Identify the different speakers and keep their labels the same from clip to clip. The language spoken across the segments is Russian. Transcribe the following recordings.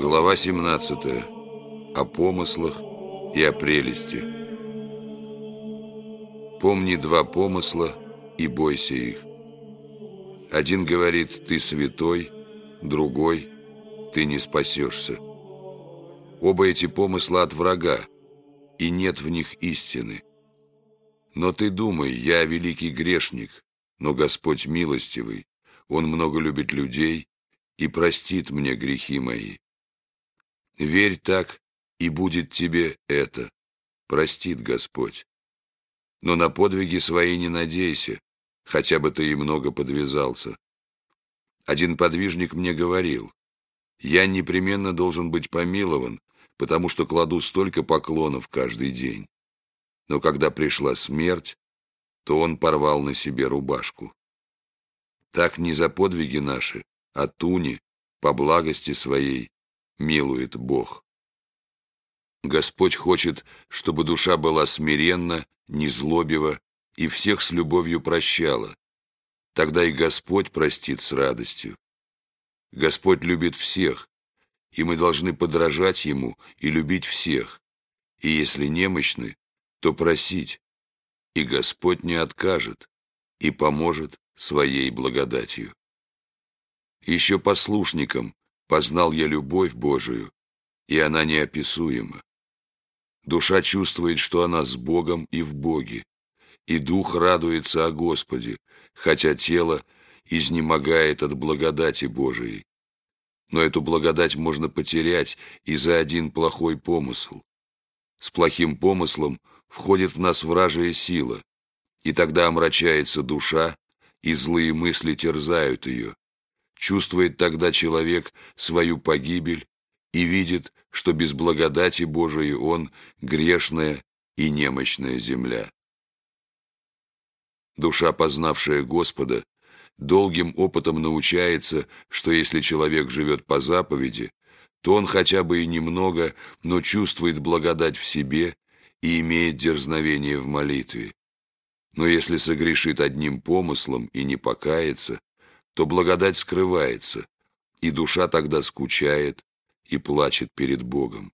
Speaker 1: Глава 17. О помыслах и о прелести. Помни два помысла и бойся их. Один говорит «ты святой», другой «ты не спасешься». Оба эти помысла от врага, и нет в них истины. Но ты думай, я великий грешник, но Господь милостивый, Он много любит людей и простит мне грехи мои. Верь так, и будет тебе это, простит Господь. Но на подвиги свои не надейся, хотя бы ты и много подвязался. Один подвижник мне говорил, я непременно должен быть помилован, потому что кладу столько поклонов каждый день. Но когда пришла смерть, то он порвал на себе рубашку. Так не за подвиги наши, а туни, по благости своей, милует Бог. Господь хочет, чтобы душа была смиренна, незлобива и всех с любовью прощала. Тогда и Господь простит с радостью. Господь любит всех, и мы должны подражать Ему и любить всех. И если немощны, то просить, и Господь не откажет и поможет своей благодатью. Еще послушникам Познал я любовь Божию, и она неописуема. Душа чувствует, что она с Богом и в Боге, и дух радуется о Господе, хотя тело изнемогает от благодати Божией. Но эту благодать можно потерять и за один плохой помысл. С плохим помыслом входит в нас вражая сила, и тогда омрачается душа, и злые мысли терзают ее. Чувствует тогда человек свою погибель и видит, что без благодати Божией он грешная и немощная земля. Душа, познавшая Господа, долгим опытом научается, что если человек живет по заповеди, то он хотя бы и немного, но чувствует благодать в себе и имеет дерзновение в молитве. Но если согрешит одним помыслом и не покается, то благодать скрывается, и душа тогда скучает и плачет перед Богом.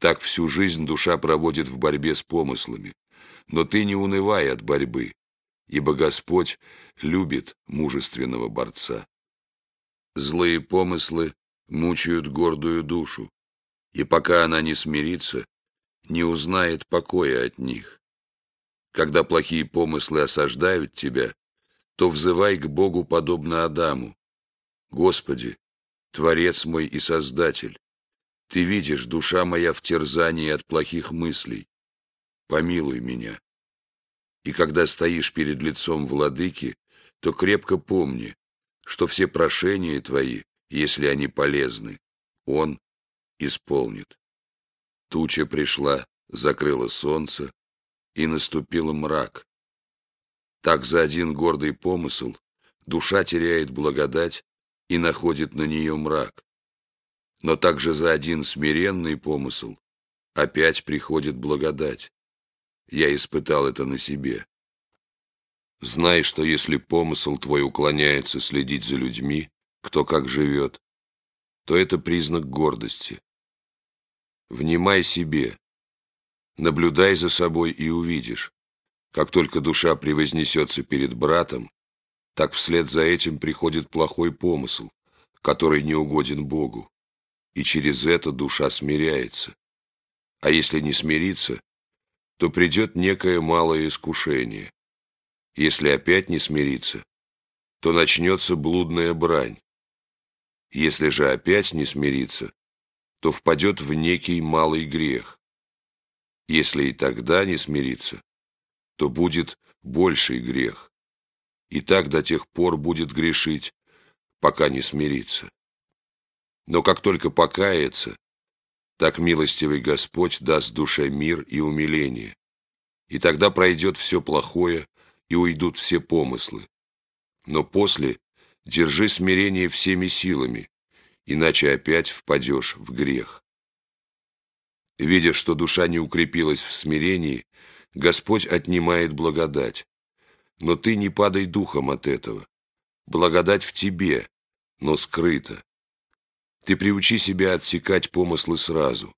Speaker 1: Так всю жизнь душа проводит в борьбе с помыслами, но ты не унывай от борьбы, ибо Господь любит мужественного борца. Злые помыслы мучают гордую душу, и пока она не смирится, не узнает покоя от них. Когда плохие помыслы осаждают тебя, то взывай к Богу подобно Адаму. Господи, Творец мой и Создатель, Ты видишь, душа моя в терзании от плохих мыслей. Помилуй меня. И когда стоишь перед лицом владыки, то крепко помни, что все прошения твои, если они полезны, он исполнит. Туча пришла, закрыла солнце, и наступил мрак. Так за один гордый помысл душа теряет благодать и находит на нее мрак. Но также за один смиренный помысл опять приходит благодать. Я испытал это на себе. Знай, что если помысл твой уклоняется следить за людьми, кто как живет, то это признак гордости. Внимай себе, наблюдай за собой и увидишь, как только душа превознесется перед братом, так вслед за этим приходит плохой помысл, который не угоден Богу, и через это душа смиряется. А если не смирится, то придет некое малое искушение. Если опять не смирится, то начнется блудная брань. Если же опять не смирится, то впадет в некий малый грех. Если и тогда не смирится, то будет больший грех. И так до тех пор будет грешить, пока не смирится. Но как только покается, так милостивый Господь даст душе мир и умиление. И тогда пройдет все плохое, и уйдут все помыслы. Но после держи смирение всеми силами, иначе опять впадешь в грех. Видя, что душа не укрепилась в смирении, Господь отнимает благодать. Но ты не падай духом от этого. Благодать в тебе, но скрыта. Ты приучи себя отсекать помыслы сразу.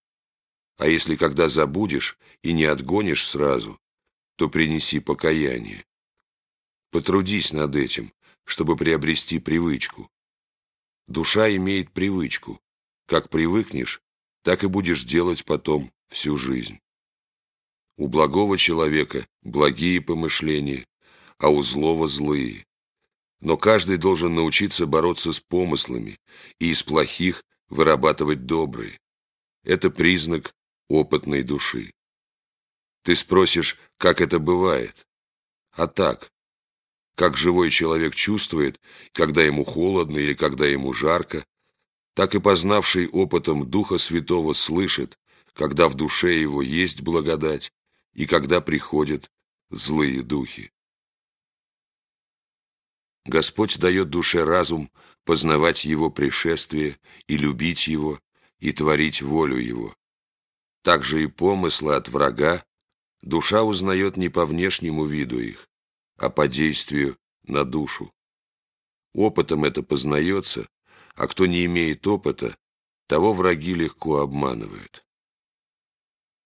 Speaker 1: А если когда забудешь и не отгонишь сразу, то принеси покаяние. Потрудись над этим, чтобы приобрести привычку. Душа имеет привычку. Как привыкнешь, так и будешь делать потом всю жизнь. У благого человека благие помышления, а у злого злые. Но каждый должен научиться бороться с помыслами и из плохих вырабатывать добрые. Это признак опытной души. Ты спросишь, как это бывает? А так, как живой человек чувствует, когда ему холодно или когда ему жарко, так и познавший опытом Духа Святого слышит, когда в душе его есть благодать и когда приходят злые духи. Господь дает душе разум познавать Его пришествие и любить Его, и творить волю Его. Также и помыслы от врага душа узнает не по внешнему виду их, а по действию на душу. Опытом это познается, а кто не имеет опыта, того враги легко обманывают.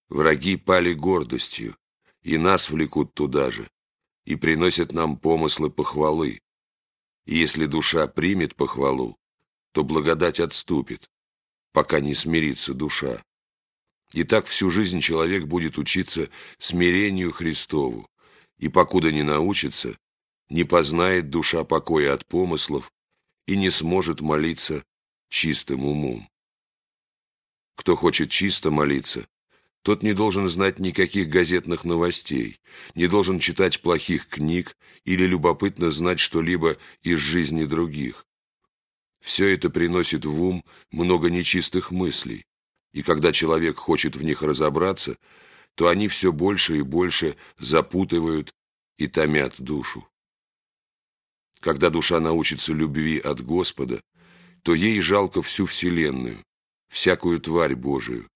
Speaker 1: Враги пали гордостью, и нас влекут туда же, и приносят нам помыслы похвалы. И если душа примет похвалу, то благодать отступит, пока не смирится душа. И так всю жизнь человек будет учиться смирению Христову, и покуда не научится, не познает душа покоя от помыслов и не сможет молиться чистым умом. Кто хочет чисто молиться, тот не должен знать никаких газетных новостей, не должен читать плохих книг или любопытно знать что-либо из жизни других. Все это приносит в ум много нечистых мыслей, и когда человек хочет в них разобраться, то они все больше и больше запутывают и томят душу. Когда душа научится любви от Господа, то ей жалко всю вселенную, всякую тварь Божию,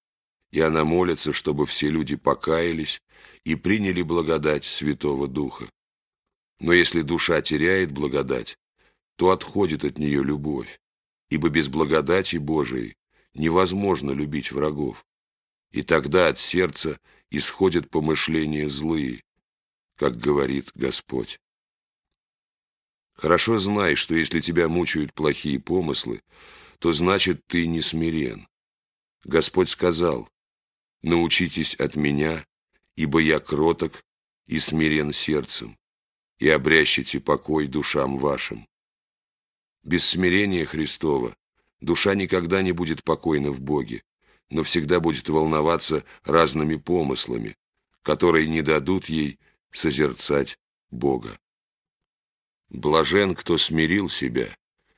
Speaker 1: и она молится, чтобы все люди покаялись и приняли благодать Святого Духа. Но если душа теряет благодать, то отходит от нее любовь, ибо без благодати Божией невозможно любить врагов, и тогда от сердца исходят помышления злые, как говорит Господь. Хорошо знай, что если тебя мучают плохие помыслы, то значит ты не смирен. Господь сказал, научитесь от меня, ибо я кроток и смирен сердцем, и обрящите покой душам вашим. Без смирения Христова душа никогда не будет покойна в Боге, но всегда будет волноваться разными помыслами, которые не дадут ей созерцать Бога. Блажен, кто смирил себя,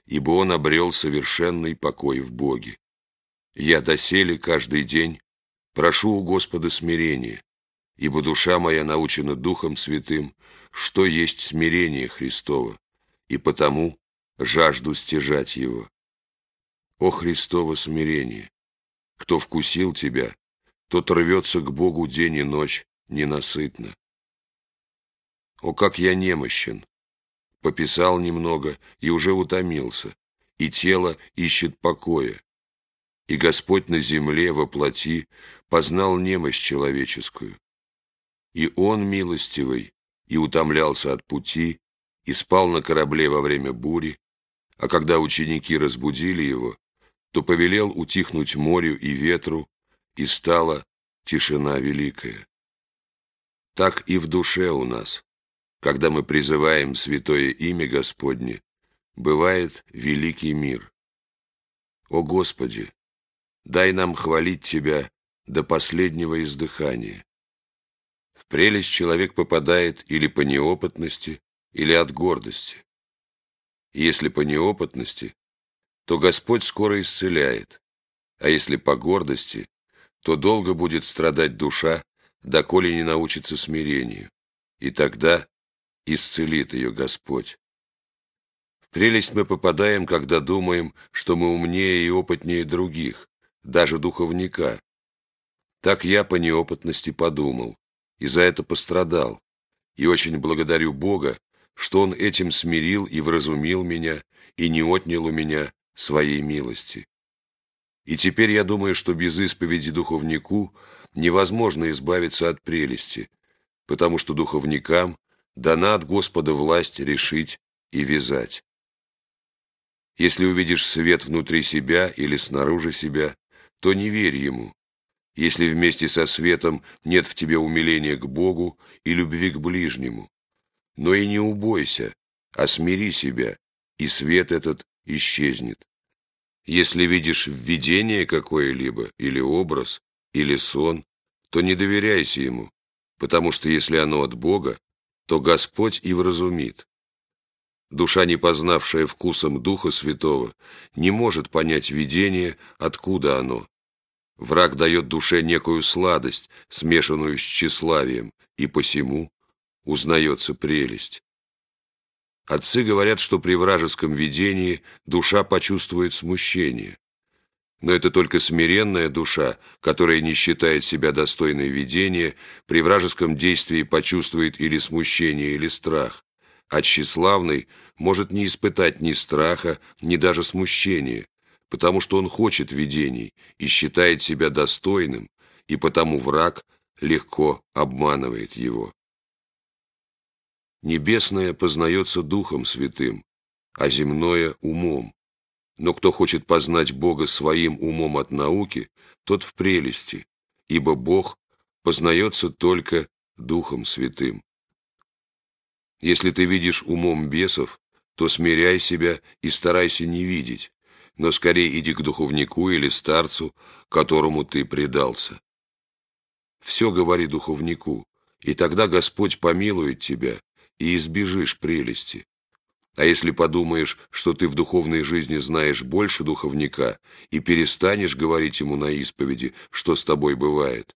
Speaker 1: ибо он обрел совершенный покой в Боге. Я доселе каждый день Прошу у Господа смирения, ибо душа моя научена Духом Святым, что есть смирение Христово, и потому жажду стяжать его. О Христово смирение! Кто вкусил тебя, тот рвется к Богу день и ночь ненасытно. О, как я немощен! Пописал немного и уже утомился, и тело ищет покоя. И Господь на земле во плоти познал немощь человеческую. И он, милостивый, и утомлялся от пути, и спал на корабле во время бури, а когда ученики разбудили его, то повелел утихнуть морю и ветру, и стала тишина великая. Так и в душе у нас, когда мы призываем святое имя Господне, бывает великий мир. О Господи, дай нам хвалить Тебя до последнего издыхания. В прелесть человек попадает или по неопытности, или от гордости. если по неопытности, то Господь скоро исцеляет, а если по гордости, то долго будет страдать душа, доколе не научится смирению, и тогда исцелит ее Господь. В прелесть мы попадаем, когда думаем, что мы умнее и опытнее других, даже духовника, так я по неопытности подумал, и за это пострадал, и очень благодарю Бога, что Он этим смирил и вразумил меня, и не отнял у меня своей милости. И теперь я думаю, что без исповеди духовнику невозможно избавиться от прелести, потому что духовникам дана от Господа власть решить и вязать. Если увидишь свет внутри себя или снаружи себя, то не верь ему. Если вместе со светом нет в тебе умиления к Богу и любви к ближнему. Но и не убойся, а смири себя, и свет этот исчезнет. Если видишь видение какое-либо, или образ, или сон, то не доверяйся ему, потому что если оно от Бога, то Господь и вразумит. Душа, не познавшая вкусом Духа Святого, не может понять видение, откуда оно. Враг дает душе некую сладость, смешанную с тщеславием, и посему узнается прелесть. Отцы говорят, что при вражеском видении душа почувствует смущение. Но это только смиренная душа, которая не считает себя достойной видения, при вражеском действии почувствует или смущение, или страх. А тщеславный может не испытать ни страха, ни даже смущения, потому что он хочет видений и считает себя достойным, и потому враг легко обманывает его. Небесное познается Духом Святым, а земное – умом. Но кто хочет познать Бога своим умом от науки, тот в прелести, ибо Бог познается только Духом Святым. Если ты видишь умом бесов, то смиряй себя и старайся не видеть, но скорее иди к духовнику или старцу, которому ты предался. Все говори духовнику, и тогда Господь помилует тебя и избежишь прелести. А если подумаешь, что ты в духовной жизни знаешь больше духовника и перестанешь говорить ему на исповеди, что с тобой бывает,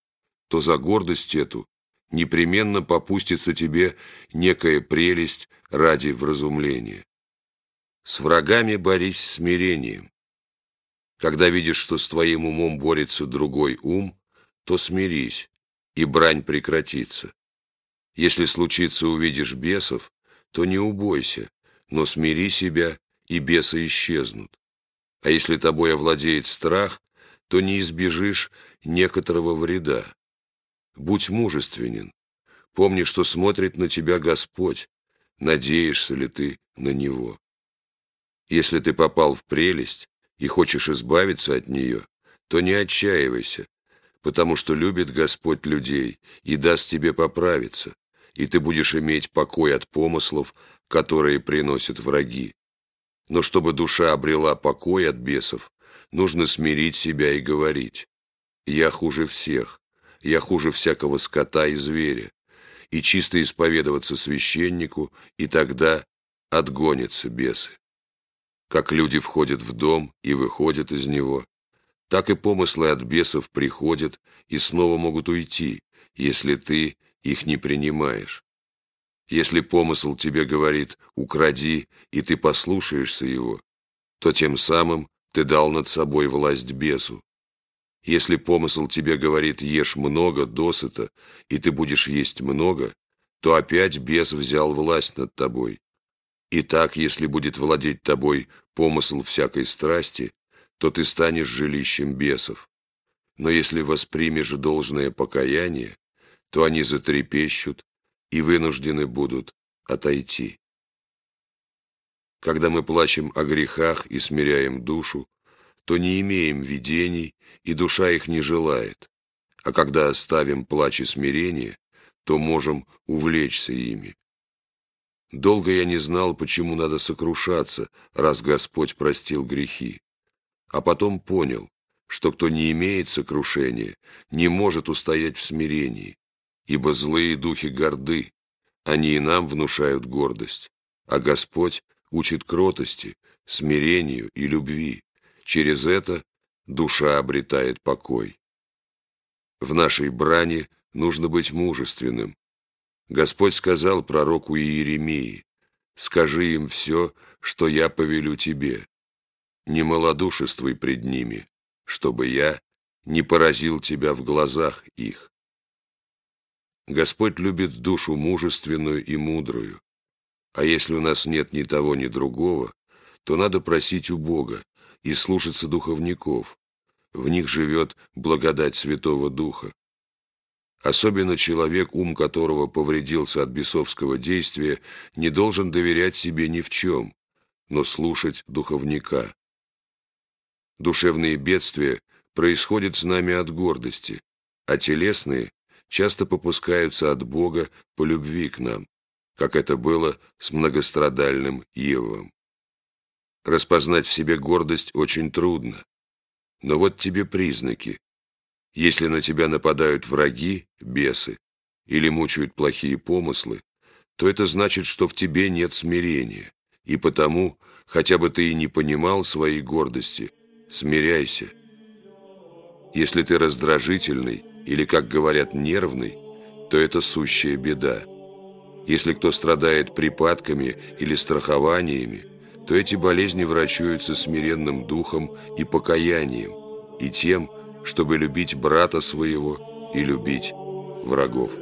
Speaker 1: то за гордость эту непременно попустится тебе некая прелесть ради вразумления. С врагами борись смирением. Когда видишь, что с твоим умом борется другой ум, то смирись, и брань прекратится. Если случится увидишь бесов, то не убойся, но смири себя, и бесы исчезнут. А если тобой овладеет страх, то не избежишь некоторого вреда. Будь мужественен. Помни, что смотрит на тебя Господь, надеешься ли ты на Него. Если ты попал в прелесть и хочешь избавиться от нее, то не отчаивайся, потому что любит Господь людей и даст тебе поправиться и ты будешь иметь покой от помыслов, которые приносят враги. Но чтобы душа обрела покой от бесов, нужно смирить себя и говорить «Я хуже всех, я хуже всякого скота и зверя», и чисто исповедоваться священнику, и тогда отгонятся бесы. Как люди входят в дом и выходят из него, так и помыслы от бесов приходят и снова могут уйти, если ты их не принимаешь. Если помысл тебе говорит «укради», и ты послушаешься его, то тем самым ты дал над собой власть бесу. Если помысл тебе говорит «ешь много, досыта», и ты будешь есть много, то опять бес взял власть над тобой. И так, если будет владеть тобой помысл всякой страсти, то ты станешь жилищем бесов. Но если воспримешь должное покаяние, то они затрепещут и вынуждены будут отойти. Когда мы плачем о грехах и смиряем душу, то не имеем видений, и душа их не желает, а когда оставим плач и смирение, то можем увлечься ими. Долго я не знал, почему надо сокрушаться, раз Господь простил грехи, а потом понял, что кто не имеет сокрушения, не может устоять в смирении, ибо злые духи горды, они и нам внушают гордость, а Господь учит кротости, смирению и любви. Через это душа обретает покой. В нашей брани нужно быть мужественным. Господь сказал пророку Иеремии, «Скажи им все, что я повелю тебе. Не малодушествуй пред ними, чтобы я не поразил тебя в глазах их». Господь любит душу мужественную и мудрую. А если у нас нет ни того, ни другого, то надо просить у Бога и слушаться духовников, в них живет благодать Святого Духа. Особенно человек, ум которого повредился от бесовского действия, не должен доверять себе ни в чем, но слушать духовника. Душевные бедствия происходят с нами от гордости, а телесные часто попускаются от Бога по любви к нам, как это было с многострадальным Евом. Распознать в себе гордость очень трудно. Но вот тебе признаки. Если на тебя нападают враги, бесы, или мучают плохие помыслы, то это значит, что в тебе нет смирения, и потому, хотя бы ты и не понимал своей гордости, смиряйся. Если ты раздражительный или, как говорят, нервный, то это сущая беда. Если кто страдает припадками или страхованиями, то эти болезни врачуются смиренным духом и покаянием, и тем, чтобы любить брата своего и любить врагов.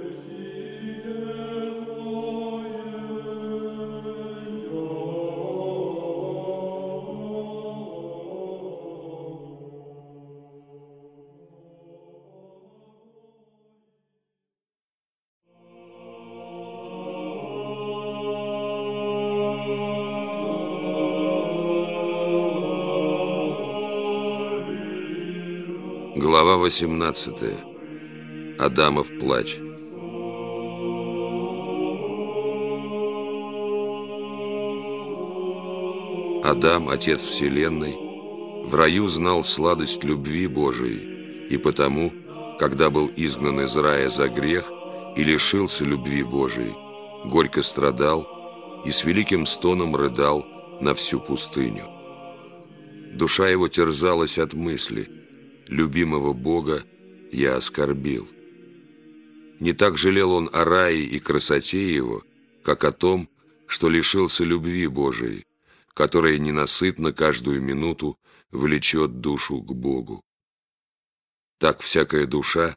Speaker 1: Глава 18. Адамов плач. Адам, Отец Вселенной, в раю знал сладость любви Божией, и потому, когда был изгнан из рая за грех и лишился любви Божией, горько страдал и с великим стоном рыдал на всю пустыню. Душа его терзалась от мысли – любимого Бога я оскорбил. Не так жалел он о рае и красоте его, как о том, что лишился любви Божией, которая ненасытно каждую минуту влечет душу к Богу. Так всякая душа,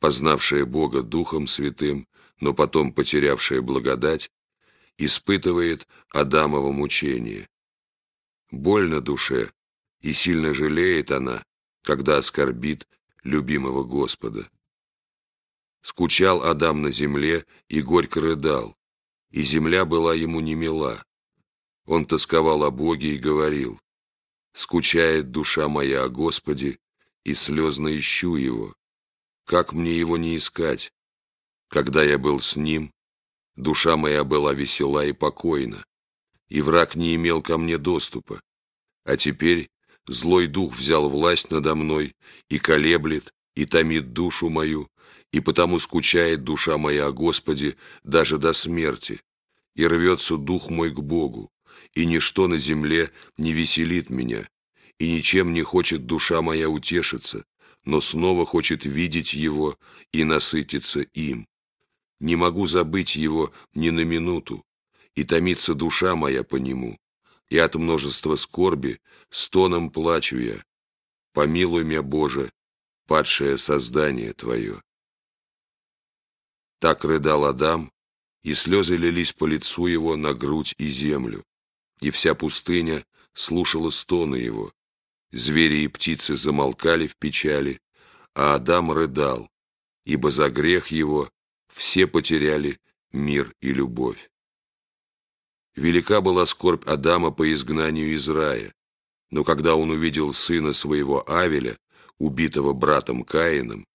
Speaker 1: познавшая Бога Духом Святым, но потом потерявшая благодать, испытывает Адамово мучение. Больно душе, и сильно жалеет она, когда оскорбит любимого Господа. Скучал Адам на земле и горько рыдал, и земля была ему не мила. Он тосковал о Боге и говорил, «Скучает душа моя о Господе, и слезно ищу Его. Как мне Его не искать? Когда я был с Ним, душа моя была весела и покойна, и враг не имел ко мне доступа. А теперь Злой дух взял власть надо мной и колеблет, и томит душу мою, и потому скучает душа моя о Господе даже до смерти, и рвется дух мой к Богу, и ничто на земле не веселит меня, и ничем не хочет душа моя утешиться, но снова хочет видеть Его и насытиться им. Не могу забыть Его ни на минуту, и томится душа моя по Нему, и от множества скорби стоном плачу я. Помилуй меня, Боже, падшее создание Твое. Так рыдал Адам, и слезы лились по лицу его на грудь и землю, и вся пустыня слушала стоны его. Звери и птицы замолкали в печали, а Адам рыдал, ибо за грех его все потеряли мир и любовь. Велика была скорбь Адама по изгнанию из рая, но когда он увидел сына своего Авеля, убитого братом Каином,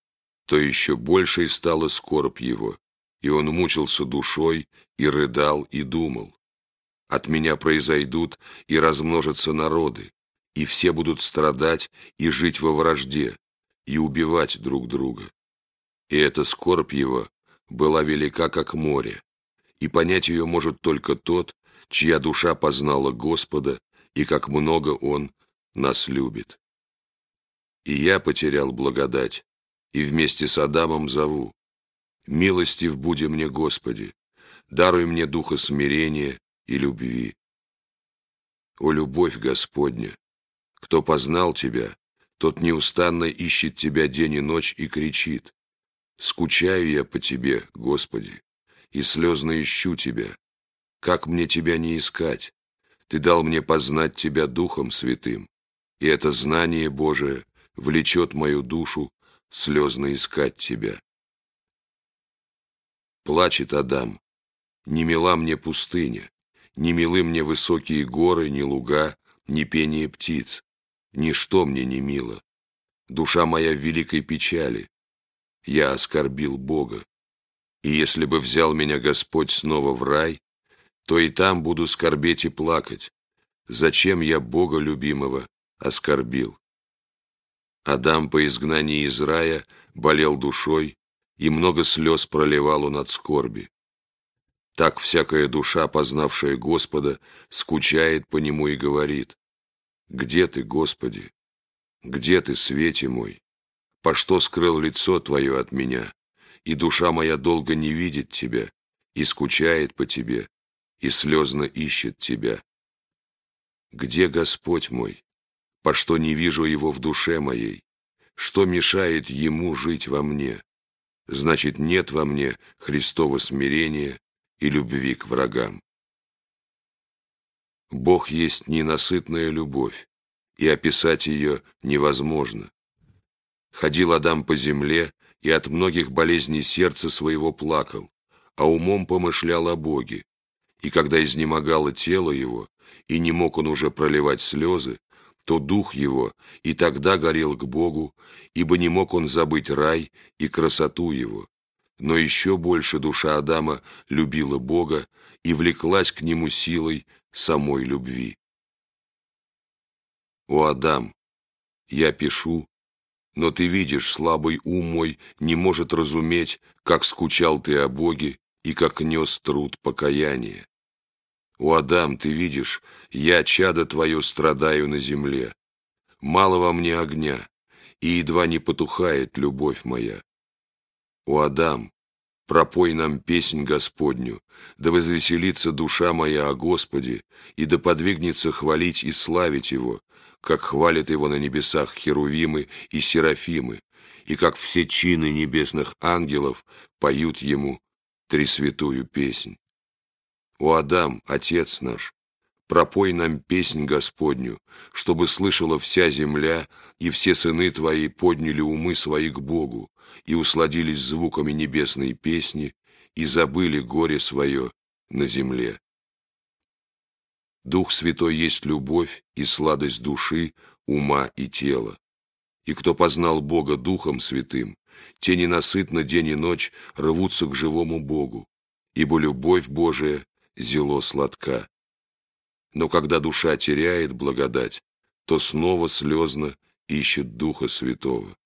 Speaker 1: то еще большей стала скорбь его, и он мучился душой, и рыдал, и думал. От меня произойдут и размножатся народы, и все будут страдать и жить во вражде, и убивать друг друга. И эта скорбь его была велика, как море, и понять ее может только тот, чья душа познала Господа, и как много Он нас любит. И я потерял благодать, и вместе с Адамом зову. Милостив буди мне, Господи, даруй мне духа смирения и любви. О, любовь Господня! Кто познал Тебя, тот неустанно ищет Тебя день и ночь и кричит. Скучаю я по Тебе, Господи, и слезно ищу Тебя. Как мне тебя не искать? Ты дал мне познать тебя Духом Святым, и это знание Божие влечет мою душу слезно искать тебя. Плачет Адам, не мила мне пустыня, не милы мне высокие горы, ни луга, ни пение птиц, ничто мне не мило. Душа моя в великой печали, я оскорбил Бога. И если бы взял меня Господь снова в рай, то и там буду скорбеть и плакать. Зачем я Бога любимого оскорбил? Адам по изгнании из рая болел душой, и много слез проливал он от скорби. Так всякая душа, познавшая Господа, скучает по Нему и говорит, «Где Ты, Господи? Где Ты, свете мой? По что скрыл лицо Твое от меня? И душа моя долго не видит Тебя, и скучает по Тебе, и слезно ищет Тебя. Где Господь мой? По что не вижу Его в душе моей? Что мешает Ему жить во мне? Значит, нет во мне Христова смирения, и любви к врагам. Бог есть ненасытная любовь, и описать ее невозможно. Ходил Адам по земле и от многих болезней сердца своего плакал, а умом помышлял о Боге, и когда изнемогало тело его, и не мог он уже проливать слезы, то дух его и тогда горел к Богу, ибо не мог он забыть рай и красоту его, но еще больше душа Адама любила Бога и влеклась к нему силой самой любви. О, Адам, я пишу, но ты видишь, слабый ум мой не может разуметь, как скучал ты о Боге и как нес труд покаяния. О, Адам, ты видишь, я, чадо твое, страдаю на земле. Мало во мне огня, и едва не потухает любовь моя. О, Адам, пропой нам песнь Господню, да возвеселится душа моя о Господе, и да подвигнется хвалить и славить Его, как хвалят Его на небесах херувимы и серафимы, и как все чины небесных ангелов поют Ему тресвятую песнь. О, Адам, Отец наш, пропой нам песнь Господню, чтобы слышала вся земля, и все сыны Твои подняли умы свои к Богу, и усладились звуками небесной песни, и забыли горе свое на земле. Дух Святой есть любовь и сладость души, ума и тела. И кто познал Бога Духом Святым, те ненасытно день и ночь рвутся к живому Богу, ибо любовь Божия зело сладка. Но когда душа теряет благодать, то снова слезно ищет Духа Святого.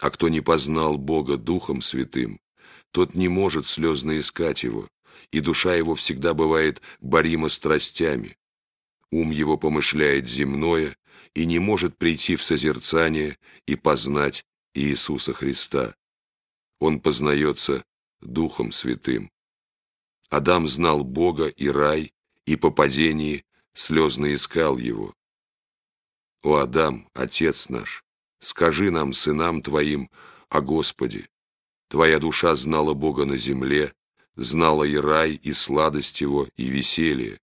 Speaker 1: А кто не познал Бога Духом Святым, тот не может слезно искать Его, и душа его всегда бывает борима страстями. Ум его помышляет земное и не может прийти в созерцание и познать Иисуса Христа. Он познается Духом Святым. Адам знал Бога и рай, и по падении слезно искал его. О, Адам, Отец наш, скажи нам, сынам Твоим, о Господе. Твоя душа знала Бога на земле, знала и рай, и сладость его, и веселье.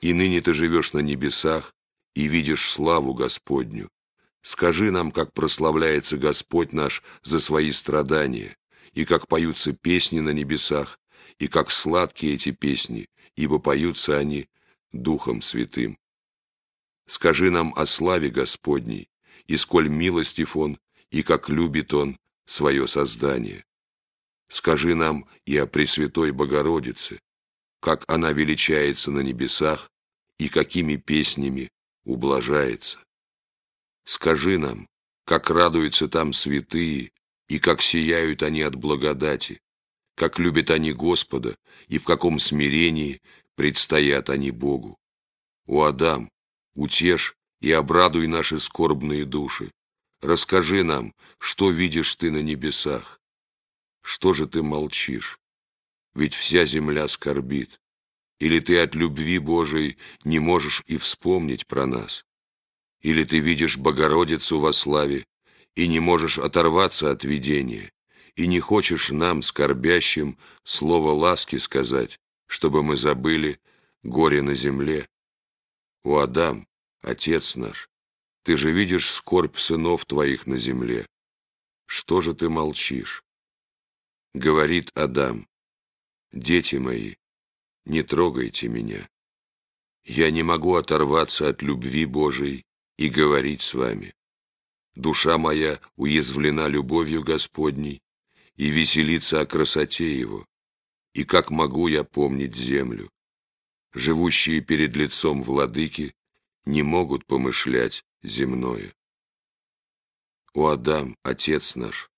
Speaker 1: И ныне ты живешь на небесах и видишь славу Господню. Скажи нам, как прославляется Господь наш за свои страдания, и как поются песни на небесах, и как сладкие эти песни, ибо поются они Духом Святым. Скажи нам о славе Господней, и сколь милостив Он, и как любит Он свое создание. Скажи нам и о Пресвятой Богородице, как она величается на небесах и какими песнями ублажается. Скажи нам, как радуются там святые, и как сияют они от благодати, как любят они Господа, и в каком смирении предстоят они Богу. О, Адам, утешь и обрадуй наши скорбные души. Расскажи нам, что видишь ты на небесах, что же ты молчишь? Ведь вся земля скорбит. Или ты от любви Божией не можешь и вспомнить про нас? Или ты видишь Богородицу во славе и не можешь оторваться от видения, и не хочешь нам, скорбящим, слово ласки сказать, чтобы мы забыли горе на земле? О, Адам, Отец наш, Ты же видишь скорбь сынов твоих на земле. Что же ты молчишь? Говорит Адам, дети мои, не трогайте меня. Я не могу оторваться от любви Божией и говорить с вами. Душа моя уязвлена любовью Господней и веселится о красоте Его. И как могу я помнить землю? Живущие перед лицом владыки не могут помышлять земное. О, Адам, Отец наш,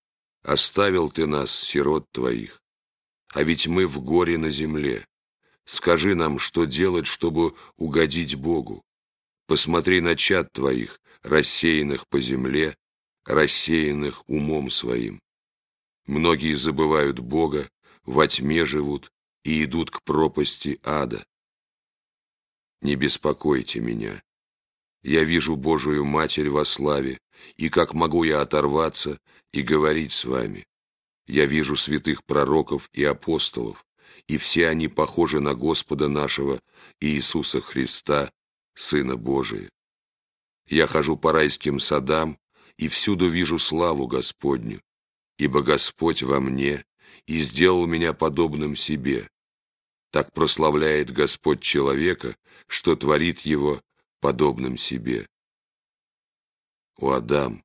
Speaker 1: оставил ты нас, сирот твоих, а ведь мы в горе на земле. Скажи нам, что делать, чтобы угодить Богу. Посмотри на чад твоих, рассеянных по земле, рассеянных умом своим. Многие забывают Бога, во тьме живут и идут к пропасти ада. Не беспокойте меня. Я вижу Божию Матерь во славе, и как могу я оторваться и говорить с вами? Я вижу святых пророков и апостолов, и все они похожи на Господа нашего Иисуса Христа, Сына Божия. Я хожу по райским садам, и всюду вижу славу Господню, ибо Господь во мне и сделал меня подобным себе. Так прославляет Господь человека, что творит его подобным себе. О, Адам,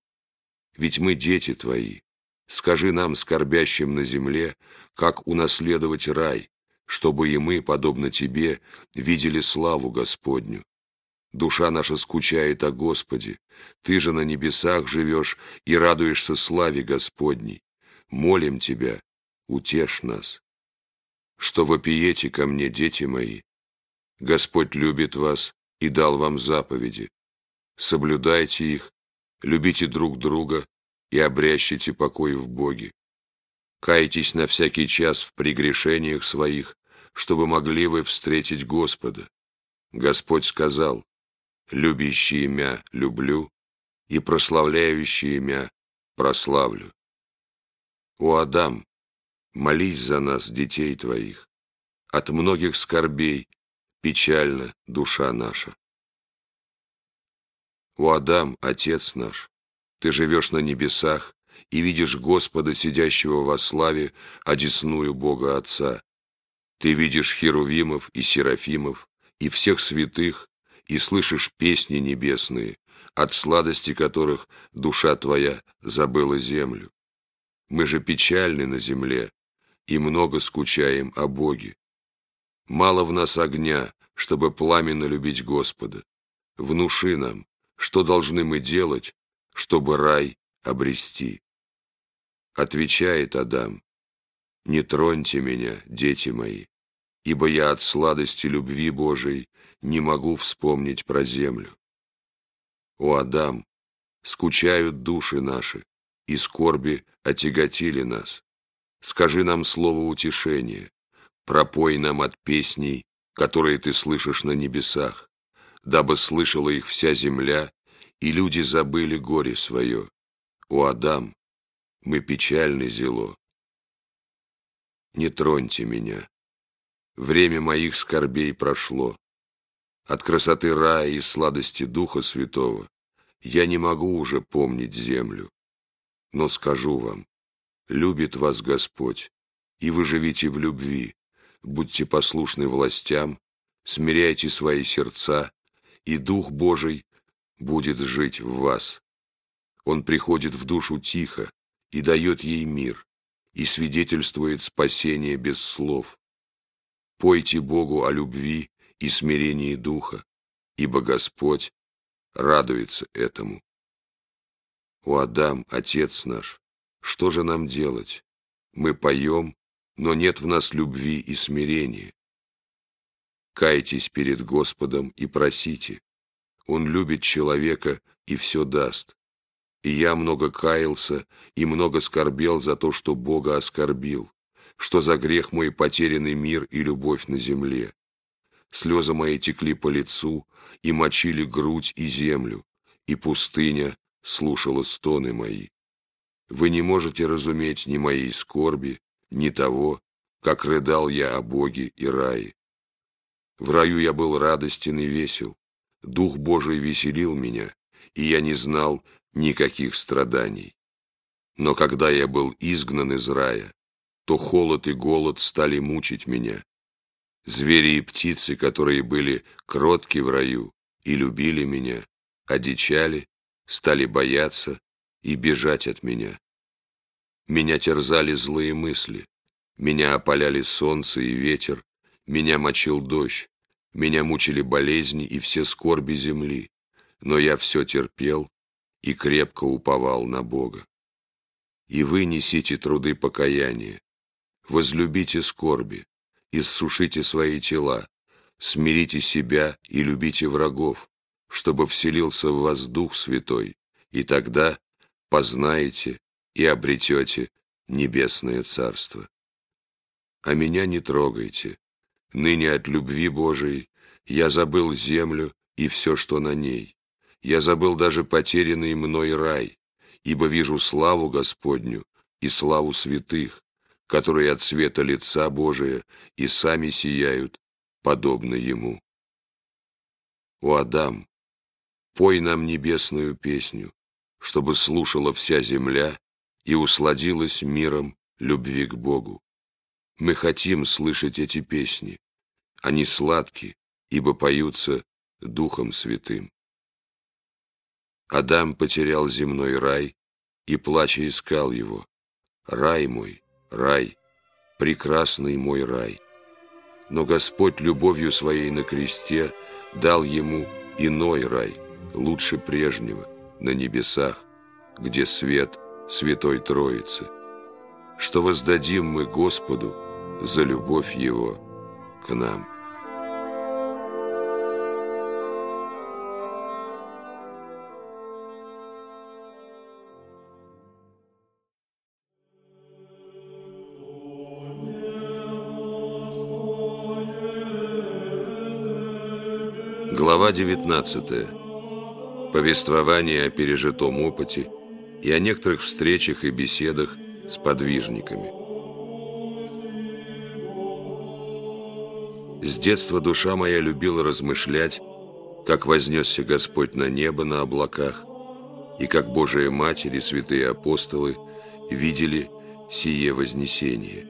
Speaker 1: ведь мы дети твои, скажи нам, скорбящим на земле, как унаследовать рай, чтобы и мы, подобно тебе, видели славу Господню. Душа наша скучает о Господе, ты же на небесах живешь и радуешься славе Господней. Молим тебя, утешь нас. Что вопиете ко мне, дети мои? Господь любит вас и дал вам заповеди. Соблюдайте их, любите друг друга и обрящите покой в Боге. Кайтесь на всякий час в прегрешениях своих, чтобы могли вы встретить Господа. Господь сказал, «Любящий имя люблю, и прославляющий имя прославлю». О, Адам, молись за нас, детей твоих. От многих скорбей печальна душа наша. О, Адам, Отец наш, ты живешь на небесах и видишь Господа, сидящего во славе, одесную Бога Отца. Ты видишь херувимов и серафимов, и всех святых, и слышишь песни небесные, от сладости которых душа твоя забыла землю. Мы же печальны на земле и много скучаем о Боге. Мало в нас огня, чтобы пламенно любить Господа. Внуши нам, что должны мы делать, чтобы рай обрести. Отвечает Адам, «Не троньте меня, дети мои, ибо я от сладости любви Божией не могу вспомнить про землю. О, Адам, скучают души наши, и скорби отяготили нас. Скажи нам слово утешения, пропой нам от песней, которые ты слышишь на небесах, дабы слышала их вся земля, и люди забыли горе свое. О, Адам, мы печальны зело. Не троньте меня. Время моих скорбей прошло. От красоты рая и сладости Духа Святого я не могу уже помнить землю. Но скажу вам, любит вас Господь, и вы живите в любви, будьте послушны властям, смиряйте свои сердца, и Дух Божий будет жить в вас. Он приходит в душу тихо и дает ей мир, и свидетельствует спасение без слов. Пойте Богу о любви и смирении Духа, ибо Господь радуется этому. О, Адам, Отец наш, что же нам делать? Мы поем, но нет в нас любви и смирения. Кайтесь перед Господом и просите. Он любит человека и все даст. И я много каялся и много скорбел за то, что Бога оскорбил, что за грех мой потерянный мир и любовь на земле. Слезы мои текли по лицу и мочили грудь и землю, и пустыня слушала стоны мои. Вы не можете разуметь ни моей скорби, ни того, как рыдал я о Боге и рае. В раю я был радостен и весел, Дух Божий веселил меня, и я не знал никаких страданий. Но когда я был изгнан из рая, то холод и голод стали мучить меня. Звери и птицы, которые были кротки в раю и любили меня, одичали, стали бояться и бежать от меня. Меня терзали злые мысли, меня опаляли солнце и ветер, меня мочил дождь, меня мучили болезни и все скорби земли, но я все терпел и крепко уповал на Бога. И вы несите труды покаяния, возлюбите скорби, иссушите свои тела, смирите себя и любите врагов, чтобы вселился в вас Дух Святой, и тогда познаете и обретете небесное Царство. А меня не трогайте, ныне от любви Божией я забыл землю и все, что на ней. Я забыл даже потерянный мной рай, ибо вижу славу Господню и славу святых, которые от света лица Божия и сами сияют, подобно Ему. О, Адам, пой нам небесную песню, чтобы слушала вся земля и усладилась миром любви к Богу. Мы хотим слышать эти песни. Они сладки, ибо поются Духом Святым. Адам потерял земной рай и, плача, искал его. Рай мой, рай, прекрасный мой рай. Но Господь любовью своей на кресте дал ему иной рай, лучше прежнего, на небесах, где свет Святой Троицы. Что воздадим мы Господу за любовь Его к нам. Глава 19. Повествование о пережитом опыте и о некоторых встречах и беседах с подвижниками. С детства душа моя любила размышлять, как вознесся Господь на небо на облаках, и как Божия Матерь и святые апостолы видели сие вознесение.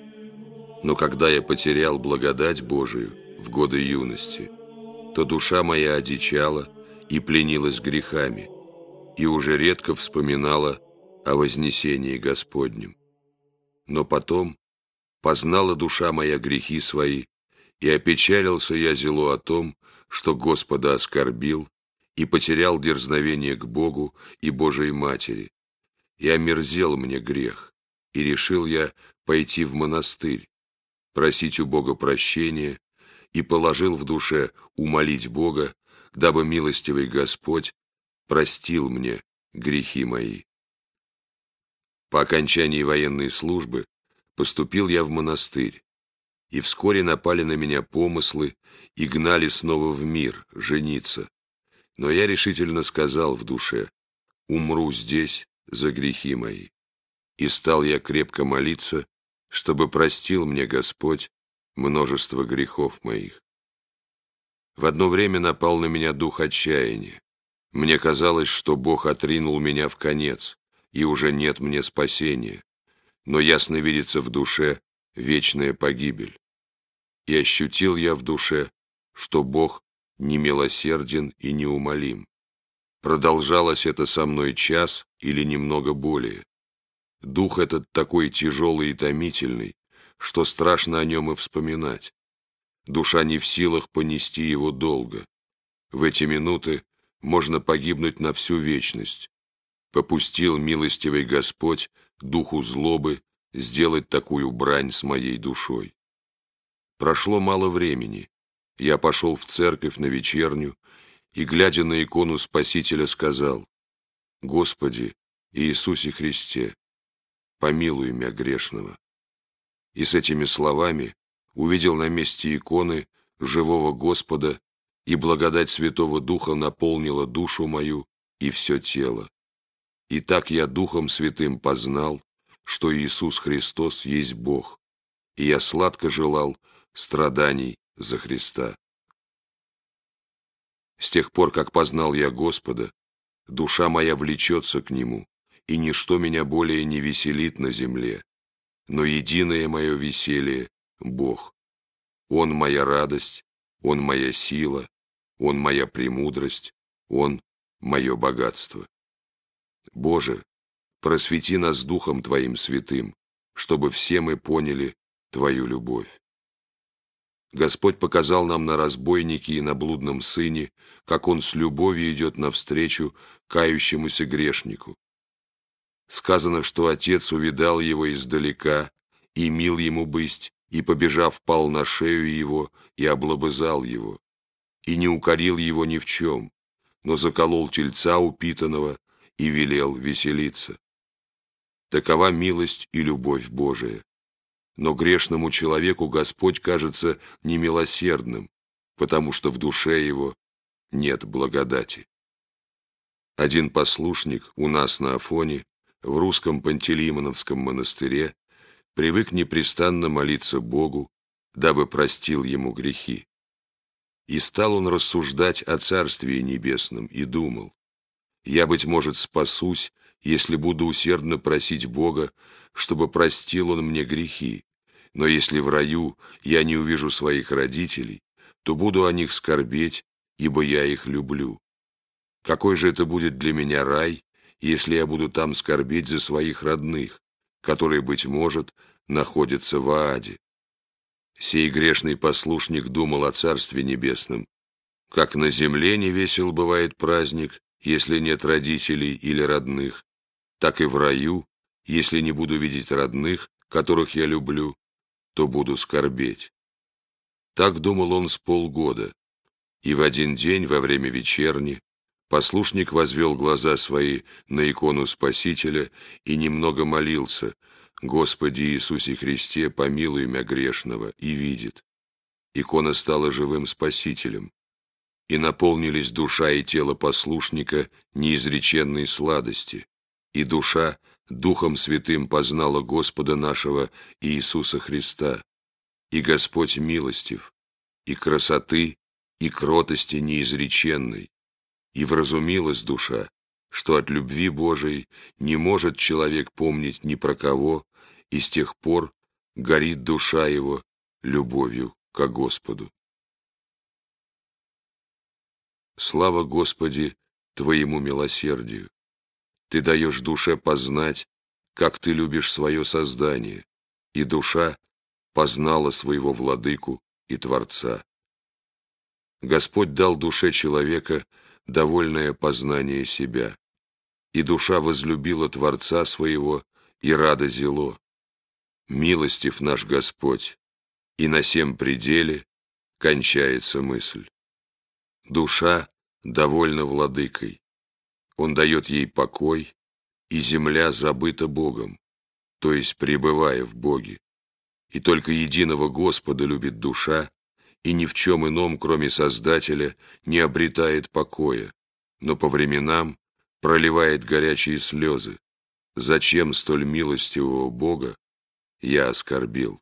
Speaker 1: Но когда я потерял благодать Божию в годы юности – то душа моя одичала и пленилась грехами, и уже редко вспоминала о вознесении Господнем. Но потом познала душа моя грехи свои, и опечалился я зело о том, что Господа оскорбил и потерял дерзновение к Богу и Божией Матери, и омерзел мне грех, и решил я пойти в монастырь, просить у Бога прощения и положил в душе умолить Бога, дабы милостивый Господь простил мне грехи мои. По окончании военной службы поступил я в монастырь, и вскоре напали на меня помыслы и гнали снова в мир жениться. Но я решительно сказал в душе, умру здесь за грехи мои. И стал я крепко молиться, чтобы простил мне Господь множество грехов моих. В одно время напал на меня дух отчаяния. Мне казалось, что Бог отринул меня в конец, и уже нет мне спасения, но ясно видится в душе вечная погибель. И ощутил я в душе, что Бог не милосерден и неумолим. Продолжалось это со мной час или немного более. Дух этот такой тяжелый и томительный, что страшно о нем и вспоминать. Душа не в силах понести его долго. В эти минуты можно погибнуть на всю вечность. Попустил милостивый Господь духу злобы сделать такую брань с моей душой. Прошло мало времени. Я пошел в церковь на вечерню и, глядя на икону Спасителя, сказал, «Господи, Иисусе Христе, помилуй меня грешного» и с этими словами увидел на месте иконы живого Господа, и благодать Святого Духа наполнила душу мою и все тело. И так я Духом Святым познал, что Иисус Христос есть Бог, и я сладко желал страданий за Христа. С тех пор, как познал я Господа, душа моя влечется к Нему, и ничто меня более не веселит на земле. Но единое мое веселье — Бог. Он моя радость, Он моя сила, Он моя премудрость, Он мое богатство. Боже, просвети нас Духом Твоим святым, чтобы все мы поняли Твою любовь. Господь показал нам на разбойнике и на блудном сыне, как Он с любовью идет навстречу кающемуся грешнику. Сказано, что отец увидал его издалека, и мил ему бысть, и, побежав, пал на шею его и облобызал его, и не укорил его ни в чем, но заколол тельца упитанного и велел веселиться. Такова милость и любовь Божия. Но грешному человеку Господь кажется немилосердным, потому что в душе его нет благодати. Один послушник у нас на Афоне, в русском Пантелеймоновском монастыре, привык непрестанно молиться Богу, дабы простил ему грехи. И стал он рассуждать о Царстве Небесном и думал, «Я, быть может, спасусь, если буду усердно просить Бога, чтобы простил Он мне грехи, но если в раю я не увижу своих родителей, то буду о них скорбеть, ибо я их люблю. Какой же это будет для меня рай, если я буду там скорбеть за своих родных, которые, быть может, находятся в Ааде? Сей грешный послушник думал о Царстве Небесном. Как на земле не весел бывает праздник, если нет родителей или родных, так и в раю, если не буду видеть родных, которых я люблю, то буду скорбеть. Так думал он с полгода, и в один день во время вечерни послушник возвел глаза свои на икону Спасителя и немного молился, «Господи Иисусе Христе, помилуй меня грешного», и видит. Икона стала живым Спасителем, и наполнились душа и тело послушника неизреченной сладости, и душа Духом Святым познала Господа нашего Иисуса Христа, и Господь милостив, и красоты, и кротости неизреченной, и вразумилась душа, что от любви Божией не может человек помнить ни про кого, и с тех пор горит душа его любовью ко Господу. Слава Господи Твоему милосердию! Ты даешь душе познать, как Ты любишь свое создание, и душа познала своего владыку и Творца. Господь дал душе человека довольное познание себя, и душа возлюбила Творца своего и рада зело. Милостив наш Господь, и на всем пределе кончается мысль. Душа довольна владыкой. Он дает ей покой, и земля забыта Богом, то есть пребывая в Боге. И только единого Господа любит душа, и ни в чем ином, кроме Создателя, не обретает покоя, но по временам проливает горячие слезы. Зачем столь милостивого Бога я оскорбил?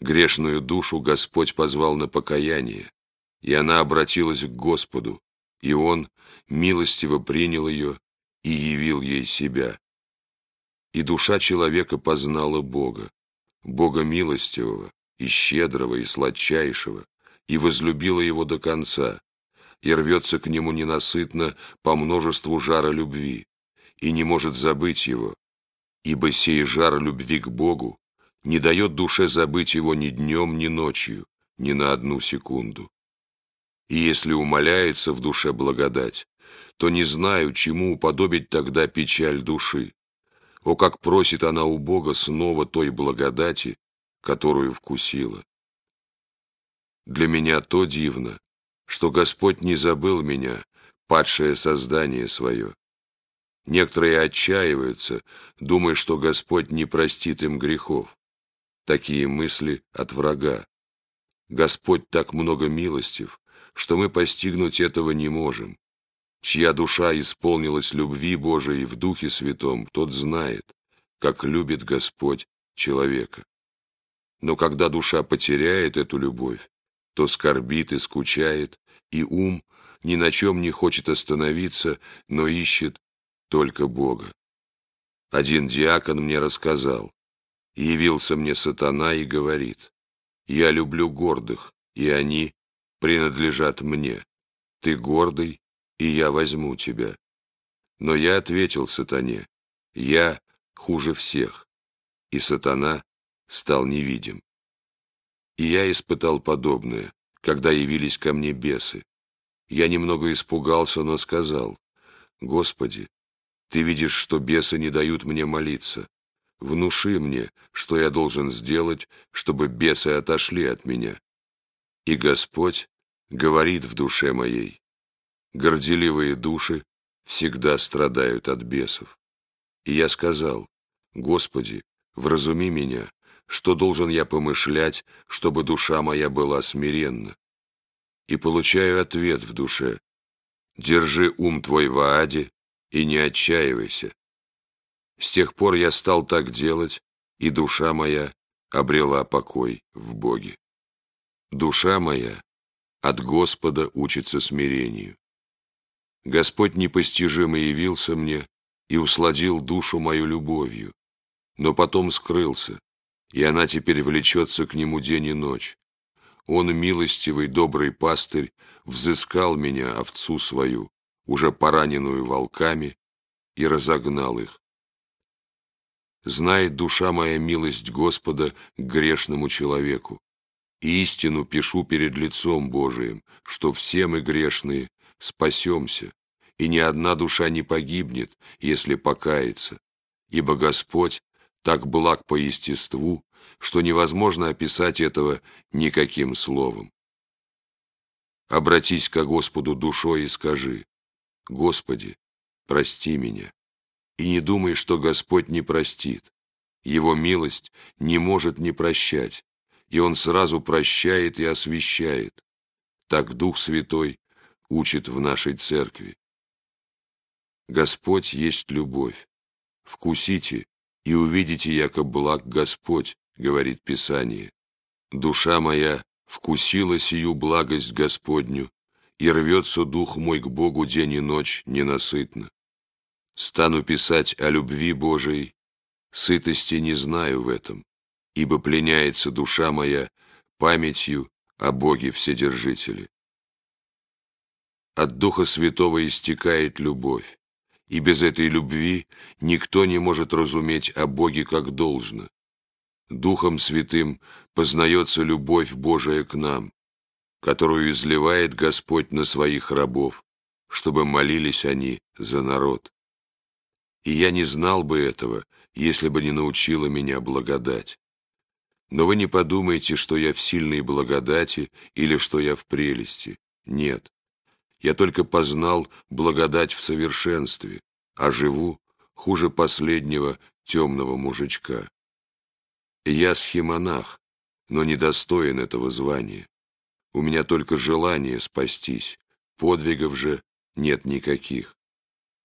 Speaker 1: Грешную душу Господь позвал на покаяние, и она обратилась к Господу, и Он милостиво принял ее и явил ей себя. И душа человека познала Бога, Бога милостивого, и щедрого, и сладчайшего, и возлюбила его до конца, и рвется к нему ненасытно по множеству жара любви, и не может забыть его, ибо сей жар любви к Богу не дает душе забыть его ни днем, ни ночью, ни на одну секунду. И если умоляется в душе благодать, то не знаю, чему уподобить тогда печаль души. О, как просит она у Бога снова той благодати, которую вкусила. Для меня то дивно, что Господь не забыл меня, падшее создание свое. Некоторые отчаиваются, думая, что Господь не простит им грехов. Такие мысли от врага. Господь так много милостив, что мы постигнуть этого не можем. Чья душа исполнилась любви Божией в Духе Святом, тот знает, как любит Господь человека. Но когда душа потеряет эту любовь, то скорбит и скучает, и ум ни на чем не хочет остановиться, но ищет только Бога. Один диакон мне рассказал. Явился мне сатана и говорит, «Я люблю гордых, и они принадлежат мне. Ты гордый, и я возьму тебя». Но я ответил сатане, «Я хуже всех». И сатана стал невидим. И я испытал подобное, когда явились ко мне бесы. Я немного испугался, но сказал, «Господи, Ты видишь, что бесы не дают мне молиться. Внуши мне, что я должен сделать, чтобы бесы отошли от меня». И Господь говорит в душе моей, «Горделивые души всегда страдают от бесов». И я сказал, «Господи, вразуми меня, что должен я помышлять, чтобы душа моя была смиренна?» И получаю ответ в душе. «Держи ум твой в Ааде и не отчаивайся». С тех пор я стал так делать, и душа моя обрела покой в Боге. Душа моя от Господа учится смирению. Господь непостижимо явился мне и усладил душу мою любовью, но потом скрылся, и она теперь влечется к нему день и ночь. Он, милостивый, добрый пастырь, взыскал меня, овцу свою, уже пораненную волками, и разогнал их. Знает душа моя милость Господа к грешному человеку. И истину пишу перед лицом Божиим, что все мы грешные спасемся, и ни одна душа не погибнет, если покается, ибо Господь так благ по естеству, что невозможно описать этого никаким словом. Обратись ко Господу душой и скажи, «Господи, прости меня». И не думай, что Господь не простит. Его милость не может не прощать, и Он сразу прощает и освящает. Так Дух Святой учит в нашей церкви. Господь есть любовь. Вкусите и увидите, яко благ Господь, говорит Писание. Душа моя вкусила сию благость Господню, и рвется дух мой к Богу день и ночь ненасытно. Стану писать о любви Божией, сытости не знаю в этом, ибо пленяется душа моя памятью о Боге Вседержителе. От Духа Святого истекает любовь, и без этой любви никто не может разуметь о Боге как должно. Духом Святым познается любовь Божия к нам, которую изливает Господь на своих рабов, чтобы молились они за народ. И я не знал бы этого, если бы не научила меня благодать. Но вы не подумайте, что я в сильной благодати или что я в прелести. Нет. Я только познал благодать в совершенстве, а живу хуже последнего темного мужичка. Я схемонах, но недостоин этого звания. У меня только желание спастись, подвигов же нет никаких.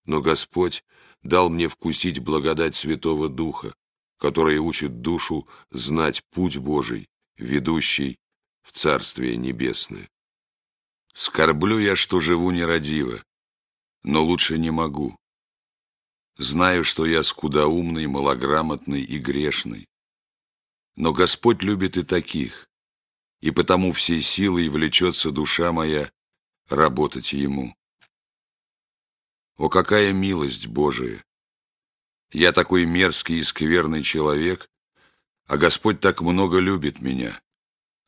Speaker 1: Но Господь дал мне вкусить благодать Святого Духа, который учит душу знать путь Божий, ведущий в Царствие Небесное. Скорблю я, что живу нерадиво, но лучше не могу. Знаю, что я скудоумный, малограмотный и грешный, но Господь любит и таких, и потому всей силой влечется душа моя работать Ему. О, какая милость Божия! Я такой мерзкий и скверный человек, а Господь так много любит меня.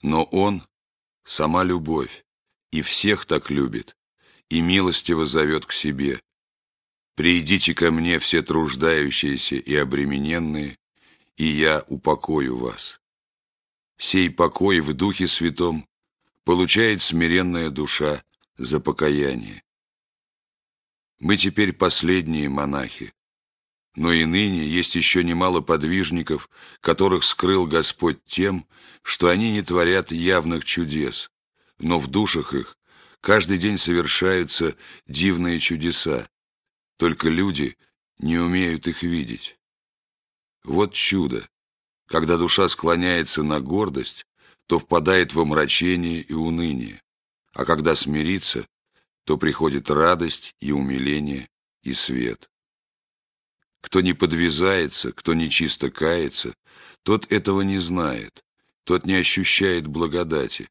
Speaker 1: Но Он — сама любовь, и всех так любит, и милостиво зовет к себе. Придите ко мне все труждающиеся и обремененные, и я упокою вас. Сей покой в Духе Святом получает смиренная душа за покаяние. Мы теперь последние монахи, но и ныне есть еще немало подвижников, которых скрыл Господь тем, что они не творят явных чудес, но в душах их каждый день совершаются дивные чудеса, только люди не умеют их видеть. Вот чудо. Когда душа склоняется на гордость, то впадает в омрачение и уныние, а когда смирится, то приходит радость и умиление и свет. Кто не подвязается, кто не чисто кается, тот этого не знает, тот не ощущает благодати.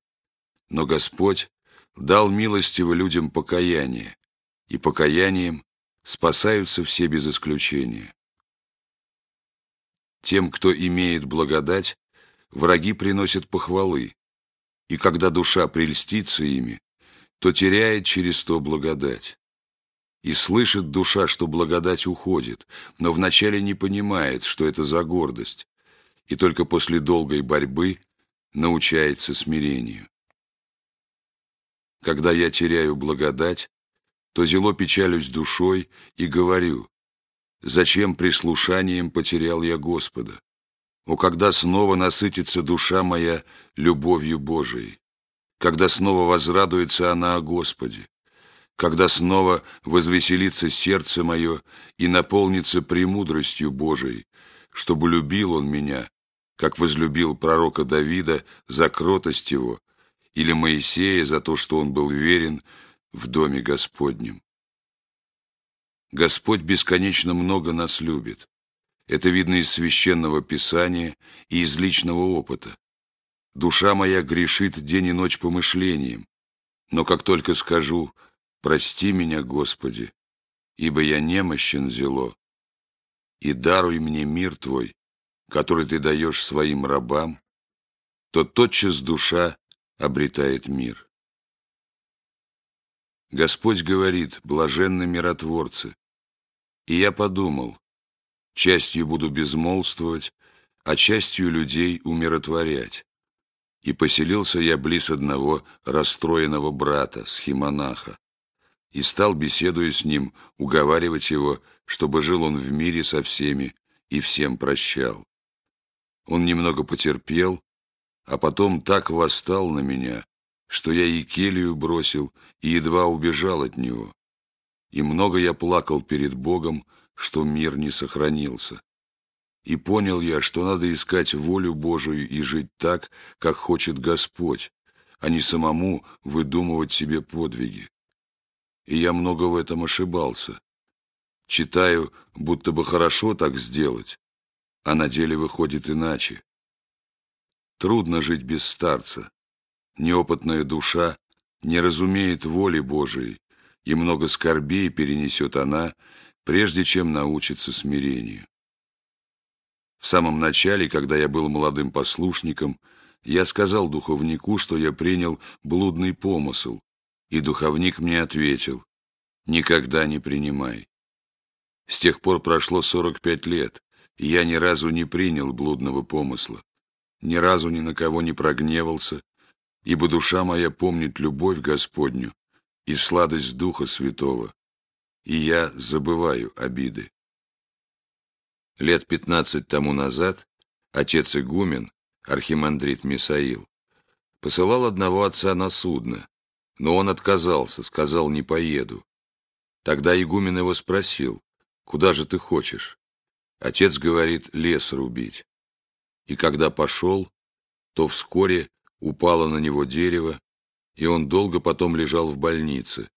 Speaker 1: Но Господь дал милостиво людям покаяние, и покаянием спасаются все без исключения. Тем, кто имеет благодать, враги приносят похвалы, и когда душа прельстится ими, то теряет через то благодать. И слышит душа, что благодать уходит, но вначале не понимает, что это за гордость, и только после долгой борьбы научается смирению. Когда я теряю благодать, то зело печалюсь душой и говорю, зачем прислушанием потерял я Господа? О, когда снова насытится душа моя любовью Божией, когда снова возрадуется она о Господе, когда снова возвеселится сердце мое и наполнится премудростью Божией, чтобы любил он меня, как возлюбил пророка Давида за кротость его, или Моисея за то, что он был верен в доме Господнем. Господь бесконечно много нас любит. Это видно из священного писания и из личного опыта. Душа моя грешит день и ночь помышлением, но как только скажу «Прости меня, Господи, ибо я немощен зело, и даруй мне мир Твой, который Ты даешь своим рабам», то тотчас душа обретает мир. Господь говорит, блаженны миротворцы, и я подумал, частью буду безмолвствовать, а частью людей умиротворять. И поселился я близ одного расстроенного брата, схимонаха, и стал, беседуя с ним, уговаривать его, чтобы жил он в мире со всеми и всем прощал. Он немного потерпел, а потом так восстал на меня, что я и келью бросил и едва убежал от него. И много я плакал перед Богом, что мир не сохранился. И понял я, что надо искать волю Божию и жить так, как хочет Господь, а не самому выдумывать себе подвиги. И я много в этом ошибался. Читаю, будто бы хорошо так сделать, а на деле выходит иначе. Трудно жить без старца. Неопытная душа не разумеет воли Божией, и много скорбей перенесет она, прежде чем научится смирению. В самом начале, когда я был молодым послушником, я сказал духовнику, что я принял блудный помысел, и духовник мне ответил, «Никогда не принимай». С тех пор прошло 45 лет, и я ни разу не принял блудного помысла, ни разу ни на кого не прогневался, ибо душа моя помнит любовь Господню и сладость Духа Святого, и я забываю обиды. Лет пятнадцать тому назад отец игумен, архимандрит Мисаил, посылал одного отца на судно, но он отказался, сказал «не поеду». Тогда игумен его спросил, «Куда же ты хочешь?» Отец говорит «лес рубить». И когда пошел, то вскоре упало на него дерево, и он долго потом лежал в больнице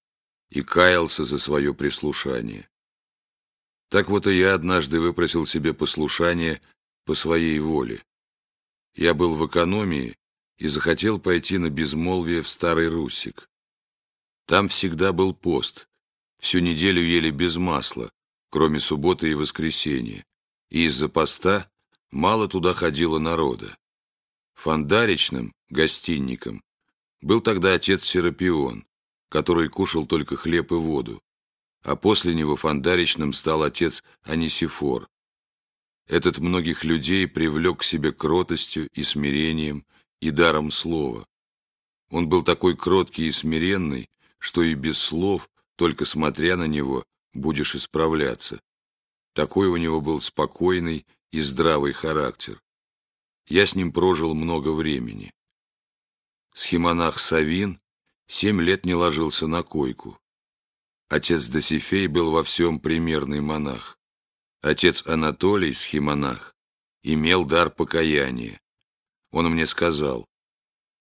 Speaker 1: и каялся за свое прислушание. Так вот и я однажды выпросил себе послушание по своей воле. Я был в экономии и захотел пойти на безмолвие в Старый Русик. Там всегда был пост, всю неделю ели без масла, кроме субботы и воскресенья, и из-за поста мало туда ходило народа. Фандаричным, гостинником, был тогда отец Серапион, который кушал только хлеб и воду, а после него фандаричным стал отец Анисифор. Этот многих людей привлек к себе кротостью и смирением и даром слова. Он был такой кроткий и смиренный, что и без слов, только смотря на него, будешь исправляться. Такой у него был спокойный и здравый характер. Я с ним прожил много времени. Схимонах Савин семь лет не ложился на койку. Отец Досифей был во всем примерный монах. Отец Анатолий, схимонах, имел дар покаяния. Он мне сказал,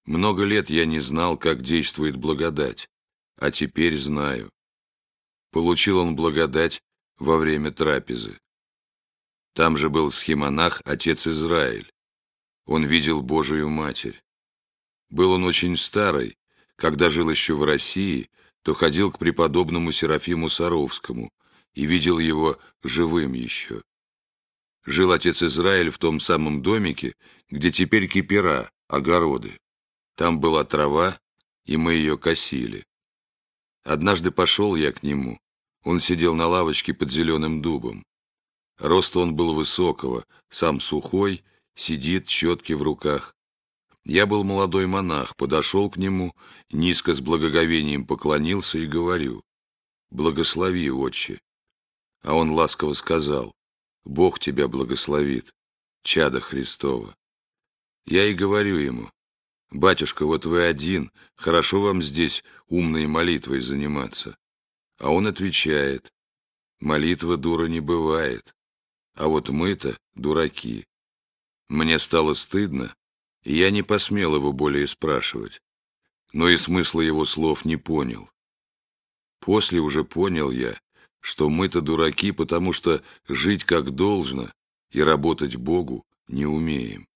Speaker 1: «Много лет я не знал, как действует благодать, а теперь знаю. Получил он благодать во время трапезы. Там же был схемонах, отец Израиль. Он видел Божию Матерь. Был он очень старый, когда жил еще в России, то ходил к преподобному Серафиму Саровскому и видел его живым еще. Жил отец Израиль в том самом домике, где теперь кипера, огороды. Там была трава, и мы ее косили. Однажды пошел я к нему. Он сидел на лавочке под зеленым дубом. Рост он был высокого, сам сухой, сидит, щетки в руках. Я был молодой монах, подошел к нему, низко с благоговением поклонился и говорю, «Благослови, отче». А он ласково сказал, «Бог тебя благословит, чада Христова». Я и говорю ему, «Батюшка, вот вы один, хорошо вам здесь умной молитвой заниматься». А он отвечает, «Молитва дура не бывает, а вот мы-то дураки». Мне стало стыдно, я не посмел его более спрашивать, но и смысла его слов не понял. После уже понял я, что мы-то дураки, потому что жить как должно и работать Богу не умеем.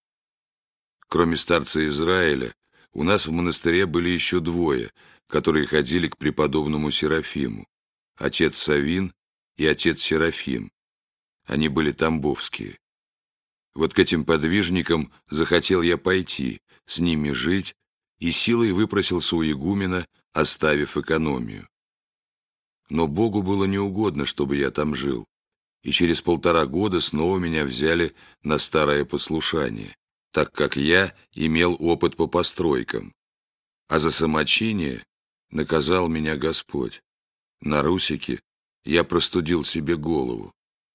Speaker 1: Кроме старца Израиля, у нас в монастыре были еще двое, которые ходили к преподобному Серафиму, отец Савин и отец Серафим. Они были тамбовские. Вот к этим подвижникам захотел я пойти, с ними жить, и силой выпросился у игумена, оставив экономию. Но Богу было неугодно, чтобы я там жил, и через полтора года снова меня взяли на старое послушание, так как я имел опыт по постройкам. А за самочиние наказал меня Господь. На Русике я простудил себе голову,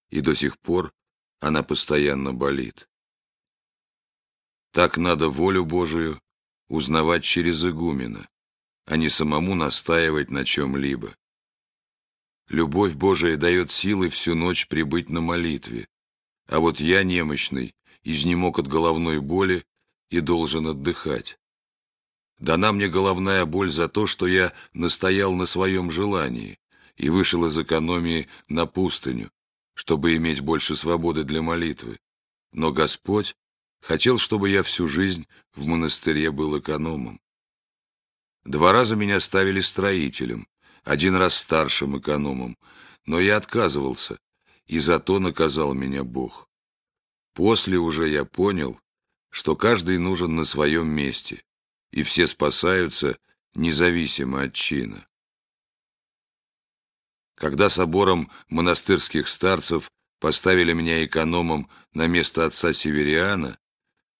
Speaker 1: и до сих пор она постоянно болит. Так надо волю Божию узнавать через игумена, а не самому настаивать на чем-либо. Любовь Божия дает силы всю ночь прибыть на молитве, а вот я немощный, изнемог от головной боли и должен отдыхать. Дана мне головная боль за то, что я настоял на своем желании и вышел из экономии на пустыню, чтобы иметь больше свободы для молитвы. Но Господь хотел, чтобы я всю жизнь в монастыре был экономом. Два раза меня ставили строителем, один раз старшим экономом, но я отказывался, и зато наказал меня Бог. После уже я понял, что каждый нужен на своем месте, и все спасаются независимо от чина. Когда собором монастырских старцев поставили меня экономом на место отца Севериана,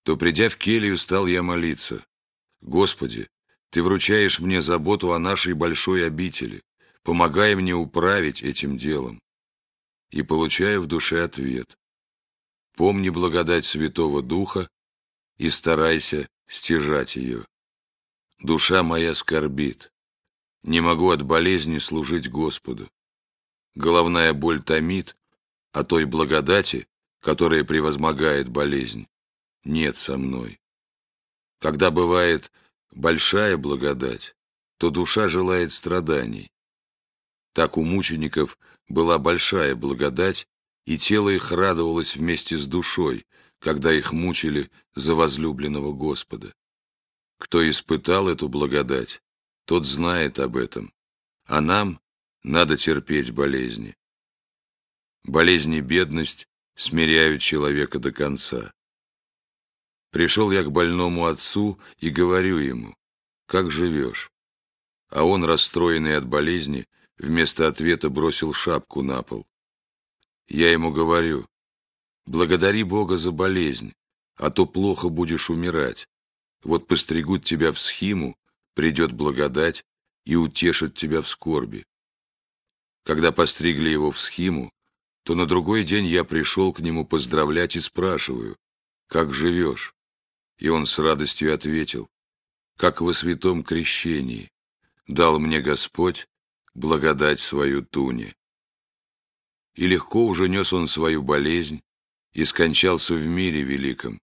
Speaker 1: то, придя в келью, стал я молиться. «Господи, Ты вручаешь мне заботу о нашей большой обители, помогай мне управить этим делом». И получаю в душе ответ. «Помни благодать Святого Духа и старайся стяжать ее. Душа моя скорбит, не могу от болезни служить Господу. Головная боль томит, а той благодати, которая превозмогает болезнь, нет со мной. Когда бывает большая благодать, то душа желает страданий. Так у мучеников была большая благодать, и тело их радовалось вместе с душой, когда их мучили за возлюбленного Господа. Кто испытал эту благодать, тот знает об этом, а нам надо терпеть болезни. Болезни и бедность смиряют человека до конца. Пришел я к больному отцу и говорю ему, как живешь? А он, расстроенный от болезни, вместо ответа бросил шапку на пол. Я ему говорю, благодари Бога за болезнь, а то плохо будешь умирать. Вот постригут тебя в схиму, придет благодать и утешит тебя в скорби. Когда постригли его в схиму, то на другой день я пришел к нему поздравлять и спрашиваю, «Как живешь?» И он с радостью ответил, «Как во святом крещении дал мне Господь благодать свою туне». И легко уже нес он свою болезнь и скончался в мире великом,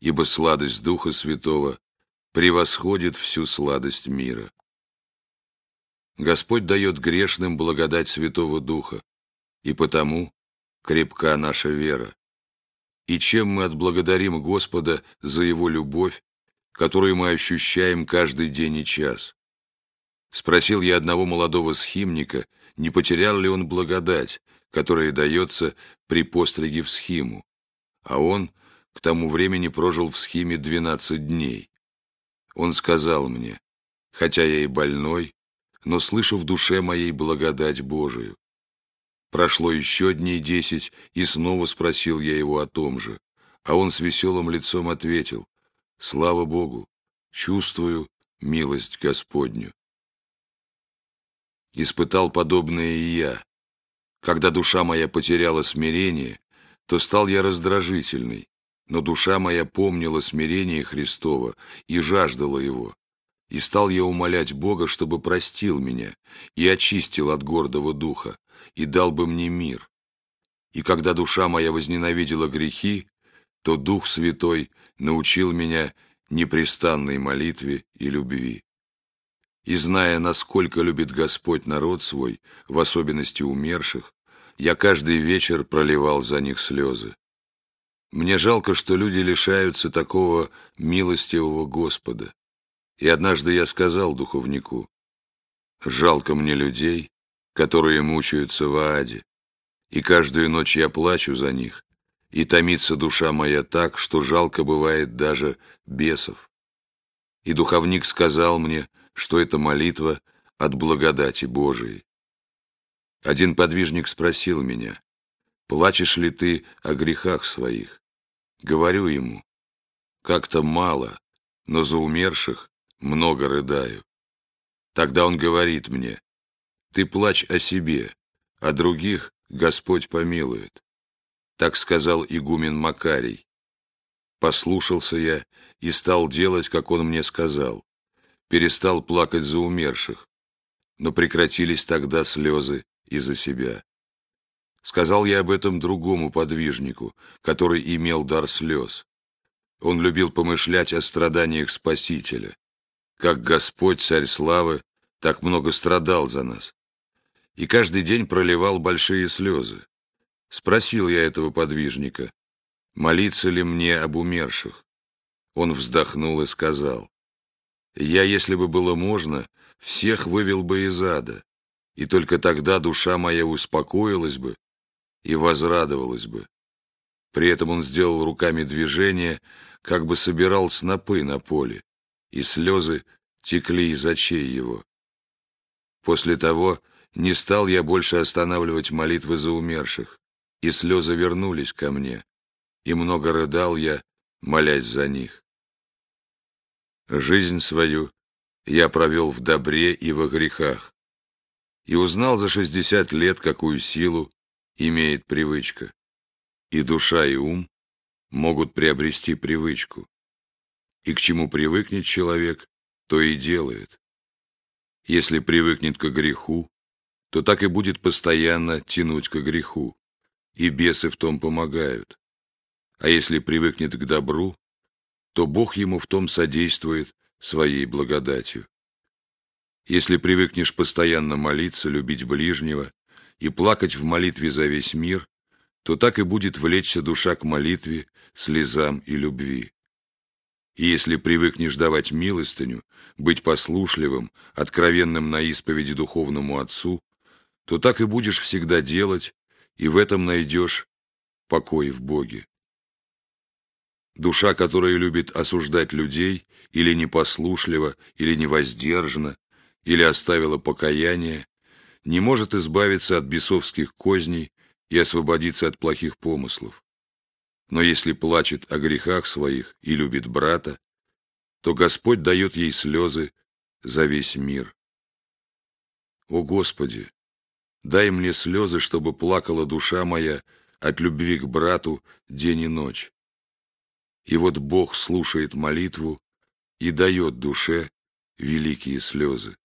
Speaker 1: ибо сладость Духа Святого превосходит всю сладость мира. Господь дает грешным благодать Святого Духа, и потому крепка наша вера. И чем мы отблагодарим Господа за Его любовь, которую мы ощущаем каждый день и час? Спросил я одного молодого схимника, не потерял ли он благодать, которая дается при постриге в схиму, а он к тому времени прожил в схиме двенадцать дней. Он сказал мне, хотя я и больной, но слышу в душе моей благодать Божию. Прошло еще дней десять, и снова спросил я его о том же, а он с веселым лицом ответил, «Слава Богу, чувствую милость Господню». Испытал подобное и я. Когда душа моя потеряла смирение, то стал я раздражительный, но душа моя помнила смирение Христова и жаждала его. И стал я умолять Бога, чтобы простил меня и очистил от гордого духа, и дал бы мне мир. И когда душа моя возненавидела грехи, то Дух Святой научил меня непрестанной молитве и любви. И зная, насколько любит Господь народ свой, в особенности умерших, я каждый вечер проливал за них слезы. Мне жалко, что люди лишаются такого милостивого Господа. И однажды я сказал духовнику, «Жалко мне людей, которые мучаются в аде, и каждую ночь я плачу за них, и томится душа моя так, что жалко бывает даже бесов. И духовник сказал мне, что это молитва от благодати Божией. Один подвижник спросил меня, «Плачешь ли ты о грехах своих?» Говорю ему, «Как-то мало, но за умерших много рыдаю». Тогда он говорит мне, ты плачь о себе, а других Господь помилует. Так сказал игумен Макарий. Послушался я и стал делать, как он мне сказал. Перестал плакать за умерших, но прекратились тогда слезы из-за себя. Сказал я об этом другому подвижнику, который имел дар слез. Он любил помышлять о страданиях Спасителя. Как Господь, Царь Славы, так много страдал за нас и каждый день проливал большие слезы. Спросил я этого подвижника, молиться ли мне об умерших. Он вздохнул и сказал, «Я, если бы было можно, всех вывел бы из ада, и только тогда душа моя успокоилась бы и возрадовалась бы». При этом он сделал руками движение, как бы собирал снопы на поле, и слезы текли из очей его. После того не стал я больше останавливать молитвы за умерших, и слезы вернулись ко мне, и много рыдал я, молясь за них. Жизнь свою я провел в добре и во грехах, и узнал за шестьдесят лет, какую силу имеет привычка, и душа и ум могут приобрести привычку, и к чему привыкнет человек, то и делает. Если привыкнет к греху, то так и будет постоянно тянуть к греху, и бесы в том помогают. А если привыкнет к добру, то Бог ему в том содействует своей благодатью. Если привыкнешь постоянно молиться, любить ближнего и плакать в молитве за весь мир, то так и будет влечься душа к молитве, слезам и любви. И если привыкнешь давать милостыню, быть послушливым, откровенным на исповеди духовному отцу, то так и будешь всегда делать, и в этом найдешь покой в Боге. Душа, которая любит осуждать людей, или непослушливо, или невоздержана, или оставила покаяние, не может избавиться от бесовских козней и освободиться от плохих помыслов. Но если плачет о грехах своих и любит брата, то Господь дает ей слезы за весь мир. О Господи, Дай мне слезы, чтобы плакала душа моя от любви к брату день и ночь. И вот Бог слушает молитву и дает душе великие слезы.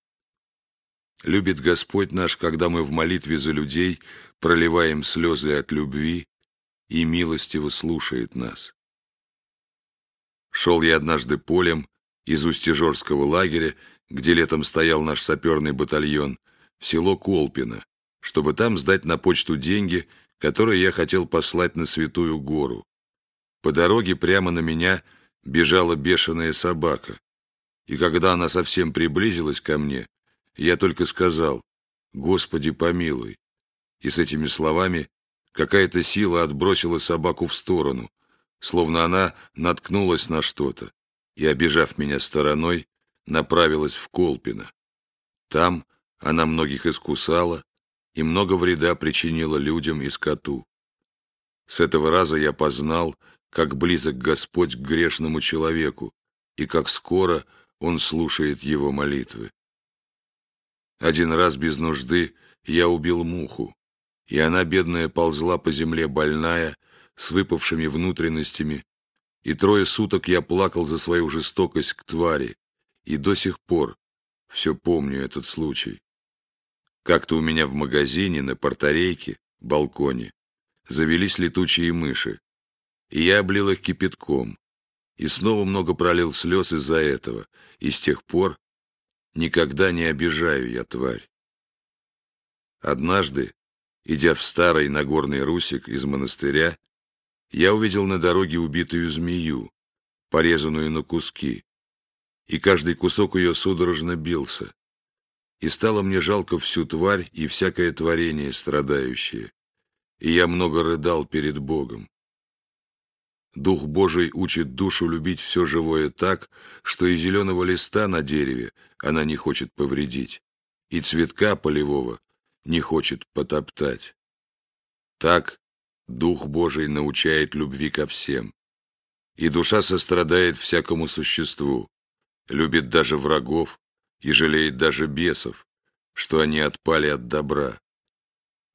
Speaker 1: Любит Господь наш, когда мы в молитве за людей проливаем слезы от любви, и милостиво слушает нас. Шел я однажды полем из Устежорского лагеря, где летом стоял наш саперный батальон – в село Колпино, чтобы там сдать на почту деньги, которые я хотел послать на Святую Гору. По дороге прямо на меня бежала бешеная собака, и когда она совсем приблизилась ко мне, я только сказал «Господи, помилуй!» И с этими словами какая-то сила отбросила собаку в сторону, словно она наткнулась на что-то, и, обижав меня стороной, направилась в Колпино. Там она многих искусала и много вреда причинила людям и скоту. С этого раза я познал, как близок Господь к грешному человеку и как скоро Он слушает его молитвы. Один раз без нужды я убил муху, и она, бедная, ползла по земле больная, с выпавшими внутренностями, и трое суток я плакал за свою жестокость к твари, и до сих пор все помню этот случай. Как-то у меня в магазине на порторейке, балконе, завелись летучие мыши, и я облил их кипятком, и снова много пролил слез из-за этого, и с тех пор никогда не обижаю я тварь. Однажды, идя в старый Нагорный Русик из монастыря, я увидел на дороге убитую змею, порезанную на куски, и каждый кусок ее судорожно бился. И стало мне жалко всю тварь и всякое творение страдающее, и я много рыдал перед Богом. Дух Божий учит душу любить все живое так, что и зеленого листа на дереве она не хочет повредить, и цветка полевого не хочет потоптать. Так Дух Божий научает любви ко всем. И душа сострадает всякому существу, любит даже врагов и жалеет даже бесов, что они отпали от добра.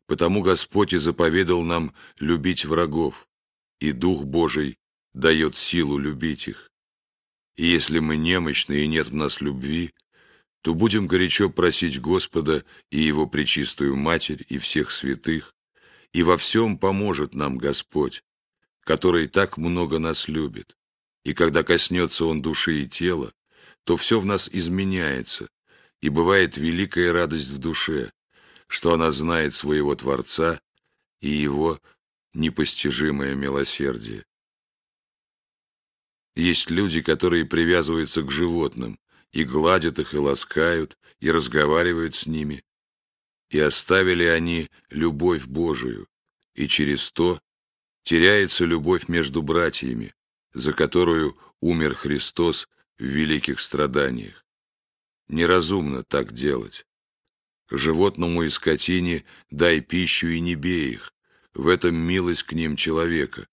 Speaker 1: Потому Господь и заповедал нам любить врагов, и Дух Божий дает силу любить их. И если мы немощны и нет в нас любви, то будем горячо просить Господа и Его Пречистую Матерь и всех святых, и во всем поможет нам Господь, который так много нас любит. И когда коснется Он души и тела, то все в нас изменяется, и бывает великая радость в душе, что она знает своего Творца и Его непостижимое милосердие. Есть люди, которые привязываются к животным, и гладят их, и ласкают, и разговаривают с ними, и оставили они любовь Божию, и через то теряется любовь между братьями, за которую умер Христос в великих страданиях. Неразумно так делать. Животному и скотине дай пищу и не бей их, в этом милость к ним человека.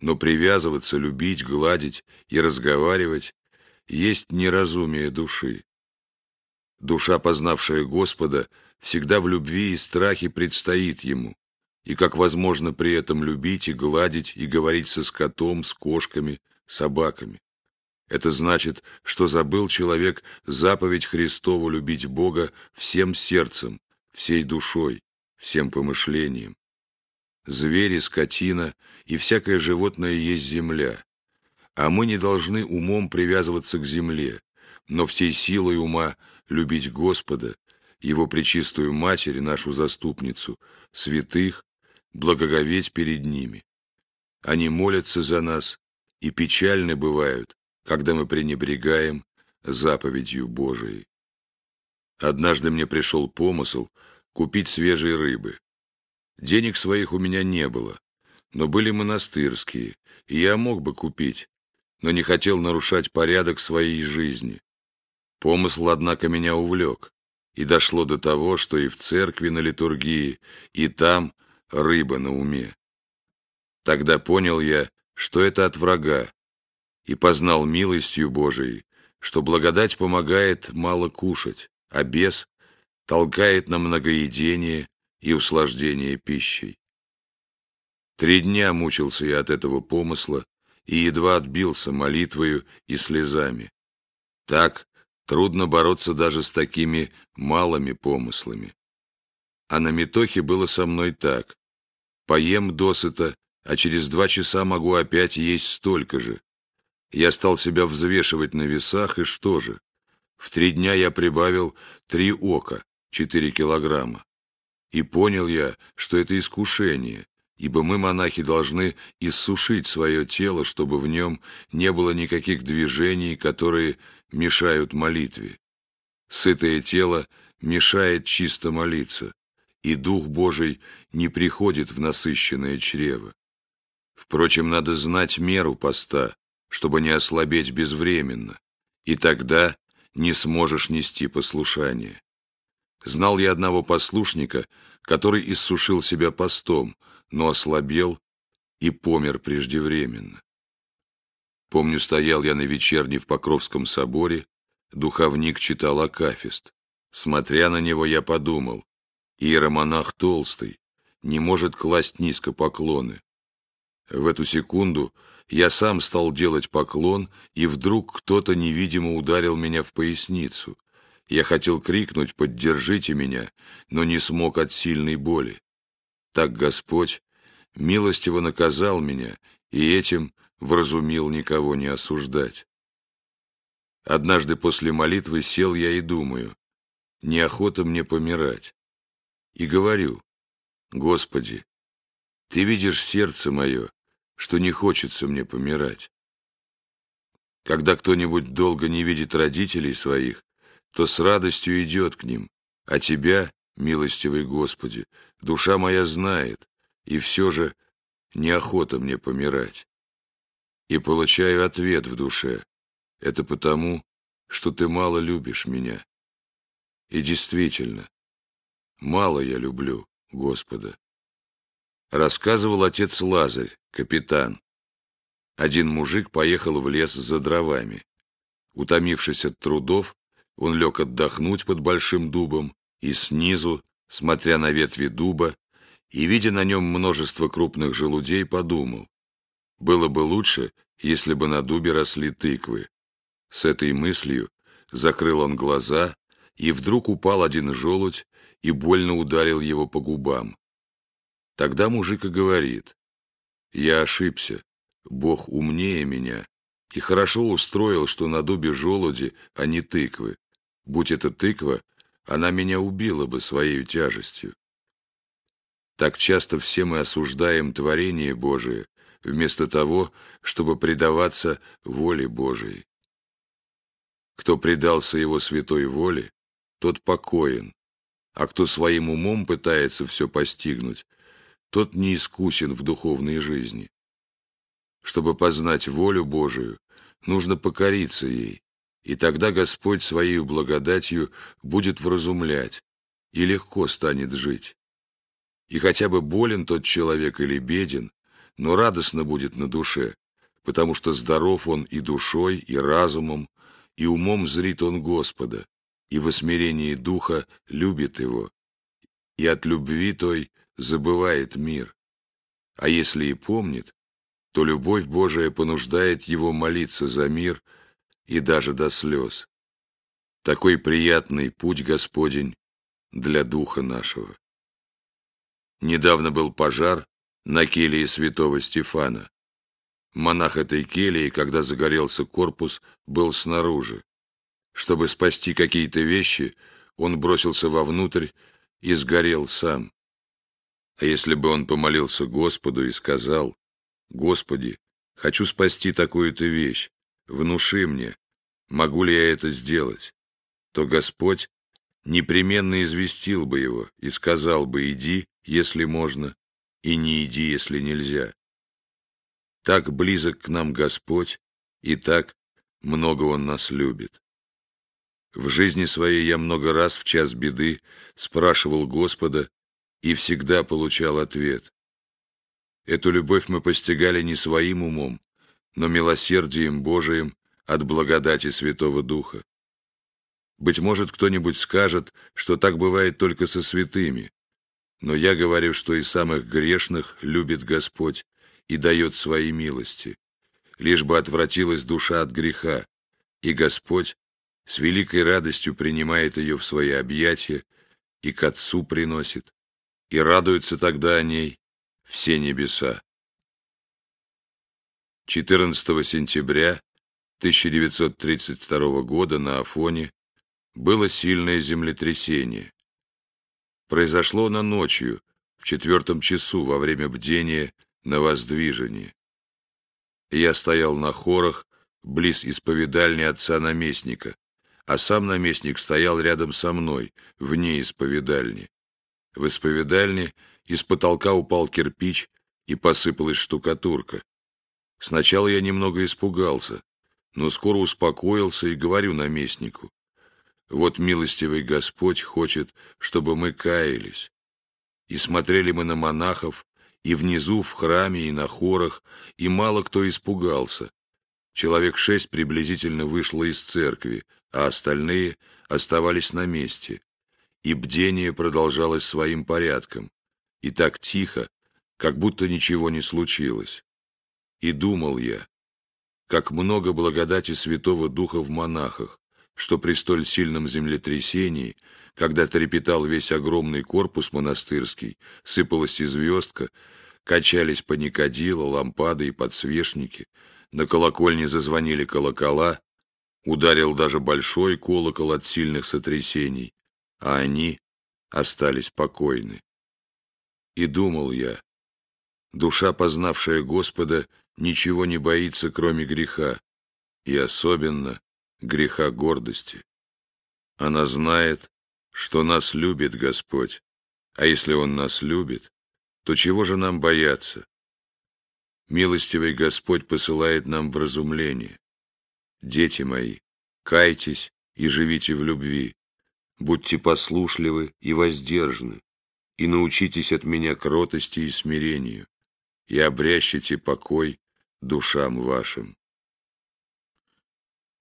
Speaker 1: Но привязываться, любить, гладить и разговаривать есть неразумие души. Душа, познавшая Господа, всегда в любви и страхе предстоит Ему, и как возможно при этом любить и гладить и говорить со скотом, с кошками, собаками. Это значит, что забыл человек заповедь Христову любить Бога всем сердцем, всей душой, всем помышлением. Звери, скотина и всякое животное есть земля, а мы не должны умом привязываться к земле, но всей силой ума любить Господа, Его Пречистую Матерь, нашу заступницу, святых, благоговеть перед ними. Они молятся за нас и печальны бывают, когда мы пренебрегаем заповедью Божией. Однажды мне пришел помысл купить свежей рыбы. Денег своих у меня не было, но были монастырские, и я мог бы купить, но не хотел нарушать порядок своей жизни. Помысл, однако, меня увлек, и дошло до того, что и в церкви на литургии, и там рыба на уме. Тогда понял я, что это от врага, и познал милостью Божией, что благодать помогает мало кушать, а бес толкает на многоедение и услаждение пищей. Три дня мучился я от этого помысла и едва отбился молитвою и слезами. Так трудно бороться даже с такими малыми помыслами. А на метохе было со мной так. Поем досыта, а через два часа могу опять есть столько же. Я стал себя взвешивать на весах, и что же? В три дня я прибавил три ока, 4 килограмма. И понял я, что это искушение, ибо мы, монахи, должны иссушить свое тело, чтобы в нем не было никаких движений, которые мешают молитве. Сытое тело мешает чисто молиться, и Дух Божий не приходит в насыщенное чрево. Впрочем, надо знать меру поста, чтобы не ослабеть безвременно, и тогда не сможешь нести послушание. Знал я одного послушника, который иссушил себя постом, но ослабел и помер преждевременно. Помню, стоял я на вечерне в Покровском соборе, духовник читал Акафист. Смотря на него, я подумал, иеромонах толстый, не может класть низко поклоны. В эту секунду я сам стал делать поклон, и вдруг кто-то невидимо ударил меня в поясницу. Я хотел крикнуть «Поддержите меня!», но не смог от сильной боли. Так Господь милостиво наказал меня и этим вразумил никого не осуждать. Однажды после молитвы сел я и думаю, неохота мне помирать. И говорю, Господи, Ты видишь сердце мое, что не хочется мне помирать. Когда кто-нибудь долго не видит родителей своих, то с радостью идет к ним, а Тебя, милостивый Господи, душа моя знает, и все же неохота мне помирать. И получаю ответ в душе. Это потому, что ты мало любишь меня. И действительно, мало я люблю Господа. Рассказывал отец Лазарь, капитан. Один мужик поехал в лес за дровами. Утомившись от трудов, он лег отдохнуть под большим дубом и снизу, смотря на ветви дуба, и, видя на нем множество крупных желудей, подумал, было бы лучше, если бы на дубе росли тыквы. С этой мыслью закрыл он глаза, и вдруг упал один желудь и больно ударил его по губам. Тогда мужик и говорит, «Я ошибся, Бог умнее меня и хорошо устроил, что на дубе желуди, а не тыквы. Будь это тыква, она меня убила бы своей тяжестью. Так часто все мы осуждаем творение Божие, вместо того, чтобы предаваться воле Божией. Кто предался его святой воле, тот покоен, а кто своим умом пытается все постигнуть, тот не искусен в духовной жизни. Чтобы познать волю Божию, нужно покориться ей, и тогда Господь Своей благодатью будет вразумлять, и легко станет жить. И хотя бы болен тот человек или беден, но радостно будет на душе, потому что здоров он и душой, и разумом, и умом зрит он Господа, и в смирении духа любит его, и от любви той забывает мир. А если и помнит, то любовь Божия понуждает его молиться за мир и даже до слез. Такой приятный путь Господень для духа нашего. Недавно был пожар на келье святого Стефана. Монах этой кельи, когда загорелся корпус, был снаружи. Чтобы спасти какие-то вещи, он бросился вовнутрь и сгорел сам. А если бы он помолился Господу и сказал, «Господи, хочу спасти такую-то вещь, внуши мне, могу ли я это сделать, то Господь непременно известил бы его и сказал бы «иди, если можно, и не иди, если нельзя». Так близок к нам Господь, и так много Он нас любит. В жизни своей я много раз в час беды спрашивал Господа и всегда получал ответ. Эту любовь мы постигали не своим умом, но милосердием Божиим от благодати Святого Духа. Быть может, кто-нибудь скажет, что так бывает только со святыми, но я говорю, что и самых грешных любит Господь и дает свои милости, лишь бы отвратилась душа от греха, и Господь с великой радостью принимает ее в свои объятия и к Отцу приносит, и радуются тогда о ней все небеса. 14 сентября 1932 года на Афоне было сильное землетрясение, Произошло на ночью, в четвертом часу, во время бдения на воздвижении. Я стоял на хорах, близ исповедальни отца-наместника, а сам наместник стоял рядом со мной, вне исповедальни. В исповедальне из потолка упал кирпич и посыпалась штукатурка. Сначала я немного испугался, но скоро успокоился и говорю наместнику. Вот милостивый Господь хочет, чтобы мы каялись. И смотрели мы на монахов, и внизу, в храме, и на хорах, и мало кто испугался. Человек шесть приблизительно вышло из церкви, а остальные оставались на месте. И бдение продолжалось своим порядком, и так тихо, как будто ничего не случилось. И думал я, как много благодати Святого Духа в монахах, что при столь сильном землетрясении, когда трепетал весь огромный корпус монастырский, сыпалась и звездка, качались паникадила, лампады и подсвечники, на колокольне зазвонили колокола, ударил даже большой колокол от сильных сотрясений, а они остались покойны. И думал я, душа, познавшая Господа, ничего не боится, кроме греха, и особенно греха гордости. Она знает, что нас любит Господь, а если Он нас любит, то чего же нам бояться? Милостивый Господь посылает нам вразумление. Дети мои, кайтесь и живите в любви, будьте послушливы и воздержаны, и научитесь от меня кротости и смирению, и обрящите покой душам вашим.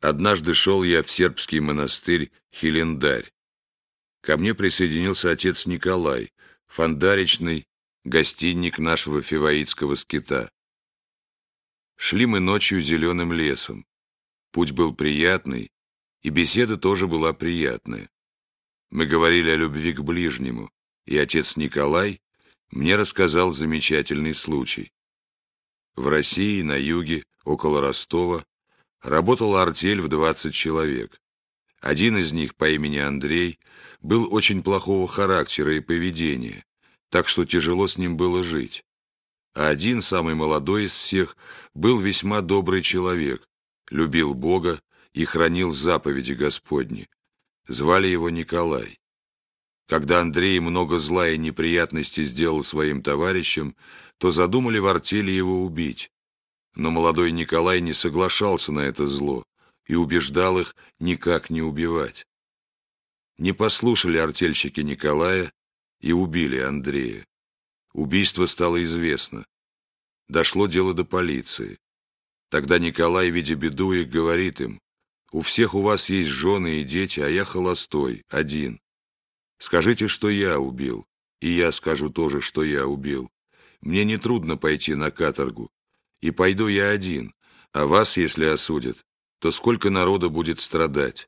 Speaker 1: Однажды шел я в сербский монастырь Хилендарь. Ко мне присоединился отец Николай, фандаричный гостинник нашего фиваитского скита. Шли мы ночью зеленым лесом. Путь был приятный, и беседа тоже была приятная. Мы говорили о любви к ближнему, и отец Николай мне рассказал замечательный случай. В России, на юге, около Ростова, Работала артель в 20 человек. Один из них по имени Андрей был очень плохого характера и поведения, так что тяжело с ним было жить. А один, самый молодой из всех, был весьма добрый человек, любил Бога и хранил заповеди Господни. Звали его Николай. Когда Андрей много зла и неприятностей сделал своим товарищам, то задумали в артели его убить, но молодой Николай не соглашался на это зло и убеждал их никак не убивать. Не послушали артельщики Николая и убили Андрея. Убийство стало известно. Дошло дело до полиции. Тогда Николай, видя беду, их говорит им, «У всех у вас есть жены и дети, а я холостой, один. Скажите, что я убил, и я скажу тоже, что я убил. Мне нетрудно пойти на каторгу, и пойду я один, а вас, если осудят, то сколько народа будет страдать?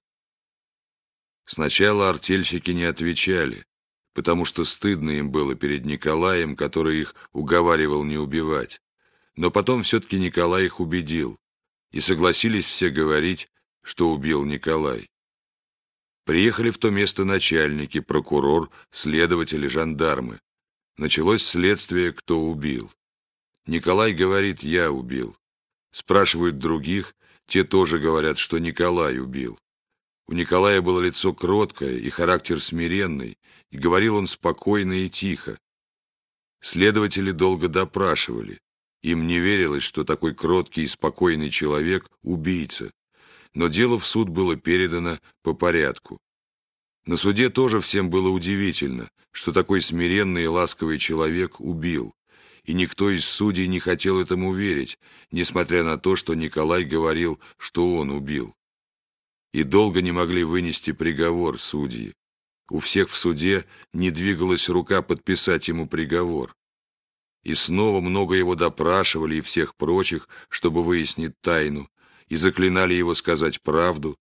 Speaker 1: Сначала артельщики не отвечали, потому что стыдно им было перед Николаем, который их уговаривал не убивать. Но потом все-таки Николай их убедил, и согласились все говорить, что убил Николай. Приехали в то место начальники, прокурор, следователи, жандармы. Началось следствие, кто убил. Николай говорит, я убил. Спрашивают других, те тоже говорят, что Николай убил. У Николая было лицо кроткое и характер смиренный, и говорил он спокойно и тихо. Следователи долго допрашивали. Им не верилось, что такой кроткий и спокойный человек – убийца. Но дело в суд было передано по порядку. На суде тоже всем было удивительно, что такой смиренный и ласковый человек убил и никто из судей не хотел этому верить, несмотря на то, что Николай говорил, что он убил. И долго не могли вынести приговор судьи. У всех в суде не двигалась рука подписать ему приговор. И снова много его допрашивали и всех прочих, чтобы выяснить тайну, и заклинали его сказать правду.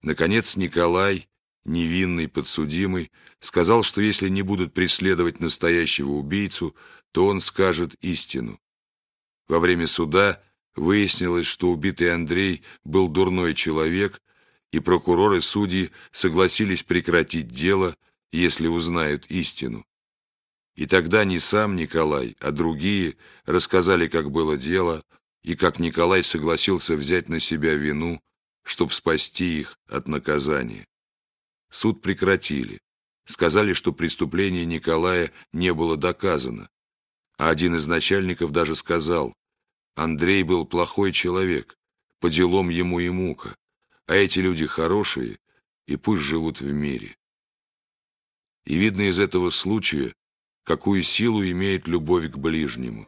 Speaker 1: Наконец Николай, невинный подсудимый, сказал, что если не будут преследовать настоящего убийцу, то он скажет истину. Во время суда выяснилось, что убитый Андрей был дурной человек, и прокуроры судьи согласились прекратить дело если узнают истину. И тогда не сам Николай, а другие рассказали, как было дело, и как Николай согласился взять на себя вину, чтобы спасти их от наказания. Суд прекратили. Сказали, что преступление Николая не было доказано. А один из начальников даже сказал, Андрей был плохой человек, по делам ему и мука, а эти люди хорошие, и пусть живут в мире. И видно из этого случая, какую силу имеет любовь к ближнему.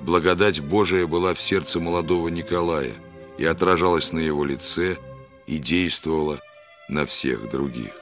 Speaker 1: Благодать Божия была в сердце молодого Николая и отражалась на его лице и действовала на всех других.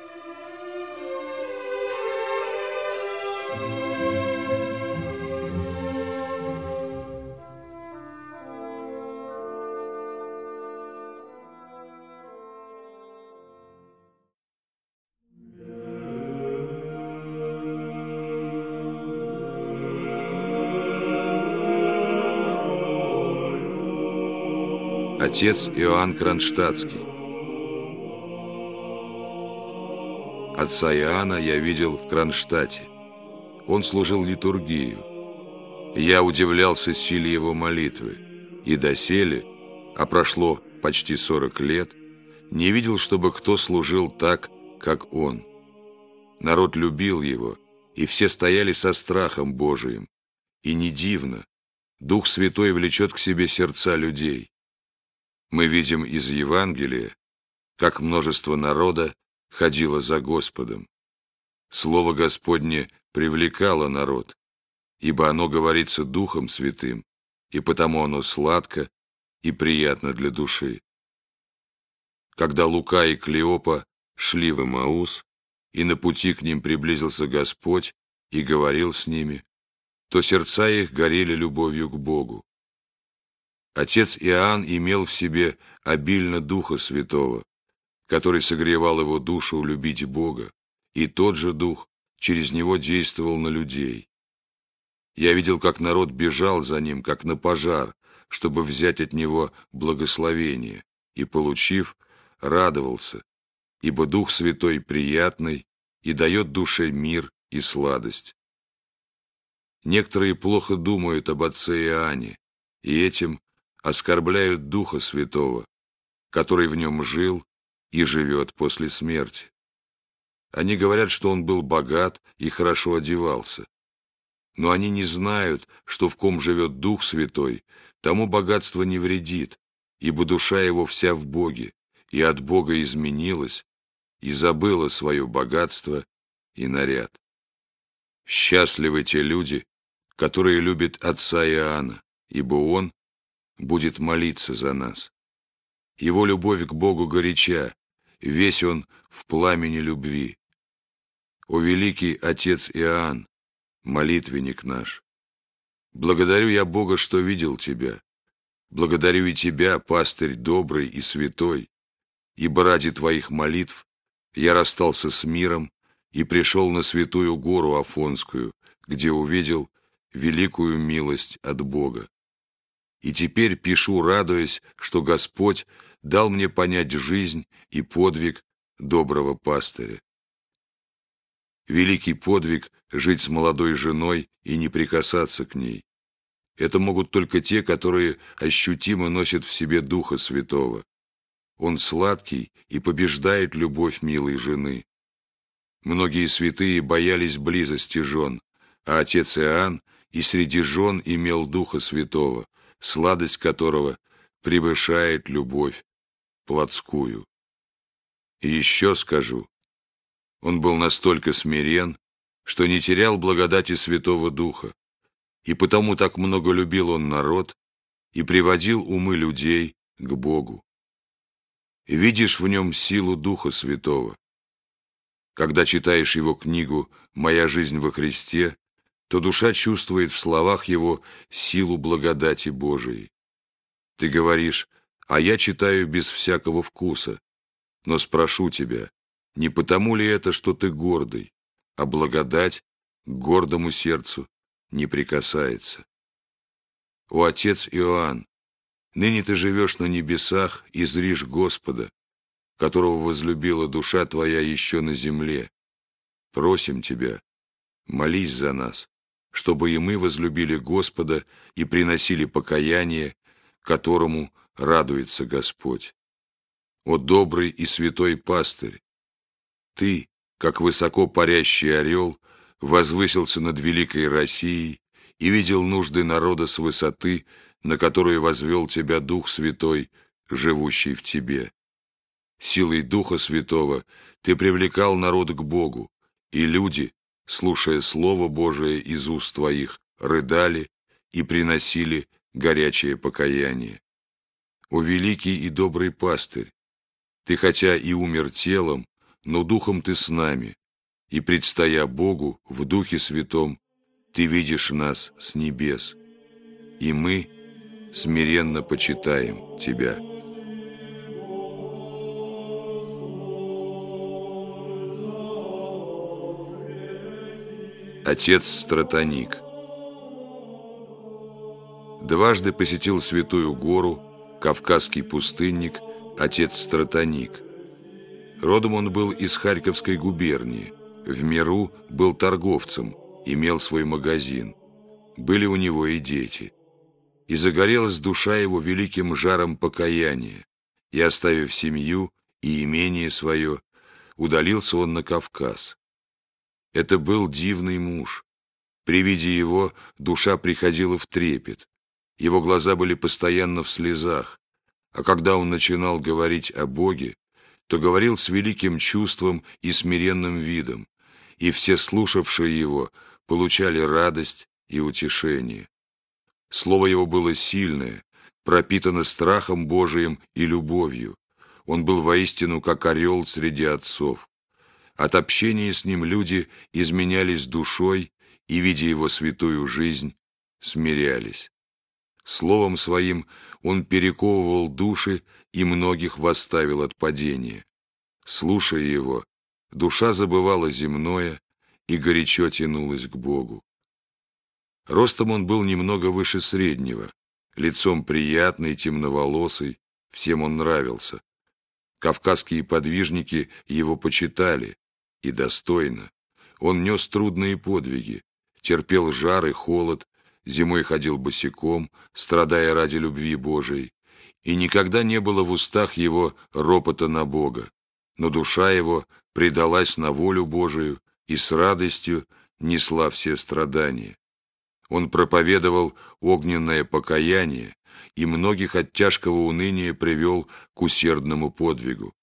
Speaker 1: Отец Иоанн Кронштадтский. Отца Иоанна я видел в Кронштадте. Он служил литургию. Я удивлялся силе его молитвы. И доселе, а прошло почти сорок лет, не видел, чтобы кто служил так, как он. Народ любил его, и все стояли со страхом Божиим. И не дивно, Дух Святой влечет к себе сердца людей. Мы видим из Евангелия, как множество народа ходило за Господом. Слово Господне привлекало народ, ибо оно говорится Духом Святым, и потому оно сладко и приятно для души. Когда Лука и Клеопа шли в Имаус, и на пути к ним приблизился Господь и говорил с ними, то сердца их горели любовью к Богу. Отец Иоанн имел в себе обильно Духа Святого, который согревал его душу любить Бога, и тот же Дух через него действовал на людей. Я видел, как народ бежал за ним, как на пожар, чтобы взять от него благословение, и, получив, радовался, ибо Дух Святой приятный и дает душе мир и сладость. Некоторые плохо думают об отце Иоанне, и этим оскорбляют Духа Святого, который в нем жил и живет после смерти. Они говорят, что он был богат и хорошо одевался. Но они не знают, что в ком живет Дух Святой, тому богатство не вредит, ибо душа его вся в Боге, и от Бога изменилась, и забыла свое богатство и наряд. Счастливы те люди, которые любят отца Иоанна, ибо он будет молиться за нас. Его любовь к Богу горяча, весь он в пламени любви. О великий Отец Иоанн, молитвенник наш! Благодарю я Бога, что видел тебя. Благодарю и тебя, пастырь добрый и святой, ибо ради твоих молитв я расстался с миром и пришел на святую гору Афонскую, где увидел великую милость от Бога. И теперь пишу, радуясь, что Господь дал мне понять жизнь и подвиг доброго пастыря. Великий подвиг — жить с молодой женой и не прикасаться к ней. Это могут только те, которые ощутимо носят в себе Духа Святого. Он сладкий и побеждает любовь милой жены. Многие святые боялись близости жен, а отец Иоанн и среди жен имел Духа Святого, сладость которого превышает любовь плотскую. И еще скажу, он был настолько смирен, что не терял благодати Святого Духа, и потому так много любил он народ и приводил умы людей к Богу. Видишь в нем силу Духа Святого. Когда читаешь его книгу «Моя жизнь во Христе», то душа чувствует в словах его силу благодати Божией. Ты говоришь, а я читаю без всякого вкуса, но спрошу тебя, не потому ли это, что ты гордый, а благодать к гордому сердцу не прикасается? О, отец Иоанн, ныне ты живешь на небесах и зришь Господа, которого возлюбила душа твоя еще на земле, просим Тебя, молись за нас, чтобы и мы возлюбили Господа и приносили покаяние, которому радуется Господь. О добрый и святой пастырь! Ты, как высоко парящий орел, возвысился над великой Россией и видел нужды народа с высоты, на которую возвел тебя Дух Святой, живущий в тебе. Силой Духа Святого ты привлекал народ к Богу, и люди, слушая Слово Божие из уст твоих, рыдали и приносили горячее покаяние. О великий и добрый пастырь! Ты хотя и умер телом, но духом ты с нами, и, предстоя Богу в Духе Святом, ты видишь нас с небес, и мы смиренно почитаем Тебя. Отец Стратоник Дважды посетил Святую Гору, кавказский пустынник, отец Стратоник. Родом он был из Харьковской губернии, в миру был торговцем, имел свой магазин. Были у него и дети. И загорелась душа его великим жаром покаяния, и, оставив семью и имение свое, удалился он на Кавказ. Это был дивный муж. При виде его душа приходила в трепет. Его глаза были постоянно в слезах, а когда он начинал говорить о Боге, то говорил с великим чувством и смиренным видом, и все слушавшие его получали радость и утешение. Слово его было сильное, пропитано страхом Божиим и любовью. Он был воистину как орел среди отцов. От общения с ним люди изменялись душой и, видя его святую жизнь, смирялись. Словом своим он перековывал души и многих восставил от падения. Слушая его, душа забывала земное и горячо тянулась к Богу. Ростом он был немного выше среднего, лицом приятный, темноволосый, всем он нравился. Кавказские подвижники его почитали, и достойно. Он нес трудные подвиги, терпел жар и холод, зимой ходил босиком, страдая ради любви Божией, и никогда не было в устах его ропота на Бога, но душа его предалась на волю Божию и с радостью несла все страдания. Он проповедовал огненное покаяние и многих от тяжкого уныния привел к усердному подвигу.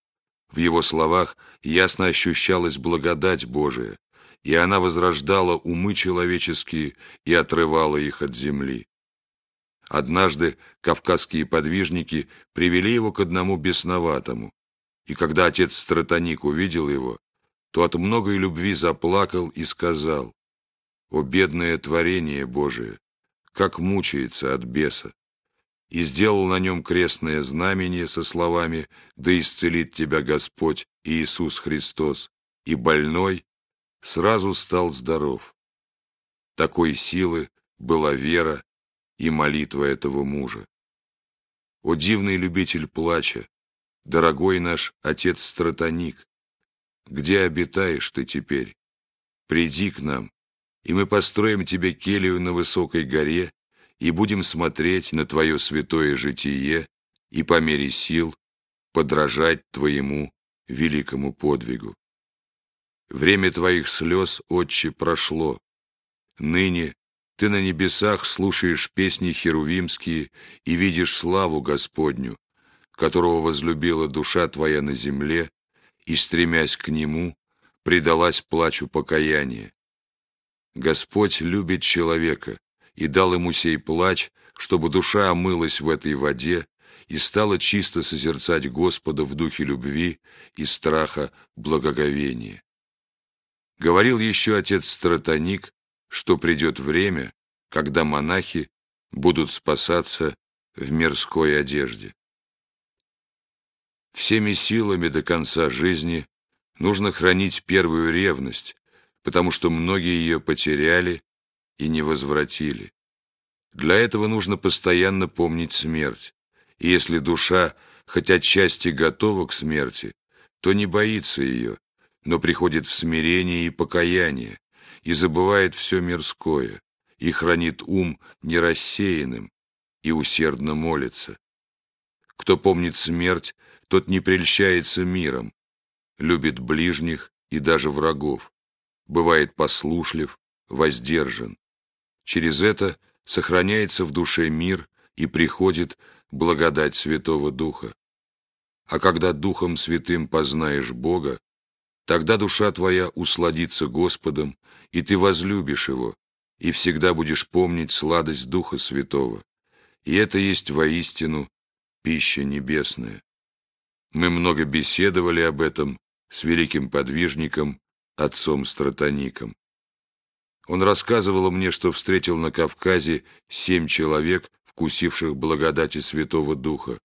Speaker 1: В его словах ясно ощущалась благодать Божия, и она возрождала умы человеческие и отрывала их от земли. Однажды кавказские подвижники привели его к одному бесноватому, и когда отец Стратоник увидел его, то от многой любви заплакал и сказал, «О бедное творение Божие, как мучается от беса! и сделал на нем крестное знамение со словами «Да исцелит тебя Господь Иисус Христос», и больной сразу стал здоров. Такой силы была вера и молитва этого мужа. О дивный любитель плача, дорогой наш отец Стратоник, где обитаешь ты теперь? Приди к нам, и мы построим тебе келью на высокой горе, и будем смотреть на Твое святое житие и по мере сил подражать Твоему великому подвигу. Время Твоих слез, Отче, прошло. Ныне Ты на небесах слушаешь песни херувимские и видишь славу Господню, которого возлюбила душа Твоя на земле, и, стремясь к Нему, предалась плачу покаяния. Господь любит человека, и дал ему сей плач, чтобы душа омылась в этой воде и стала чисто созерцать Господа в духе любви и страха благоговения. Говорил еще отец Стратоник, что придет время, когда монахи будут спасаться в мирской одежде. Всеми силами до конца жизни нужно хранить первую ревность, потому что многие ее потеряли и не возвратили. Для этого нужно постоянно помнить смерть, и если душа хоть отчасти готова к смерти, то не боится ее, но приходит в смирение и покаяние, и забывает все мирское, и хранит ум нерассеянным, и усердно молится. Кто помнит смерть, тот не прельщается миром, любит ближних и даже врагов, бывает послушлив, воздержан. Через это сохраняется в душе мир и приходит благодать Святого Духа. А когда Духом Святым познаешь Бога, тогда душа твоя усладится Господом, и ты возлюбишь Его, и всегда будешь помнить сладость Духа Святого. И это есть воистину пища небесная. Мы много беседовали об этом с великим подвижником, отцом Стратоником. Он рассказывал мне, что встретил на Кавказе семь человек, вкусивших благодати Святого Духа,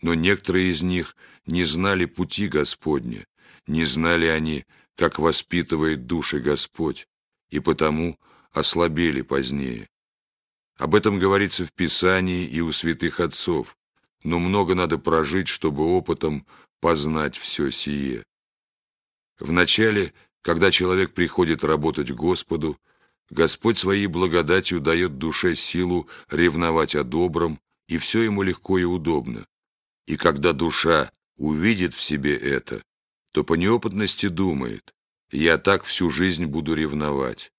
Speaker 1: но некоторые из них не знали пути Господня, не знали они, как воспитывает души Господь, и потому ослабели позднее. Об этом говорится в Писании и у святых отцов, но много надо прожить, чтобы опытом познать все сие. Вначале, когда человек приходит работать Господу, Господь своей благодатью дает душе силу ревновать о добром, и все ему легко и удобно. И когда душа увидит в себе это, то по неопытности думает, я так всю жизнь буду ревновать,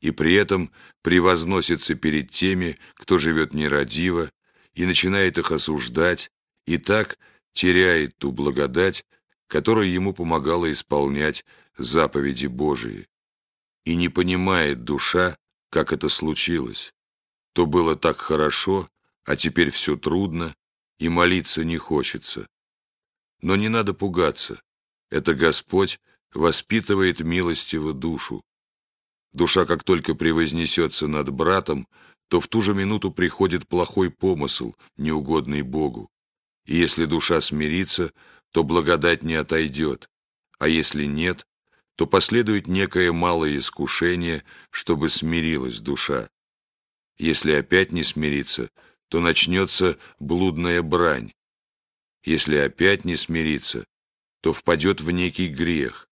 Speaker 1: и при этом превозносится перед теми, кто живет нерадиво, и начинает их осуждать, и так теряет ту благодать, которая ему помогала исполнять заповеди Божии. И не понимает душа, как это случилось. То было так хорошо, а теперь все трудно, и молиться не хочется. Но не надо пугаться. Это Господь воспитывает милостиво душу. Душа, как только превознесется над братом, то в ту же минуту приходит плохой помысл, неугодный Богу. И если душа смирится, то благодать не отойдет, а если нет, то последует некое малое искушение, чтобы смирилась душа. Если опять не смириться, то начнется блудная брань. Если опять не смириться, то впадет в некий грех.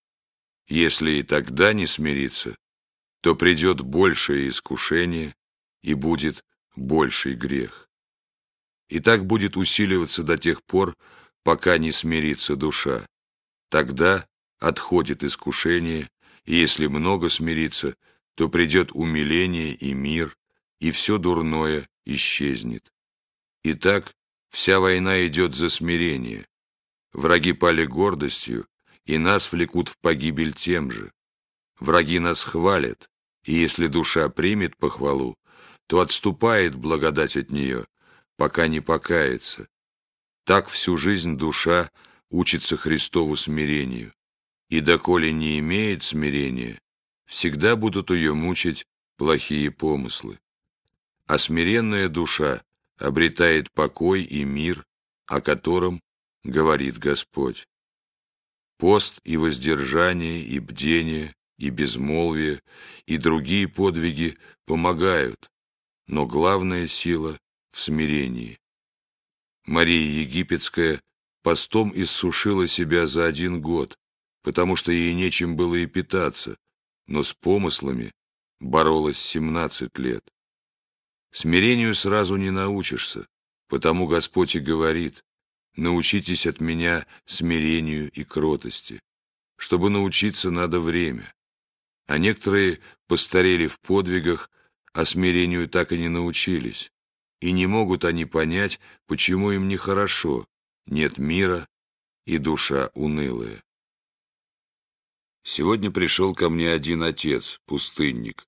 Speaker 1: Если и тогда не смириться, то придет большее искушение и будет больший грех. И так будет усиливаться до тех пор, пока не смирится душа. Тогда отходит искушение, и если много смирится, то придет умиление и мир, и все дурное исчезнет. Итак, вся война идет за смирение. Враги пали гордостью, и нас влекут в погибель тем же. Враги нас хвалят, и если душа примет похвалу, то отступает благодать от нее, пока не покается. Так всю жизнь душа учится Христову смирению, и доколе не имеет смирения, всегда будут ее мучить плохие помыслы. А смиренная душа обретает покой и мир, о котором говорит Господь. Пост и воздержание, и бдение, и безмолвие, и другие подвиги помогают, но главная сила в смирении. Мария Египетская постом иссушила себя за один год, потому что ей нечем было и питаться, но с помыслами боролась семнадцать лет. Смирению сразу не научишься, потому Господь и говорит, научитесь от меня смирению и кротости. Чтобы научиться, надо время. А некоторые постарели в подвигах, а смирению так и не научились. И не могут они понять, почему им нехорошо, нет мира и душа унылая. Сегодня пришел ко мне один отец, пустынник.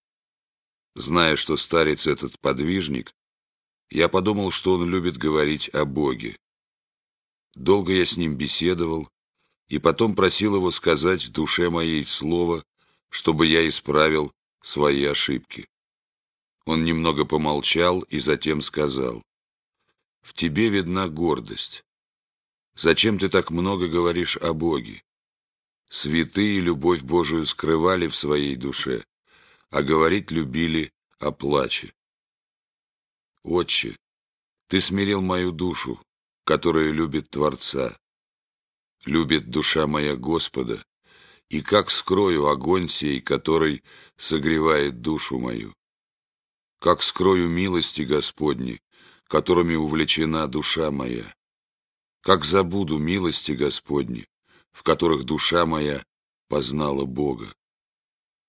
Speaker 1: Зная, что старец этот подвижник, я подумал, что он любит говорить о Боге. Долго я с ним беседовал, и потом просил его сказать душе моей слово, чтобы я исправил свои ошибки. Он немного помолчал и затем сказал, «В тебе видна гордость. Зачем ты так много говоришь о Боге? Святые любовь Божию скрывали в своей душе, а говорить любили о плаче. Отче, ты смирил мою душу, которая любит Творца. Любит душа моя Господа, и как скрою огонь сей, который согревает душу мою? Как скрою милости Господни, которыми увлечена душа моя? Как забуду милости Господни, в которых душа моя познала Бога?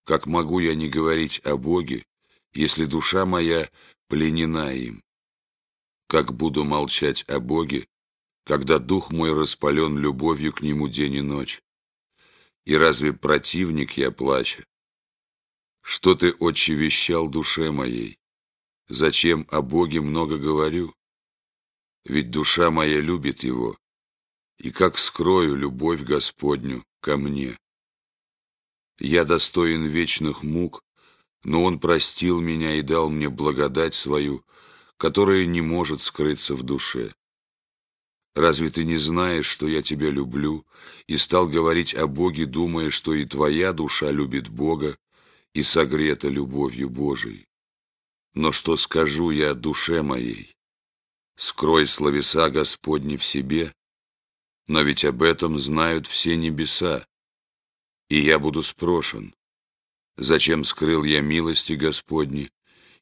Speaker 1: Как могу я не говорить о Боге, если душа моя пленена им? Как буду молчать о Боге, когда дух мой распален любовью к Нему день и ночь? И разве противник я плача? Что ты, отче, вещал душе моей? Зачем о Боге много говорю? Ведь душа моя любит Его, и как скрою любовь Господню ко мне? Я достоин вечных мук, но Он простил меня и дал мне благодать свою, которая не может скрыться в душе. Разве ты не знаешь, что я тебя люблю, и стал говорить о Боге, думая, что и твоя душа любит Бога и согрета любовью Божией? Но что скажу я о душе моей? Скрой словеса Господни в себе, но ведь об этом знают все небеса, и я буду спрошен, зачем скрыл я милости Господни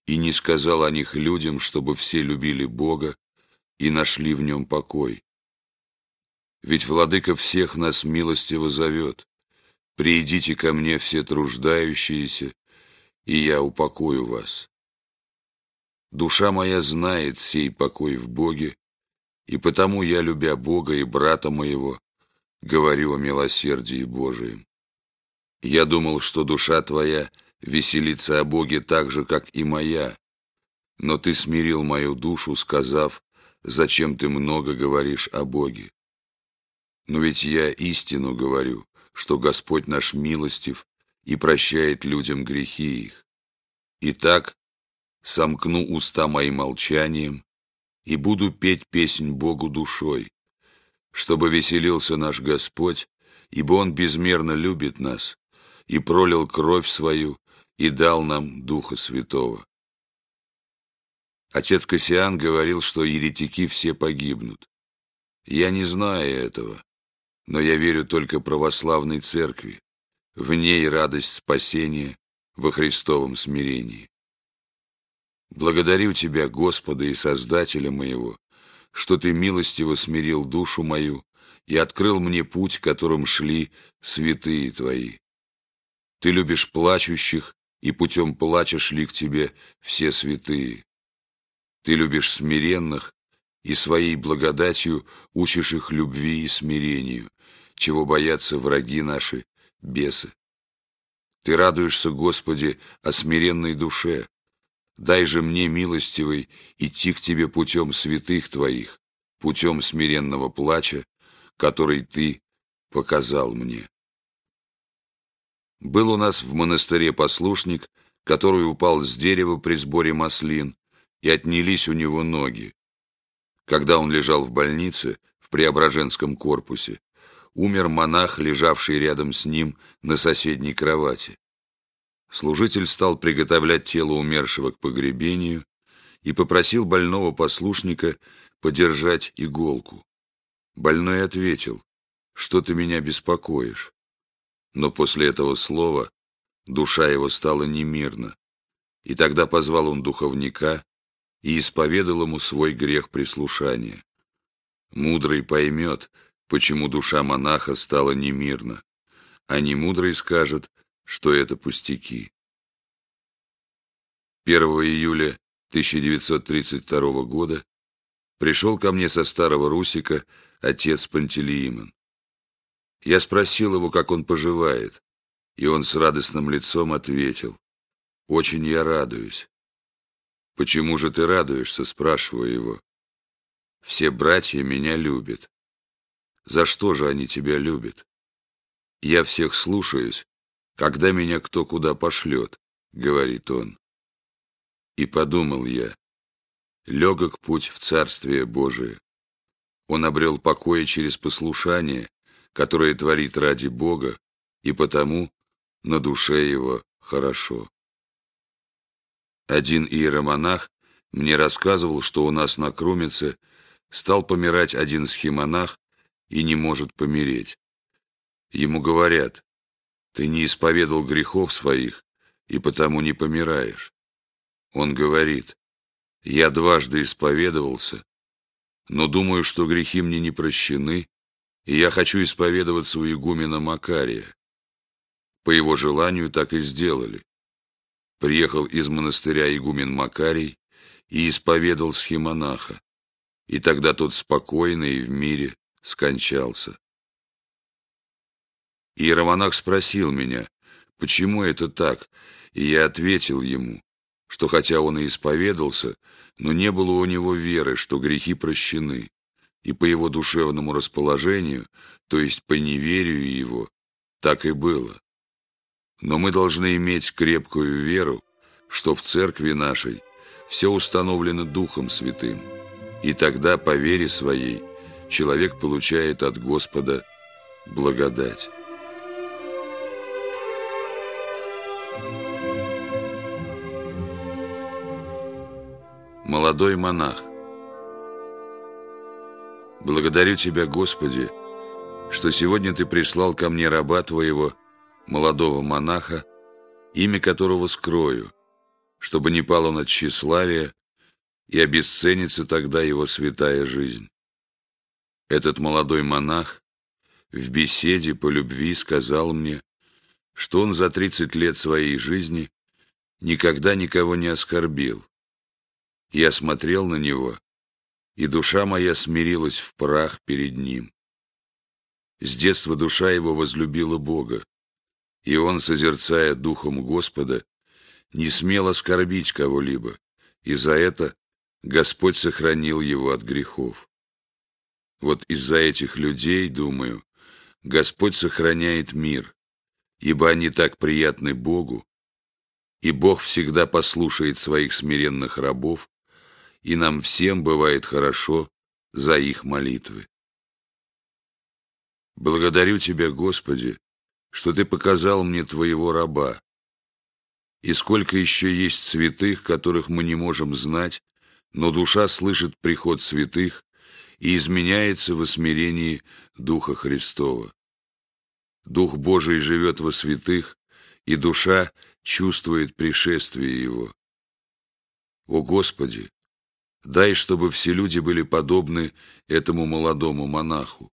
Speaker 1: и не сказал о них людям, чтобы все любили Бога и нашли в нем покой. Ведь Владыка всех нас милостиво зовет, «Приидите ко мне все труждающиеся, и я упокою вас». Душа моя знает сей покой в Боге, и потому я, любя Бога и брата моего, говорю о милосердии Божием. Я думал, что душа твоя веселится о Боге так же, как и моя, но ты смирил мою душу, сказав, зачем ты много говоришь о Боге. Но ведь я истину говорю, что Господь наш милостив и прощает людям грехи их. Итак, сомкну уста мои молчанием и буду петь песнь Богу душой, чтобы веселился наш Господь, ибо Он безмерно любит нас и пролил кровь свою и дал нам Духа Святого. Отец Кассиан говорил, что еретики все погибнут. Я не знаю этого, но я верю только православной церкви, в ней радость спасения во Христовом смирении. Благодарю Тебя, Господа и Создателя моего, что Ты милостиво смирил душу мою и открыл мне путь, которым шли святые Твои. Ты любишь плачущих, и путем плача шли к Тебе все святые. Ты любишь смиренных, и своей благодатью учишь их любви и смирению, чего боятся враги наши, бесы. Ты радуешься, Господи, о смиренной душе, Дай же мне, милостивый, идти к Тебе путем святых Твоих, путем смиренного плача, который Ты показал мне. Был у нас в монастыре послушник, который упал с дерева при сборе маслин, и отнялись у него ноги. Когда он лежал в больнице, в Преображенском корпусе, умер монах, лежавший рядом с ним на соседней кровати. Служитель стал приготовлять тело умершего к погребению и попросил больного послушника подержать иголку. Больной ответил, что ты меня беспокоишь. Но после этого слова душа его стала немирна, и тогда позвал он духовника и исповедал ему свой грех прислушания. Мудрый поймет, почему душа монаха стала немирна, а немудрый скажет, что это пустяки. 1 июля 1932 года пришел ко мне со старого Русика отец Пантелеимон. Я спросил его, как он поживает, и он с радостным лицом ответил, «Очень я радуюсь». «Почему же ты радуешься?» – спрашиваю его. «Все братья меня любят». «За что же они тебя любят?» «Я всех слушаюсь, когда меня кто куда пошлет», — говорит он. И подумал я, легок путь в Царствие Божие. Он обрел покой через послушание, которое творит ради Бога, и потому на душе его хорошо. Один иеромонах мне рассказывал, что у нас на Крумице стал помирать один схимонах и не может помереть. Ему говорят, Ты не исповедал грехов своих, и потому не помираешь. Он говорит, я дважды исповедовался, но думаю, что грехи мне не прощены, и я хочу исповедоваться у игумена Макария. По его желанию так и сделали. Приехал из монастыря игумен Макарий и исповедал схимонаха, и тогда тот спокойно и в мире скончался. Иеромонах спросил меня, почему это так, и я ответил ему, что хотя он и исповедался, но не было у него веры, что грехи прощены, и по его душевному расположению, то есть по неверию его, так и было. Но мы должны иметь крепкую веру, что в церкви нашей все установлено Духом Святым, и тогда по вере своей человек получает от Господа благодать. Молодой монах Благодарю Тебя, Господи, что сегодня Ты прислал ко мне раба Твоего, молодого монаха, имя которого скрою, чтобы не пал он от тщеславия и обесценится тогда его святая жизнь. Этот молодой монах в беседе по любви сказал мне, что он за тридцать лет своей жизни никогда никого не оскорбил, я смотрел на него, и душа моя смирилась в прах перед ним. С детства душа его возлюбила Бога, и он, созерцая духом Господа, не смел оскорбить кого-либо, и за это Господь сохранил его от грехов. Вот из-за этих людей, думаю, Господь сохраняет мир, ибо они так приятны Богу, и Бог всегда послушает своих смиренных рабов, и нам всем бывает хорошо за их молитвы. Благодарю Тебя, Господи, что Ты показал мне Твоего раба, и сколько еще есть святых, которых мы не можем знать, но душа слышит приход святых и изменяется в смирении Духа Христова. Дух Божий живет во святых, и душа чувствует пришествие Его. О Господи, Дай, чтобы все люди были подобны этому молодому монаху.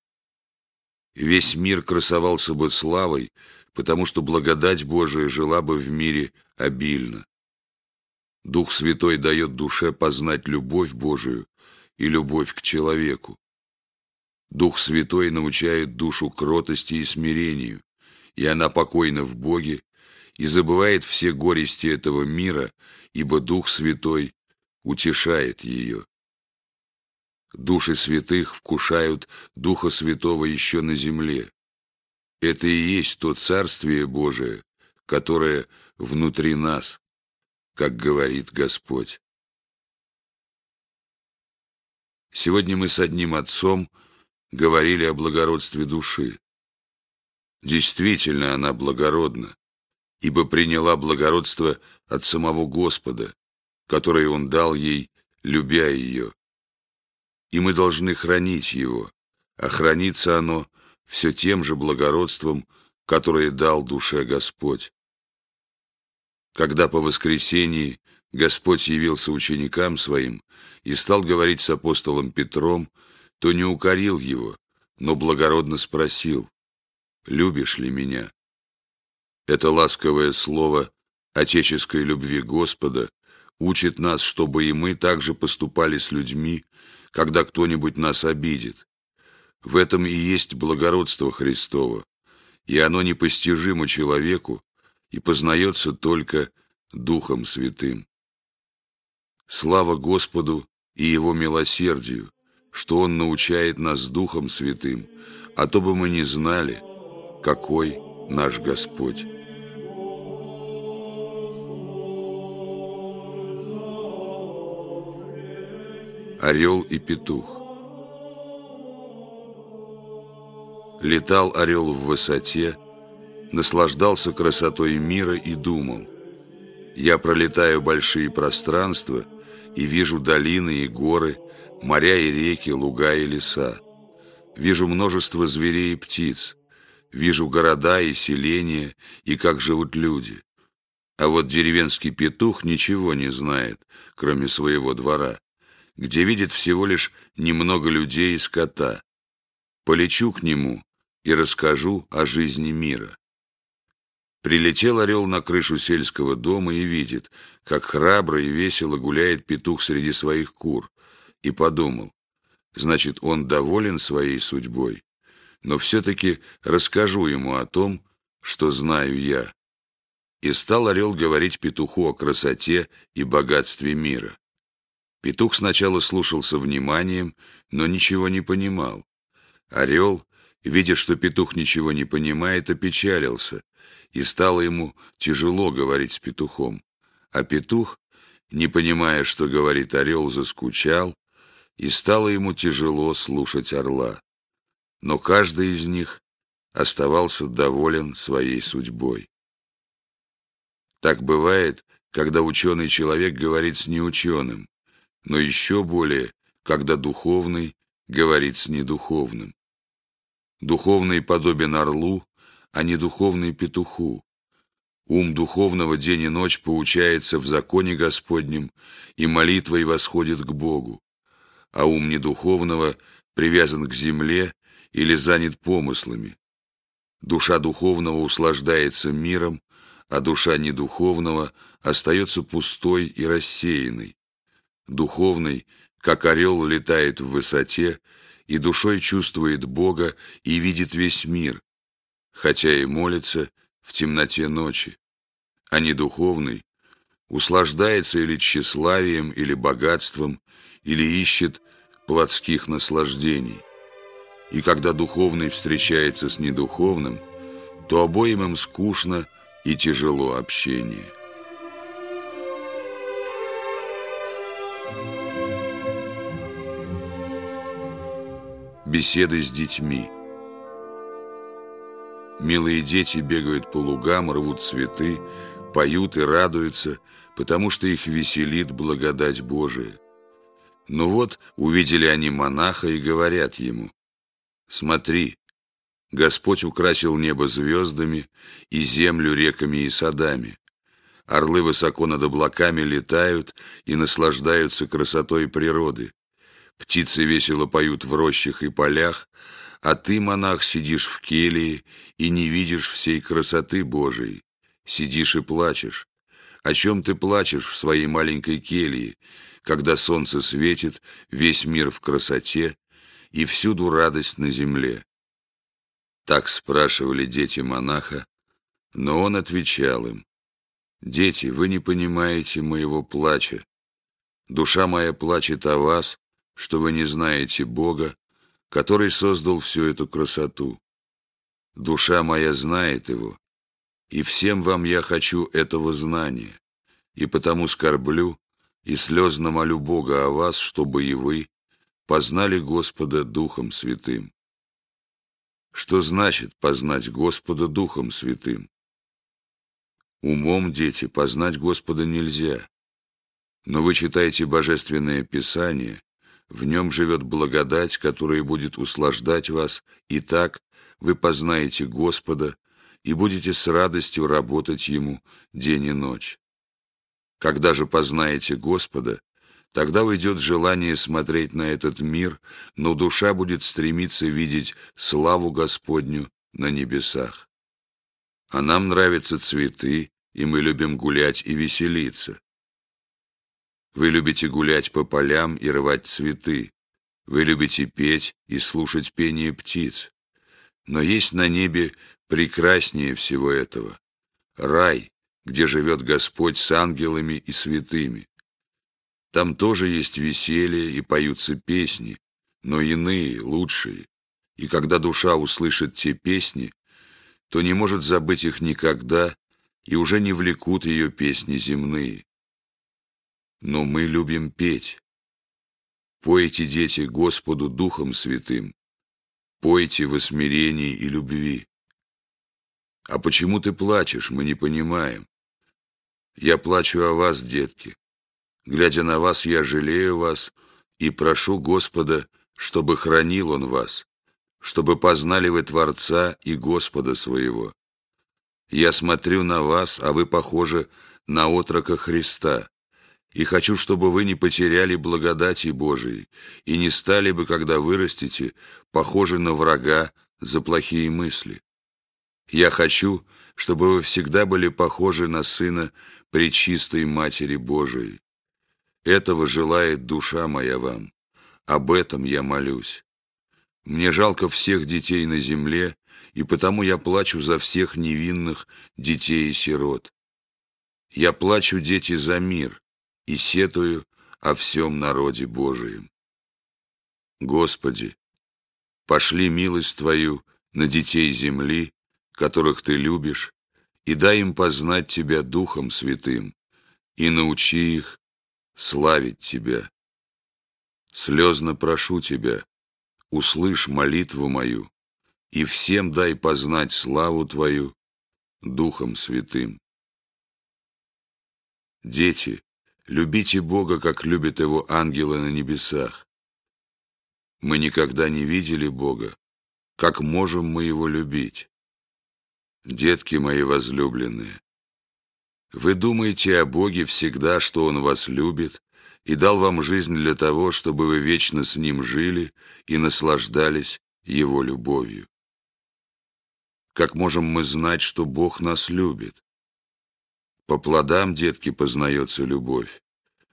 Speaker 1: Весь мир красовался бы славой, потому что благодать Божия жила бы в мире обильно. Дух Святой дает душе познать любовь Божию и любовь к человеку. Дух Святой научает душу кротости и смирению, и она покойна в Боге и забывает все горести этого мира, ибо Дух Святой утешает ее. Души святых вкушают Духа Святого еще на земле. Это и есть то Царствие Божие, которое внутри нас, как говорит Господь. Сегодня мы с одним отцом говорили о благородстве души. Действительно, она благородна, ибо приняла благородство от самого Господа, который Он дал ей, любя ее. И мы должны хранить его, а хранится оно все тем же благородством, которое дал душе Господь. Когда по воскресении Господь явился ученикам своим и стал говорить с апостолом Петром, то не укорил его, но благородно спросил, «Любишь ли меня?» Это ласковое слово отеческой любви Господа учит нас, чтобы и мы также поступали с людьми, когда кто-нибудь нас обидит. В этом и есть благородство Христово, и оно непостижимо человеку и познается только Духом Святым. Слава Господу и Его милосердию, что Он научает нас Духом Святым, а то бы мы не знали, какой наш Господь. Орел и петух Летал орел в высоте, наслаждался красотой мира и думал. Я пролетаю большие пространства и вижу долины и горы, моря и реки, луга и леса. Вижу множество зверей и птиц. вижу города и селения, и как живут люди. А вот деревенский петух ничего не знает, кроме своего двора, где видит всего лишь немного людей и скота. Полечу к нему и расскажу о жизни мира. Прилетел орел на крышу сельского дома и видит, как храбро и весело гуляет петух среди своих кур, и подумал, значит, он доволен своей судьбой, но все-таки расскажу ему о том, что знаю я. И стал орел говорить петуху о красоте и богатстве мира. Петух сначала слушался вниманием, но ничего не понимал. Орел, видя, что петух ничего не понимает, опечалился и стало ему тяжело говорить с петухом. А петух, не понимая, что говорит орел, заскучал, и стало ему тяжело слушать орла. Но каждый из них оставался доволен своей судьбой. Так бывает, когда ученый человек говорит с неученым, но еще более, когда духовный говорит с недуховным. Духовный подобен орлу, а не духовный петуху. Ум духовного день и ночь поучается в законе Господнем и молитвой восходит к Богу, а ум недуховного привязан к земле или занят помыслами. Душа духовного услаждается миром, а душа недуховного остается пустой и рассеянной. Духовный, как орел, летает в высоте и душой чувствует Бога и видит весь мир, хотя и молится в темноте ночи, а не духовный, услаждается или тщеславием, или богатством, или ищет плотских наслаждений. И когда духовный встречается с недуховным, то обоим им скучно и тяжело общение. Беседы с детьми – Милые дети бегают по лугам, рвут цветы, поют и радуются, потому что их веселит благодать Божия. Но вот увидели они монаха и говорят ему, «Смотри, Господь украсил небо звездами и землю реками и садами. Орлы высоко над облаками летают и наслаждаются красотой природы. Птицы весело поют в рощах и полях, а ты, монах, сидишь в келии и не видишь всей красоты Божией, сидишь и плачешь. О чем ты плачешь в своей маленькой келье, когда солнце светит, весь мир в красоте и всюду радость на земле? Так спрашивали дети монаха, но он отвечал им, «Дети, вы не понимаете моего плача. Душа моя плачет о вас, что вы не знаете Бога, который создал всю эту красоту. Душа моя знает его, и всем вам я хочу этого знания, и потому скорблю и слезно молю Бога о вас, чтобы и вы познали Господа Духом Святым. Что значит познать Господа Духом Святым? Умом, дети, познать Господа нельзя, но вы читаете Божественное Писание, в нем живет благодать, которая будет услаждать вас, и так вы познаете Господа и будете с радостью работать Ему день и ночь. Когда же познаете Господа, тогда уйдет желание смотреть на этот мир, но душа будет стремиться видеть славу Господню на небесах. А нам нравятся цветы, и мы любим гулять и веселиться. Вы любите гулять по полям и рвать цветы. Вы любите петь и слушать пение птиц. Но есть на небе прекраснее всего этого. Рай, где живет Господь с ангелами и святыми. Там тоже есть веселье и поются песни, но иные, лучшие. И когда душа услышит те песни, то не может забыть их никогда, и уже не влекут ее песни земные но мы любим петь. Пойте, дети, Господу Духом Святым, пойте в смирении и любви. А почему ты плачешь, мы не понимаем. Я плачу о вас, детки. Глядя на вас, я жалею вас и прошу Господа, чтобы хранил Он вас, чтобы познали вы Творца и Господа своего. Я смотрю на вас, а вы похожи на отрока Христа, и хочу, чтобы вы не потеряли благодати Божией и не стали бы, когда вырастете, похожи на врага за плохие мысли. Я хочу, чтобы вы всегда были похожи на Сына Пречистой Матери Божией. Этого желает душа моя вам. Об этом я молюсь. Мне жалко всех детей на земле, и потому я плачу за всех невинных детей и сирот. Я плачу, дети, за мир и сетую о всем народе Божием. Господи, пошли милость Твою на детей земли, которых Ты любишь, и дай им познать Тебя Духом Святым, и научи их славить Тебя. Слезно прошу Тебя, услышь молитву мою, и всем дай познать славу Твою Духом Святым. Дети, любите Бога, как любят Его ангелы на небесах. Мы никогда не видели Бога, как можем мы Его любить? Детки мои возлюбленные, вы думаете о Боге всегда, что Он вас любит, и дал вам жизнь для того, чтобы вы вечно с Ним жили и наслаждались Его любовью. Как можем мы знать, что Бог нас любит? По плодам, детки, познается любовь.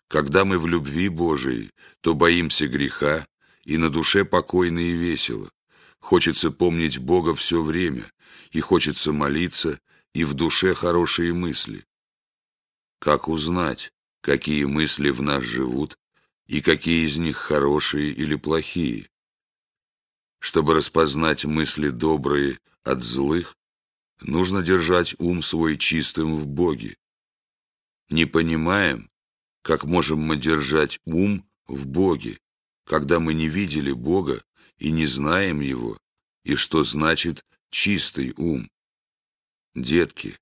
Speaker 1: Когда мы в любви Божией, то боимся греха, и на душе покойно и весело. Хочется помнить Бога все время, и хочется молиться, и в душе хорошие мысли. Как узнать, какие мысли в нас живут и какие из них хорошие или плохие? Чтобы распознать мысли добрые от злых, нужно держать ум свой чистым в Боге. Не понимаем, как можем мы держать ум в Боге, когда мы не видели Бога и не знаем Его, и что значит чистый ум. Детки,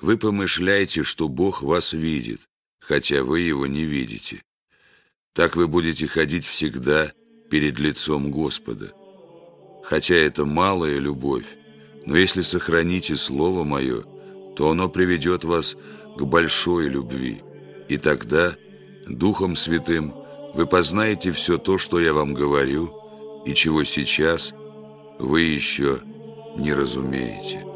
Speaker 1: вы помышляете, что Бог вас видит, хотя вы Его не видите. Так вы будете ходить всегда перед лицом Господа. Хотя это малая любовь, но если сохраните Слово Мое, то оно приведет вас к большой любви, и тогда Духом Святым вы познаете все то, что я вам говорю, и чего сейчас вы еще не разумеете.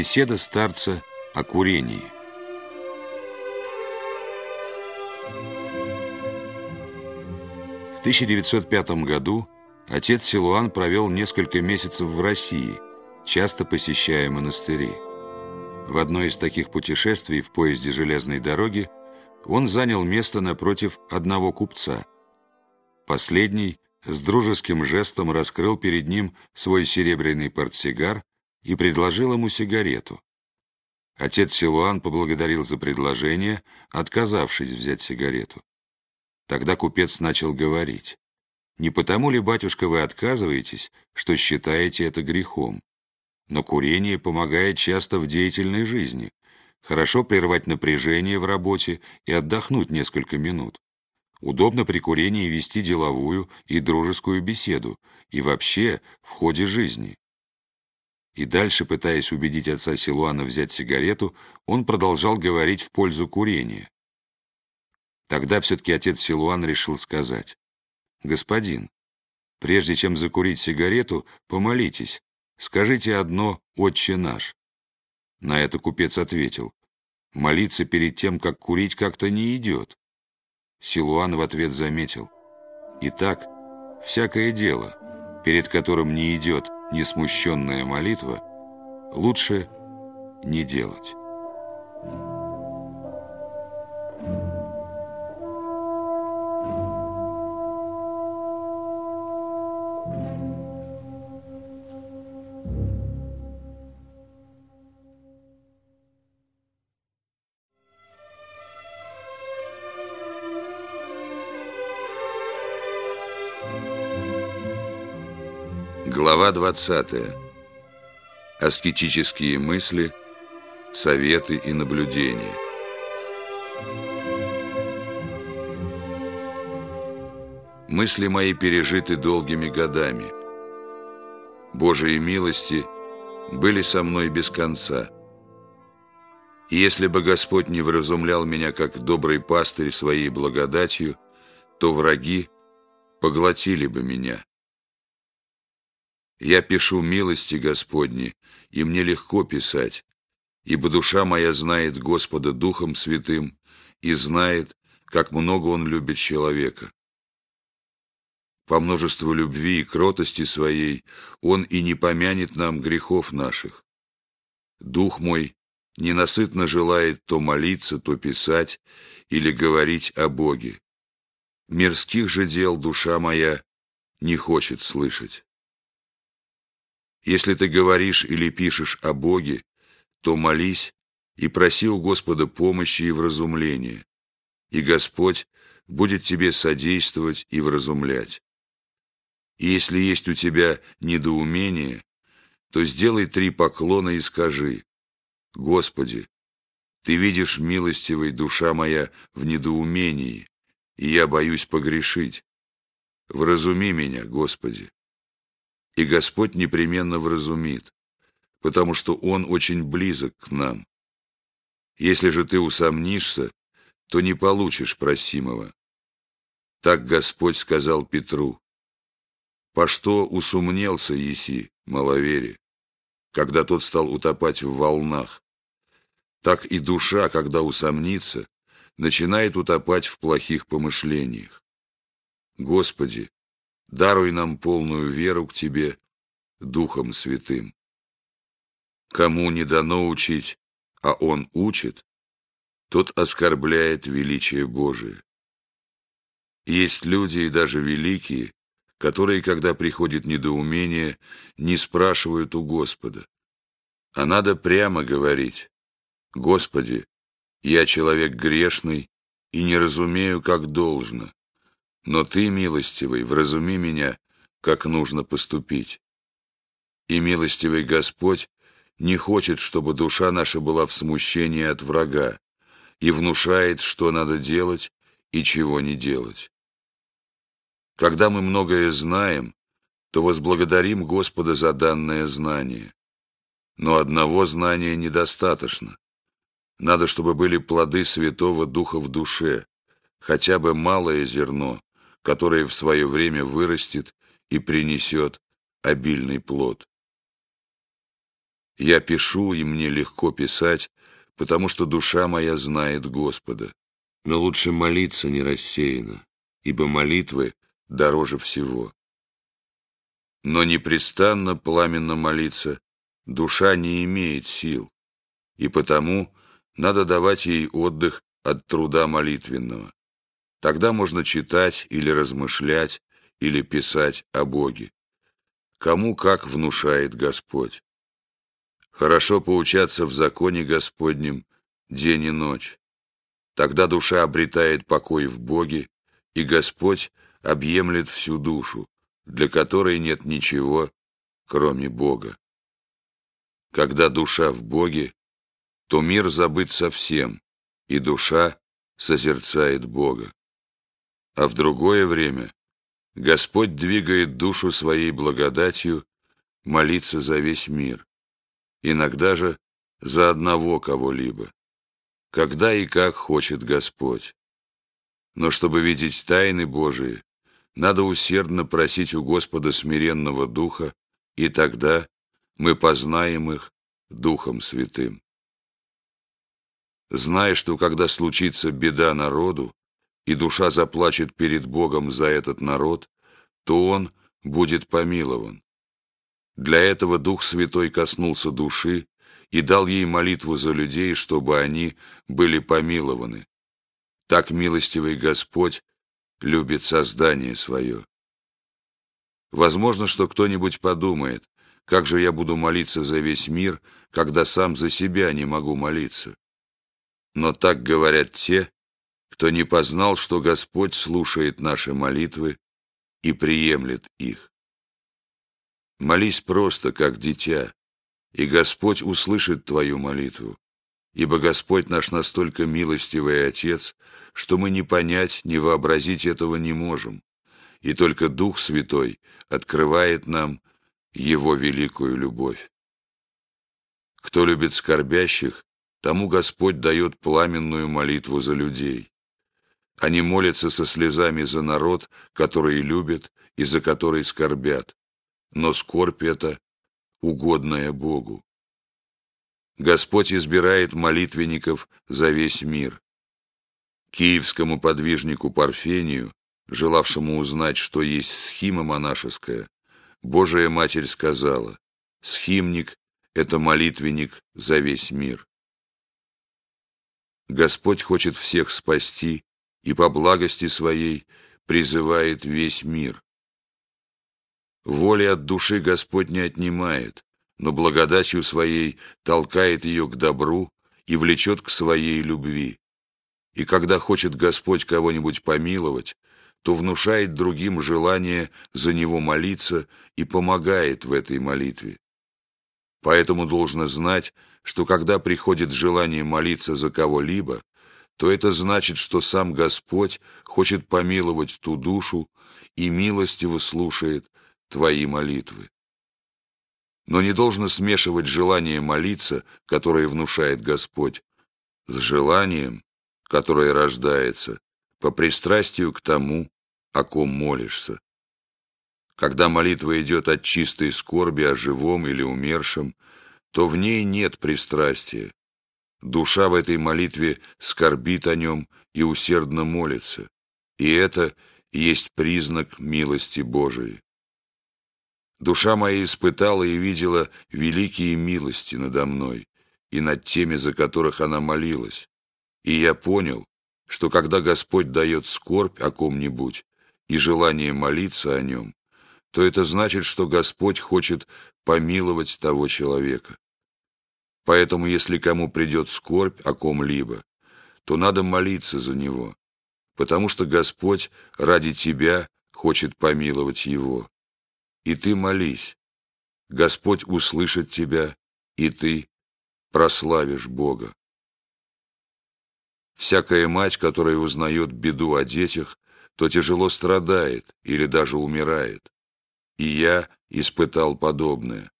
Speaker 1: Беседа старца о курении. В 1905 году отец Силуан провел несколько месяцев в России, часто посещая монастыри. В одно из таких путешествий в поезде железной дороги он занял место напротив одного купца. Последний с дружеским жестом раскрыл перед ним свой серебряный портсигар и предложил ему сигарету. Отец Силуан поблагодарил за предложение, отказавшись взять сигарету. Тогда купец начал говорить. «Не потому ли, батюшка, вы отказываетесь, что считаете это грехом? Но курение помогает часто в деятельной жизни. Хорошо прервать напряжение в работе и отдохнуть несколько минут. Удобно при курении вести деловую и дружескую беседу, и вообще в ходе жизни. И дальше, пытаясь убедить отца Силуана взять сигарету, он продолжал говорить в пользу курения. Тогда все-таки отец Силуан решил сказать, «Господин, прежде чем закурить сигарету, помолитесь, скажите одно «Отче наш». На это купец ответил, «Молиться перед тем, как курить, как-то не идет». Силуан в ответ заметил, «Итак, всякое дело, перед которым не идет несмущенная молитва, лучше не делать. Глава 20. Аскетические мысли, советы и наблюдения. Мысли мои пережиты долгими годами. Божьи милости были со мной без конца. Если бы Господь не вразумлял меня, как добрый пастырь своей благодатью, то враги поглотили бы меня. Я пишу милости Господни, и мне легко писать, ибо душа моя знает Господа Духом Святым и знает, как много Он любит человека. По множеству любви и кротости своей Он и не помянет нам грехов наших. Дух мой ненасытно желает то молиться, то писать или говорить о Боге. Мирских же дел душа моя не хочет слышать. Если ты говоришь или пишешь о Боге, то молись и проси у Господа помощи и вразумления, и Господь будет тебе содействовать и вразумлять. И если есть у тебя недоумение, то сделай три поклона и скажи, «Господи, Ты видишь, милостивый душа моя, в недоумении, и я боюсь погрешить. Вразуми меня, Господи» и Господь непременно вразумит, потому что Он очень близок к нам. Если же ты усомнишься, то не получишь просимого. Так Господь сказал Петру. По что усомнился Еси, маловере, когда тот стал утопать в волнах? Так и душа, когда усомнится, начинает утопать в плохих помышлениях. Господи, даруй нам полную веру к Тебе Духом Святым. Кому не дано учить, а он учит, тот оскорбляет величие Божие. Есть люди, и даже великие, которые, когда приходит недоумение, не спрашивают у Господа. А надо прямо говорить, «Господи, я человек грешный и не разумею, как должно. Но ты, милостивый, вразуми меня, как нужно поступить. И милостивый Господь не хочет, чтобы душа наша была в смущении от врага, и внушает, что надо делать и чего не делать. Когда мы многое знаем, то возблагодарим Господа за данное знание. Но одного знания недостаточно. Надо, чтобы были плоды Святого Духа в душе, хотя бы малое зерно, которое в свое время вырастет и принесет обильный плод. Я пишу, и мне легко писать, потому что душа моя знает Господа. Но лучше молиться не рассеяно, ибо молитвы дороже всего. Но непрестанно пламенно молиться душа не имеет сил, и потому надо давать ей отдых от труда молитвенного. Тогда можно читать или размышлять, или писать о Боге. Кому как внушает Господь. Хорошо поучаться в законе Господнем день и ночь. Тогда душа обретает покой в Боге, и Господь объемлет всю душу, для которой нет ничего, кроме Бога. Когда душа в Боге, то мир забыт совсем, и душа созерцает Бога а в другое время Господь двигает душу своей благодатью молиться за весь мир, иногда же за одного кого-либо, когда и как хочет Господь. Но чтобы видеть тайны Божии, надо усердно просить у Господа смиренного Духа, и тогда мы познаем их Духом Святым. Зная, что когда случится беда народу, и душа заплачет перед Богом за этот народ, то он будет помилован. Для этого Дух Святой коснулся души и дал ей молитву за людей, чтобы они были помилованы. Так милостивый Господь любит создание свое. Возможно, что кто-нибудь подумает, как же я буду молиться за весь мир, когда сам за себя не могу молиться. Но так говорят те, кто не познал, что Господь слушает наши молитвы и приемлет их. Молись просто, как дитя, и Господь услышит твою молитву, ибо Господь наш настолько милостивый Отец, что мы не понять, не вообразить этого не можем, и только Дух Святой открывает нам Его великую любовь. Кто любит скорбящих, тому Господь дает пламенную молитву за людей. Они молятся со слезами за народ, который любят и за который скорбят, но скорбь эта угодная Богу. Господь избирает молитвенников за весь мир. Киевскому подвижнику Парфению, желавшему узнать, что есть схима монашеская, Божия Матерь сказала, «Схимник — это молитвенник за весь мир». Господь хочет всех спасти и по благости Своей призывает весь мир. Воли от души Господь не отнимает, но благодатью Своей толкает ее к добру и влечет к Своей любви. И когда хочет Господь кого-нибудь помиловать, то внушает другим желание за него молиться и помогает в этой молитве. Поэтому должно знать, что когда приходит желание молиться за кого-либо, то это значит, что сам Господь хочет помиловать ту душу и милостиво слушает твои молитвы. Но не должно смешивать желание молиться, которое внушает Господь, с желанием, которое рождается по пристрастию к тому, о ком молишься. Когда молитва идет от чистой скорби о живом или умершем, то в ней нет пристрастия. Душа в этой молитве скорбит о нем и усердно молится, и это есть признак милости Божией. Душа моя испытала и видела великие милости надо мной и над теми, за которых она молилась, и я понял, что когда Господь дает скорбь о ком-нибудь и желание молиться о нем, то это значит, что Господь хочет помиловать того человека. Поэтому, если кому придет скорбь о ком-либо, то надо молиться за него, потому что Господь ради тебя хочет помиловать его. И ты молись, Господь услышит тебя, и ты прославишь Бога. Всякая мать, которая узнает беду о детях, то тяжело страдает или даже умирает и я испытал подобное.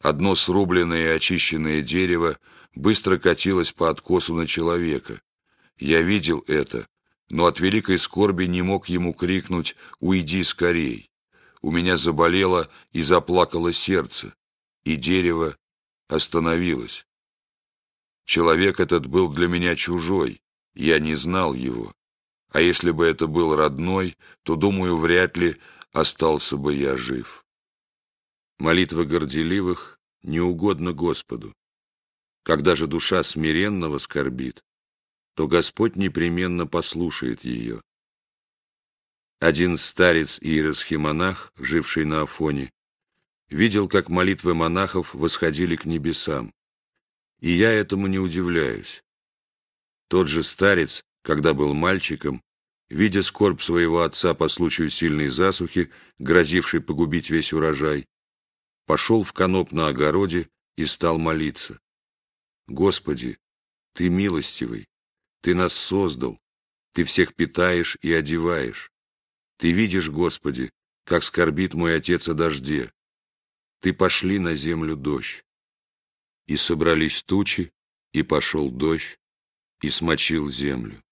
Speaker 1: Одно срубленное и очищенное дерево быстро катилось по откосу на человека. Я видел это, но от великой скорби не мог ему крикнуть «Уйди скорей!». У меня заболело и заплакало сердце, и дерево остановилось. Человек этот был для меня чужой, я не знал его. А если бы это был родной, то, думаю, вряд ли остался бы я жив. Молитва горделивых не угодна Господу. Когда же душа смиренного скорбит, то Господь непременно послушает ее. Один старец иеросхимонах, живший на Афоне, видел, как молитвы монахов восходили к небесам, и я этому не удивляюсь. Тот же старец, когда был мальчиком, видя скорбь своего отца по случаю сильной засухи, грозившей погубить весь урожай, пошел в каноп на огороде и стал молиться. «Господи, Ты милостивый, Ты нас создал, Ты всех питаешь и одеваешь. Ты видишь, Господи, как скорбит мой отец о дожде. Ты пошли на землю дождь». И собрались тучи, и пошел дождь, и смочил землю.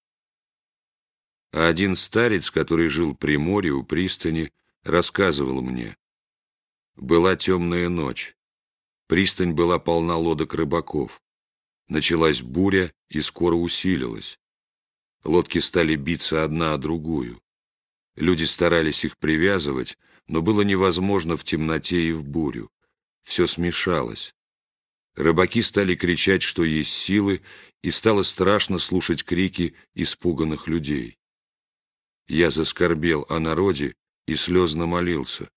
Speaker 1: А один старец, который жил при море у пристани, рассказывал мне. Была темная ночь. Пристань была полна лодок рыбаков. Началась буря и скоро усилилась. Лодки стали биться одна о другую. Люди старались их привязывать, но было невозможно в темноте и в бурю. Все смешалось. Рыбаки стали кричать, что есть силы, и стало страшно слушать крики испуганных людей. Я заскорбел о народе и слезно молился.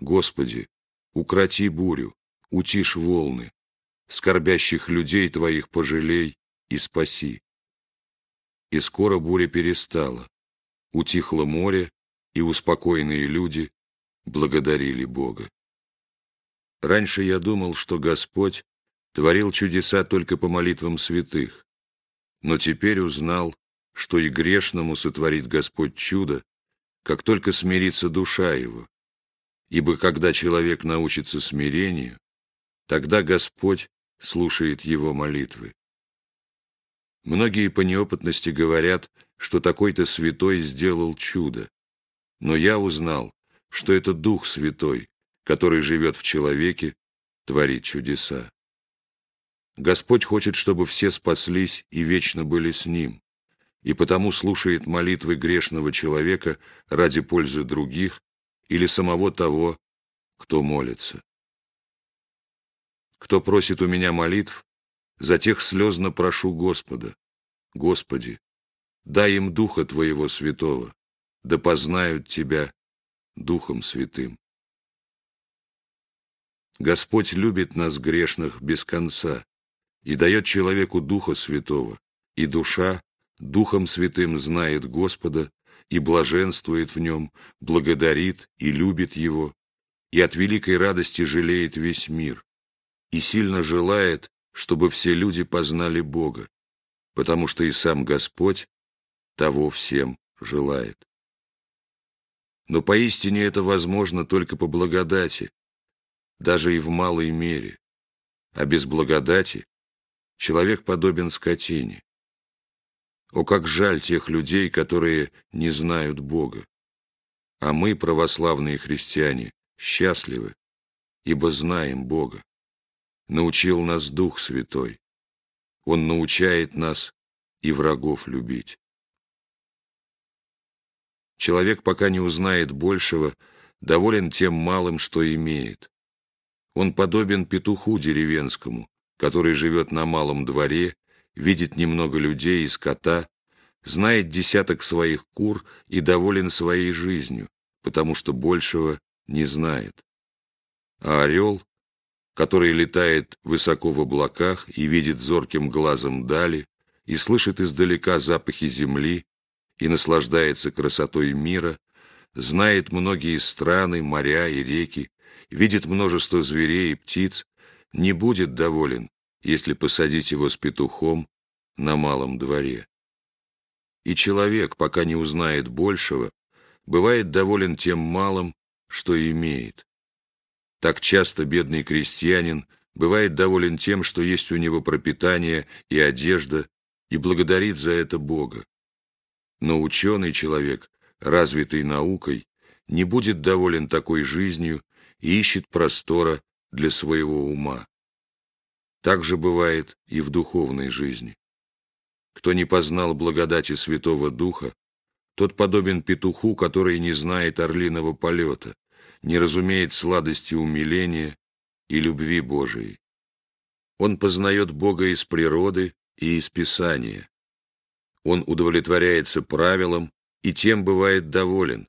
Speaker 1: Господи, укроти бурю, утишь волны, скорбящих людей Твоих пожалей и спаси. И скоро буря перестала, утихло море, и успокоенные люди благодарили Бога. Раньше я думал, что Господь творил чудеса только по молитвам святых, но теперь узнал, что и грешному сотворит Господь чудо, как только смирится душа его. Ибо когда человек научится смирению, тогда Господь слушает его молитвы. Многие по неопытности говорят, что такой-то святой сделал чудо, но я узнал, что это Дух Святой, который живет в человеке, творит чудеса. Господь хочет, чтобы все спаслись и вечно были с Ним, и потому слушает молитвы грешного человека ради пользы других или самого того, кто молится. Кто просит у меня молитв, за тех слезно прошу Господа. Господи, дай им Духа Твоего Святого, да познают Тебя Духом Святым. Господь любит нас, грешных, без конца, и дает человеку Духа Святого, и душа Духом Святым знает Господа и блаженствует в нем, благодарит и любит Его, и от великой радости жалеет весь мир, и сильно желает, чтобы все люди познали Бога, потому что и сам Господь того всем желает. Но поистине это возможно только по благодати, даже и в малой мере, а без благодати человек подобен скотине. О, как жаль тех людей, которые не знают Бога. А мы, православные христиане, счастливы, ибо знаем Бога. Научил нас Дух Святой. Он научает нас и врагов любить. Человек, пока не узнает большего, доволен тем малым, что имеет. Он подобен петуху деревенскому, который живет на малом дворе видит немного людей и скота, знает десяток своих кур и доволен своей жизнью, потому что большего не знает. А орел, который летает высоко в облаках и видит зорким глазом дали, и слышит издалека запахи земли, и наслаждается красотой мира, знает многие страны, моря и реки, видит множество зверей и птиц, не будет доволен, если посадить его с петухом на малом дворе. И человек, пока не узнает большего, бывает доволен тем малым, что имеет. Так часто бедный крестьянин бывает доволен тем, что есть у него пропитание и одежда, и благодарит за это Бога. Но ученый человек, развитый наукой, не будет доволен такой жизнью и ищет простора для своего ума. Так же бывает и в духовной жизни. Кто не познал благодати Святого Духа, тот подобен петуху, который не знает орлиного полета, не разумеет сладости умиления и любви Божией. Он познает Бога из природы и из Писания. Он удовлетворяется правилам и тем бывает доволен,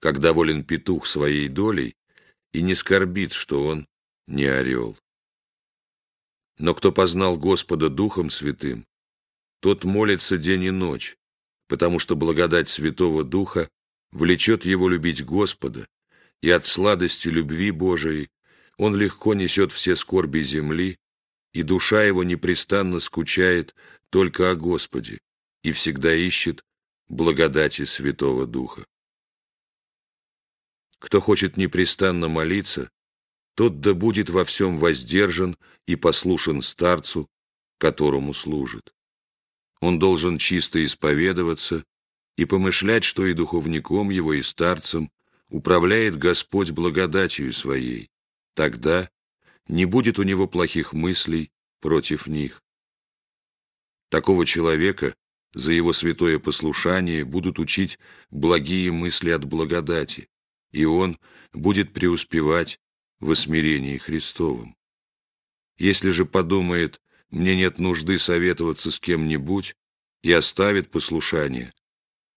Speaker 1: как доволен петух своей долей и не скорбит, что он не орел. Но кто познал Господа Духом Святым, тот молится день и ночь, потому что благодать Святого Духа влечет его любить Господа, и от сладости любви Божией он легко несет все скорби земли, и душа его непрестанно скучает только о Господе и всегда ищет благодати Святого Духа. Кто хочет непрестанно молиться, тот да будет во всем воздержан и послушен старцу, которому служит. Он должен чисто исповедоваться и помышлять, что и духовником его, и старцем управляет Господь благодатью своей. Тогда не будет у него плохих мыслей против них. Такого человека за его святое послушание будут учить благие мысли от благодати, и он будет преуспевать в осмирении Христовом. Если же подумает, мне нет нужды советоваться с кем-нибудь и оставит послушание,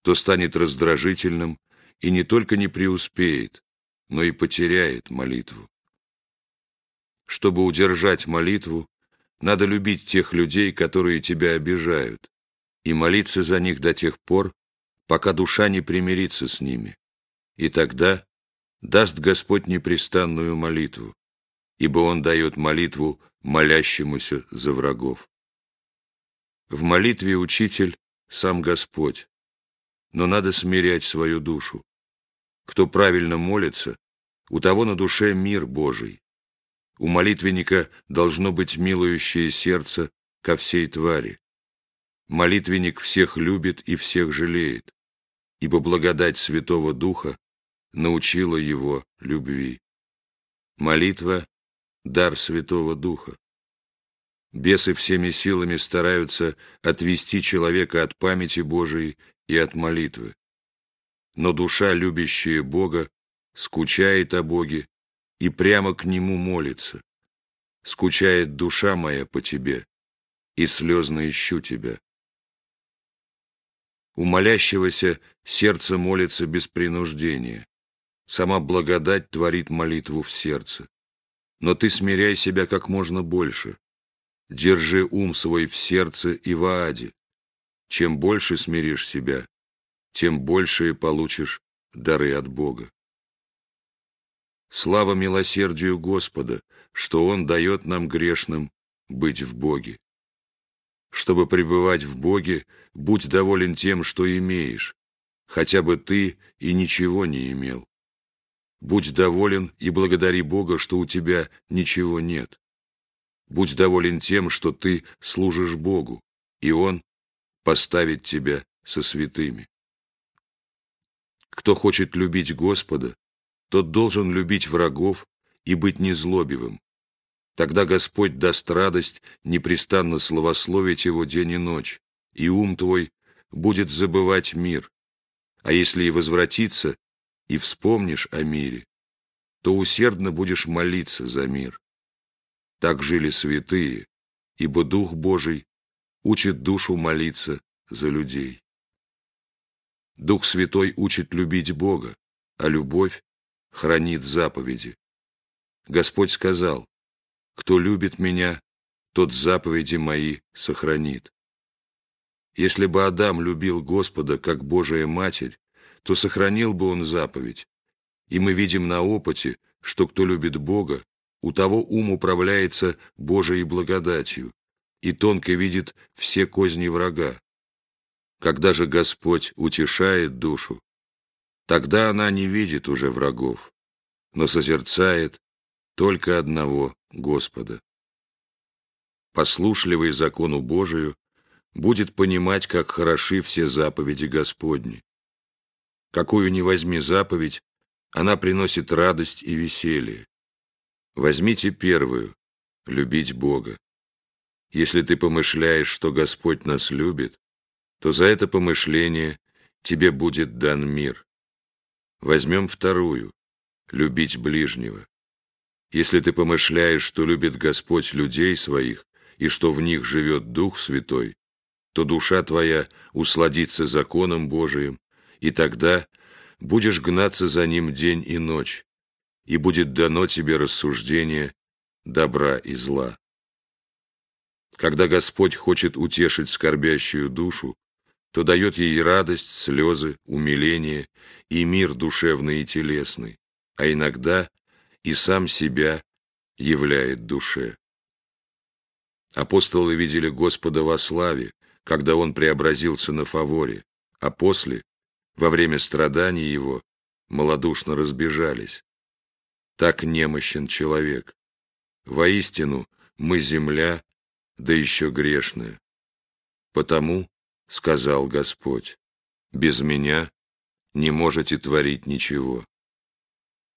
Speaker 1: то станет раздражительным и не только не преуспеет, но и потеряет молитву. Чтобы удержать молитву, надо любить тех людей, которые тебя обижают, и молиться за них до тех пор, пока душа не примирится с ними. И тогда даст Господь непрестанную молитву, ибо он дает молитву молящемуся за врагов. В молитве учитель сам Господь, но надо смирять свою душу. Кто правильно молится, у того на душе мир Божий. У молитвенника должно быть милующее сердце ко всей твари. Молитвенник всех любит и всех жалеет, ибо благодать Святого Духа научила его любви. Молитва — дар Святого Духа. Бесы всеми силами стараются отвести человека от памяти Божией и от молитвы. Но душа, любящая Бога, скучает о Боге и прямо к Нему молится. Скучает душа моя по Тебе, и слезно ищу Тебя. У молящегося сердце молится без принуждения. Сама благодать творит молитву в сердце. Но ты смиряй себя как можно больше. Держи ум свой в сердце и в ааде. Чем больше смиришь себя, тем большее получишь дары от Бога. Слава милосердию Господа, что Он дает нам грешным быть в Боге. Чтобы пребывать в Боге, будь доволен тем, что имеешь, хотя бы ты и ничего не имел. Будь доволен и благодари Бога, что у тебя ничего нет. Будь доволен тем, что ты служишь Богу, и Он поставит тебя со святыми. Кто хочет любить Господа, тот должен любить врагов и быть незлобивым. Тогда Господь даст радость непрестанно славословить Его день и ночь, и ум твой будет забывать мир. А если и возвратиться, и вспомнишь о мире, то усердно будешь молиться за мир. Так жили святые, ибо Дух Божий учит душу молиться за людей. Дух Святой учит любить Бога, а любовь хранит заповеди. Господь сказал, «Кто любит Меня, тот заповеди Мои сохранит». Если бы Адам любил Господа как Божия Матерь, то сохранил бы он заповедь. И мы видим на опыте, что кто любит Бога, у того ум управляется Божией благодатью и тонко видит все козни врага. Когда же Господь утешает душу, тогда она не видит уже врагов, но созерцает только одного Господа. Послушливый закону Божию будет понимать, как хороши все заповеди Господни. Какую ни возьми заповедь, она приносит радость и веселье. Возьмите первую — любить Бога. Если ты помышляешь, что Господь нас любит, то за это помышление тебе будет дан мир. Возьмем вторую — любить ближнего. Если ты помышляешь, что любит Господь людей своих и что в них живет Дух Святой, то душа твоя усладится законом Божиим, и тогда будешь гнаться за ним день и ночь, и будет дано тебе рассуждение добра и зла. Когда Господь хочет утешить скорбящую душу, то дает ей радость, слезы, умиление и мир душевный и телесный, а иногда и сам себя являет душе. Апостолы видели Господа во славе, когда Он преобразился на фаворе, а после, во время страданий Его, малодушно разбежались. Так немощен человек. Воистину, мы земля, да еще грешная. Потому — сказал Господь, — «без меня не можете творить ничего».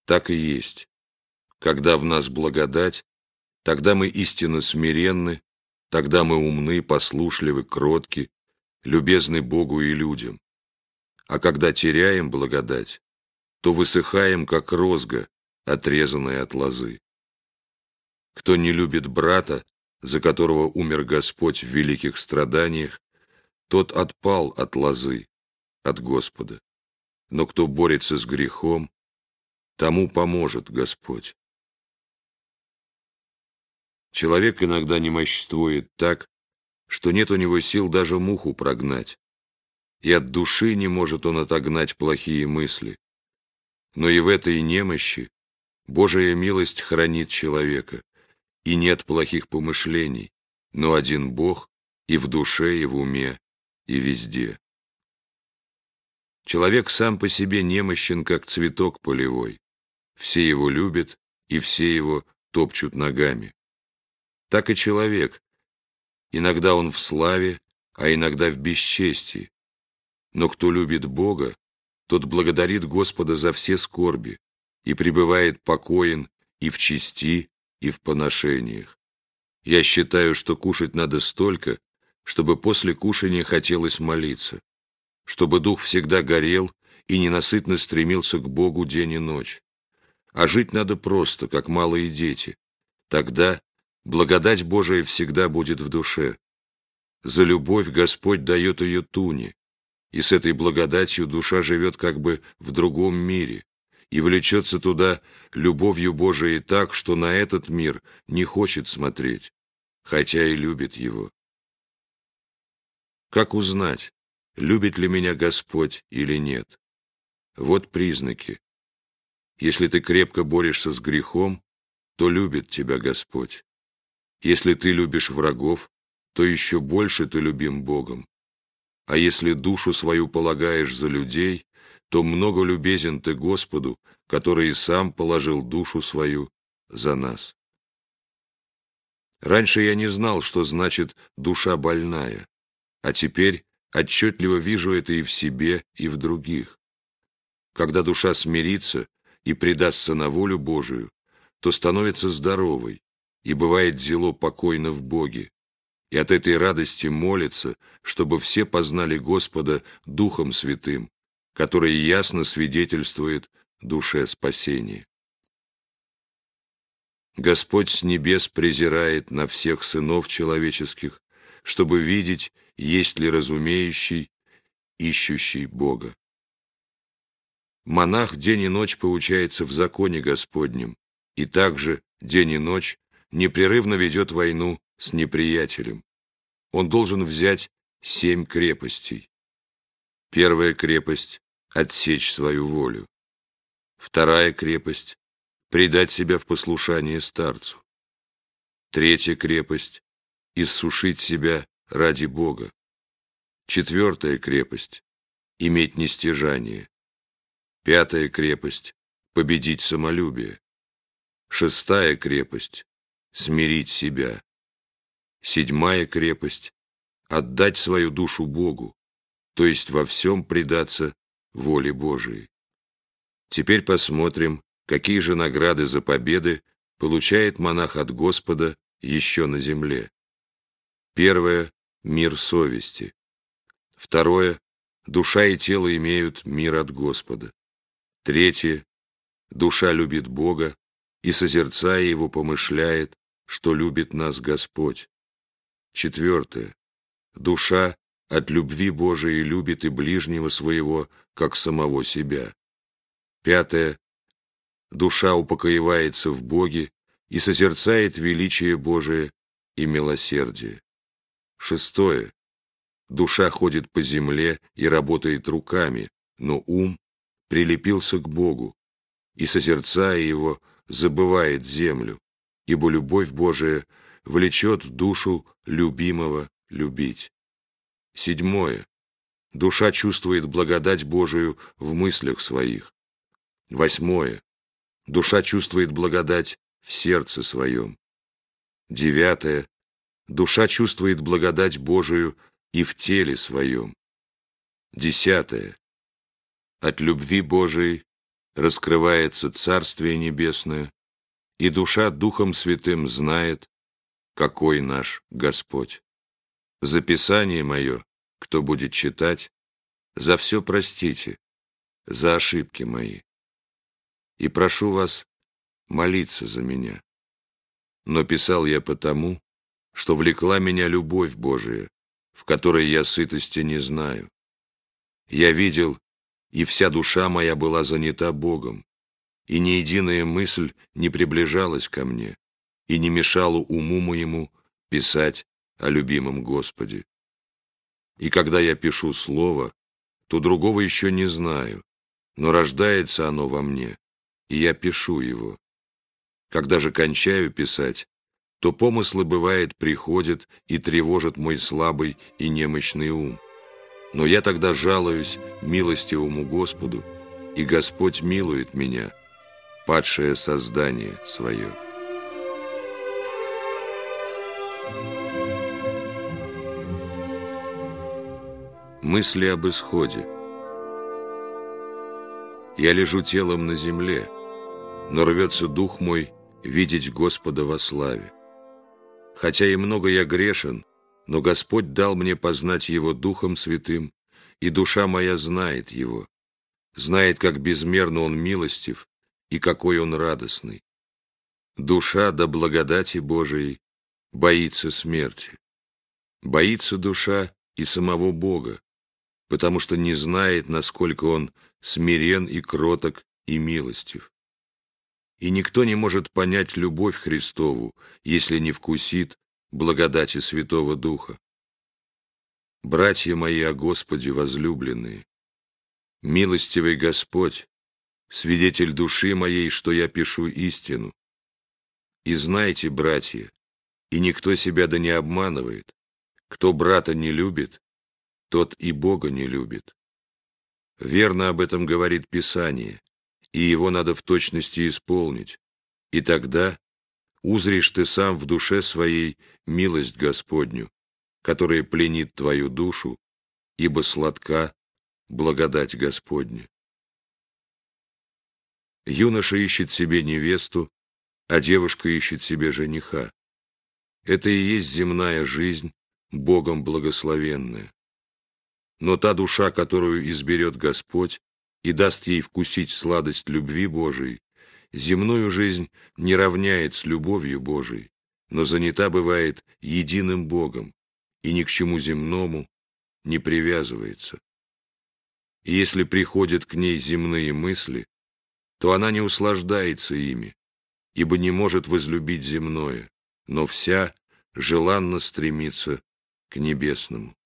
Speaker 1: Так и есть. Когда в нас благодать, тогда мы истинно смиренны, тогда мы умны, послушливы, кротки, любезны Богу и людям. А когда теряем благодать, то высыхаем, как розга, отрезанная от лозы. Кто не любит брата, за которого умер Господь в великих страданиях, тот отпал от лозы, от Господа. Но кто борется с грехом, тому поможет Господь. Человек иногда немоществует так, что нет у него сил даже муху прогнать, и от души не может он отогнать плохие мысли. Но и в этой немощи Божия милость хранит человека, и нет плохих помышлений, но один Бог и в душе, и в уме, и везде. Человек сам по себе немощен, как цветок полевой. Все его любят, и все его топчут ногами. Так и человек. Иногда он в славе, а иногда в бесчестии. Но кто любит Бога, тот благодарит Господа за все скорби и пребывает покоен и в чести, и в поношениях. Я считаю, что кушать надо столько, чтобы после кушания хотелось молиться, чтобы дух всегда горел и ненасытно стремился к Богу день и ночь. А жить надо просто, как малые дети. Тогда благодать Божия всегда будет в душе. За любовь Господь дает ее туне, и с этой благодатью душа живет как бы в другом мире и влечется туда любовью Божией так, что на этот мир не хочет смотреть, хотя и любит его. Как узнать, любит ли меня Господь или нет? Вот признаки. Если ты крепко борешься с грехом, то любит тебя Господь. Если ты любишь врагов, то еще больше ты любим Богом. А если душу свою полагаешь за людей, то много любезен ты Господу, который и сам положил душу свою за нас. Раньше я не знал, что значит «душа больная», а теперь отчетливо вижу это и в себе, и в других. Когда душа смирится и предастся на волю Божию, то становится здоровой и бывает зело покойно в Боге, и от этой радости молится, чтобы все познали Господа Духом Святым, который ясно свидетельствует душе спасения. Господь с небес презирает на всех сынов человеческих, чтобы видеть, есть ли разумеющий, ищущий Бога. Монах день и ночь поучается в законе Господнем, и также день и ночь непрерывно ведет войну с неприятелем. Он должен взять семь крепостей. Первая крепость — отсечь свою волю. Вторая крепость — предать себя в послушание старцу. Третья крепость — иссушить себя ради Бога. Четвертая крепость — иметь нестяжание. Пятая крепость — победить самолюбие. Шестая крепость — смирить себя. Седьмая крепость — отдать свою душу Богу, то есть во всем предаться воле Божией. Теперь посмотрим, какие же награды за победы получает монах от Господа еще на земле. Первое — мир совести. Второе — душа и тело имеют мир от Господа. Третье — душа любит Бога и, созерцая Его, помышляет, что любит нас Господь. Четвертое. Душа от любви Божией любит и ближнего своего, как самого себя. Пятое. Душа упокоивается в Боге и созерцает величие Божие и милосердие. Шестое. Душа ходит по земле и работает руками, но ум прилепился к Богу и, созерцая его, забывает землю, ибо любовь Божия влечет душу любимого любить. Седьмое. Душа чувствует благодать Божию в мыслях своих. Восьмое. Душа чувствует благодать в сердце своем. Девятое. Душа чувствует благодать Божию и в теле своем. Десятое. От любви Божией раскрывается Царствие Небесное, и душа Духом Святым знает, какой наш Господь. Записание мое, кто будет читать, за все простите, за ошибки мои. И прошу вас молиться за меня. Но писал я потому, что влекла меня любовь Божия, в которой я сытости не знаю. Я видел, и вся душа моя была занята Богом, и ни единая мысль не приближалась ко мне и не мешало уму моему писать о любимом Господе. И когда я пишу слово, то другого еще не знаю, но рождается оно во мне, и я пишу его. Когда же кончаю писать, то помыслы, бывает, приходят и тревожат мой слабый и немощный ум. Но я тогда жалуюсь милостивому Господу, и Господь милует меня, падшее создание свое. Мысли об исходе. Я лежу телом на земле, но рвется дух мой видеть Господа во славе. Хотя и много я грешен, но Господь дал мне познать Его Духом Святым, и душа моя знает Его, знает, как безмерно Он милостив и какой Он радостный. Душа до благодати Божией боится смерти. Боится душа и самого Бога, потому что не знает, насколько Он смирен и кроток и милостив. И никто не может понять любовь Христову, если не вкусит благодати Святого Духа. Братья мои о Господе возлюбленные, милостивый Господь, свидетель души моей, что я пишу истину. И знайте, братья, и никто себя да не обманывает, кто брата не любит, тот и Бога не любит. Верно об этом говорит Писание, и его надо в точности исполнить, и тогда узришь ты сам в душе своей милость Господню, которая пленит твою душу, ибо сладка благодать Господня. Юноша ищет себе невесту, а девушка ищет себе жениха. Это и есть земная жизнь, Богом благословенная. Но та душа, которую изберет Господь и даст ей вкусить сладость любви Божией, земную жизнь не равняет с любовью Божией, но занята бывает единым Богом и ни к чему земному не привязывается. И если приходят к ней земные мысли, то она не услаждается ими, ибо не может возлюбить земное, но вся желанно стремится к небесному.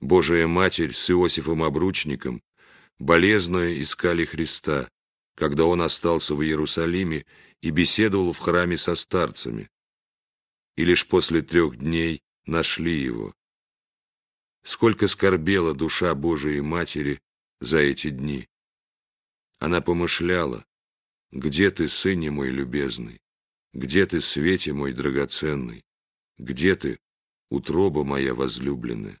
Speaker 1: Божия Матерь с Иосифом Обручником болезную искали Христа, когда он остался в Иерусалиме и беседовал в храме со старцами, и лишь после трех дней нашли его. Сколько скорбела душа Божией Матери за эти дни! Она помышляла, где ты, сыне мой любезный, где ты, свете мой драгоценный, где ты, утроба моя возлюбленная?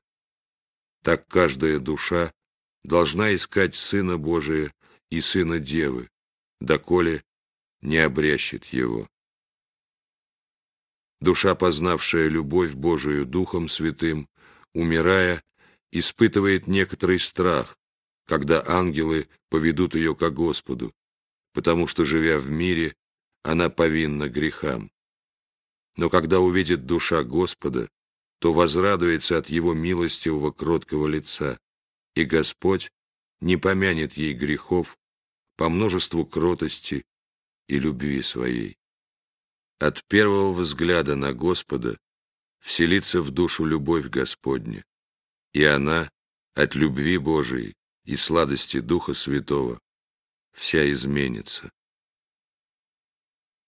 Speaker 1: Так каждая душа должна искать Сына Божия и Сына Девы, доколе не обрящет Его. Душа, познавшая любовь Божию Духом Святым, умирая, испытывает некоторый страх, когда ангелы поведут ее ко Господу, потому что, живя в мире, она повинна грехам. Но когда увидит душа Господа, то возрадуется от его милостивого кроткого лица, и Господь не помянет ей грехов по множеству кротости и любви своей. От первого взгляда на Господа вселится в душу любовь Господня, и она от любви Божией и сладости Духа Святого вся изменится.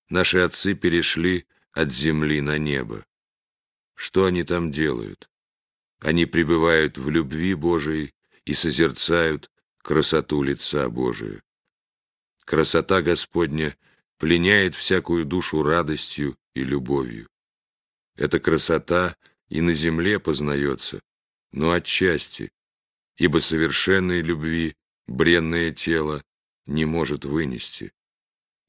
Speaker 1: Наши отцы перешли от земли на небо. Что они там делают? Они пребывают в любви Божией и созерцают красоту лица Божия. Красота Господня пленяет всякую душу радостью и любовью. Эта красота и на земле познается, но отчасти, ибо совершенной любви бренное тело не может вынести.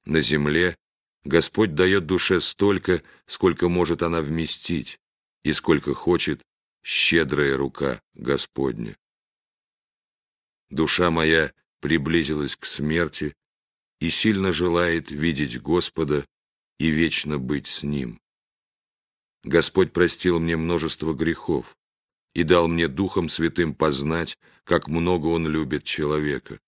Speaker 1: На земле Господь дает душе столько, сколько может она вместить, и сколько хочет щедрая рука Господня. Душа моя приблизилась к смерти и сильно желает видеть Господа и вечно быть с Ним. Господь простил мне множество грехов и дал мне Духом Святым познать, как много Он любит человека.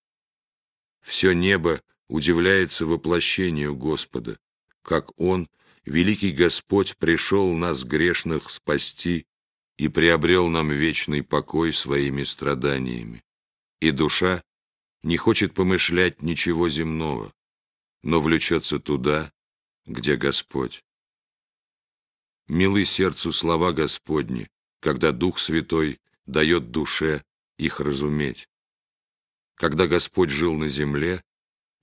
Speaker 1: Все небо удивляется воплощению Господа, как Он — великий Господь пришел нас грешных спасти и приобрел нам вечный покой своими страданиями. И душа не хочет помышлять ничего земного, но влечется туда, где Господь. Милы сердцу слова Господни, когда Дух Святой дает душе их разуметь. Когда Господь жил на земле,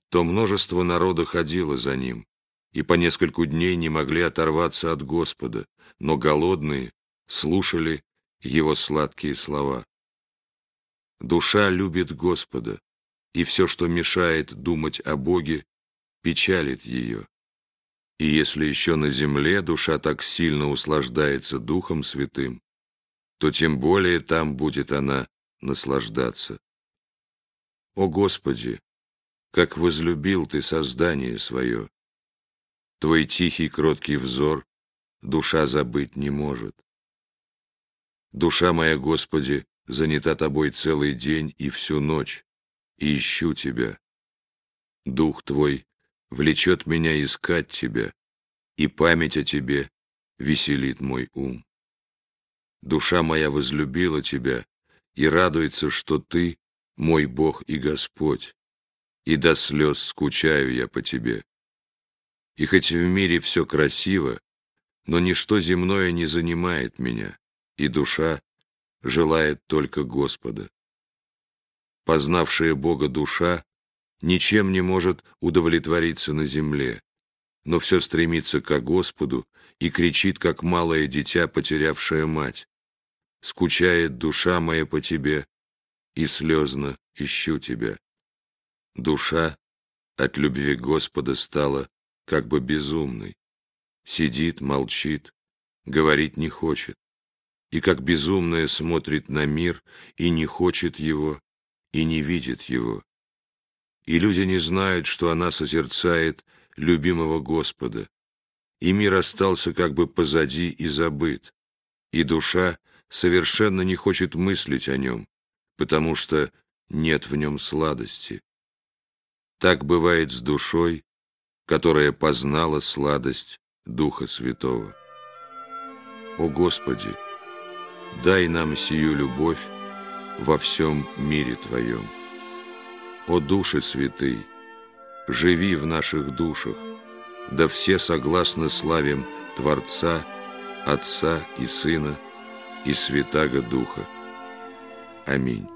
Speaker 1: то множество народа ходило за Ним, и по нескольку дней не могли оторваться от Господа, но голодные слушали Его сладкие слова. Душа любит Господа, и все, что мешает думать о Боге, печалит ее. И если еще на земле душа так сильно услаждается Духом Святым, то тем более там будет она наслаждаться. О Господи, как возлюбил Ты создание свое! Твой тихий кроткий взор душа забыть не может. Душа моя, Господи, занята Тобой целый день и всю ночь, и ищу Тебя. Дух Твой влечет меня искать Тебя, и память о Тебе веселит мой ум. Душа моя возлюбила Тебя и радуется, что Ты мой Бог и Господь, и до слез скучаю я по Тебе. И хоть в мире все красиво, но ничто земное не занимает меня, и душа желает только Господа. Познавшая Бога душа ничем не может удовлетвориться на земле, но все стремится к Господу и кричит, как малое дитя, потерявшая мать. Скучает душа моя по тебе, и слезно ищу тебя. Душа от любви Господа стала как бы безумной. Сидит, молчит, говорить не хочет, и как безумная смотрит на мир и не хочет его, и не видит его. И люди не знают, что она созерцает любимого Господа, и мир остался как бы позади и забыт, и душа совершенно не хочет мыслить о нем, потому что нет в нем сладости. Так бывает с душой, которая познала сладость Духа Святого. О Господи, дай нам сию любовь во всем мире Твоем. О Души Святый, живи в наших душах, да все согласно славим Творца, Отца и Сына, и Святаго Духа. Аминь.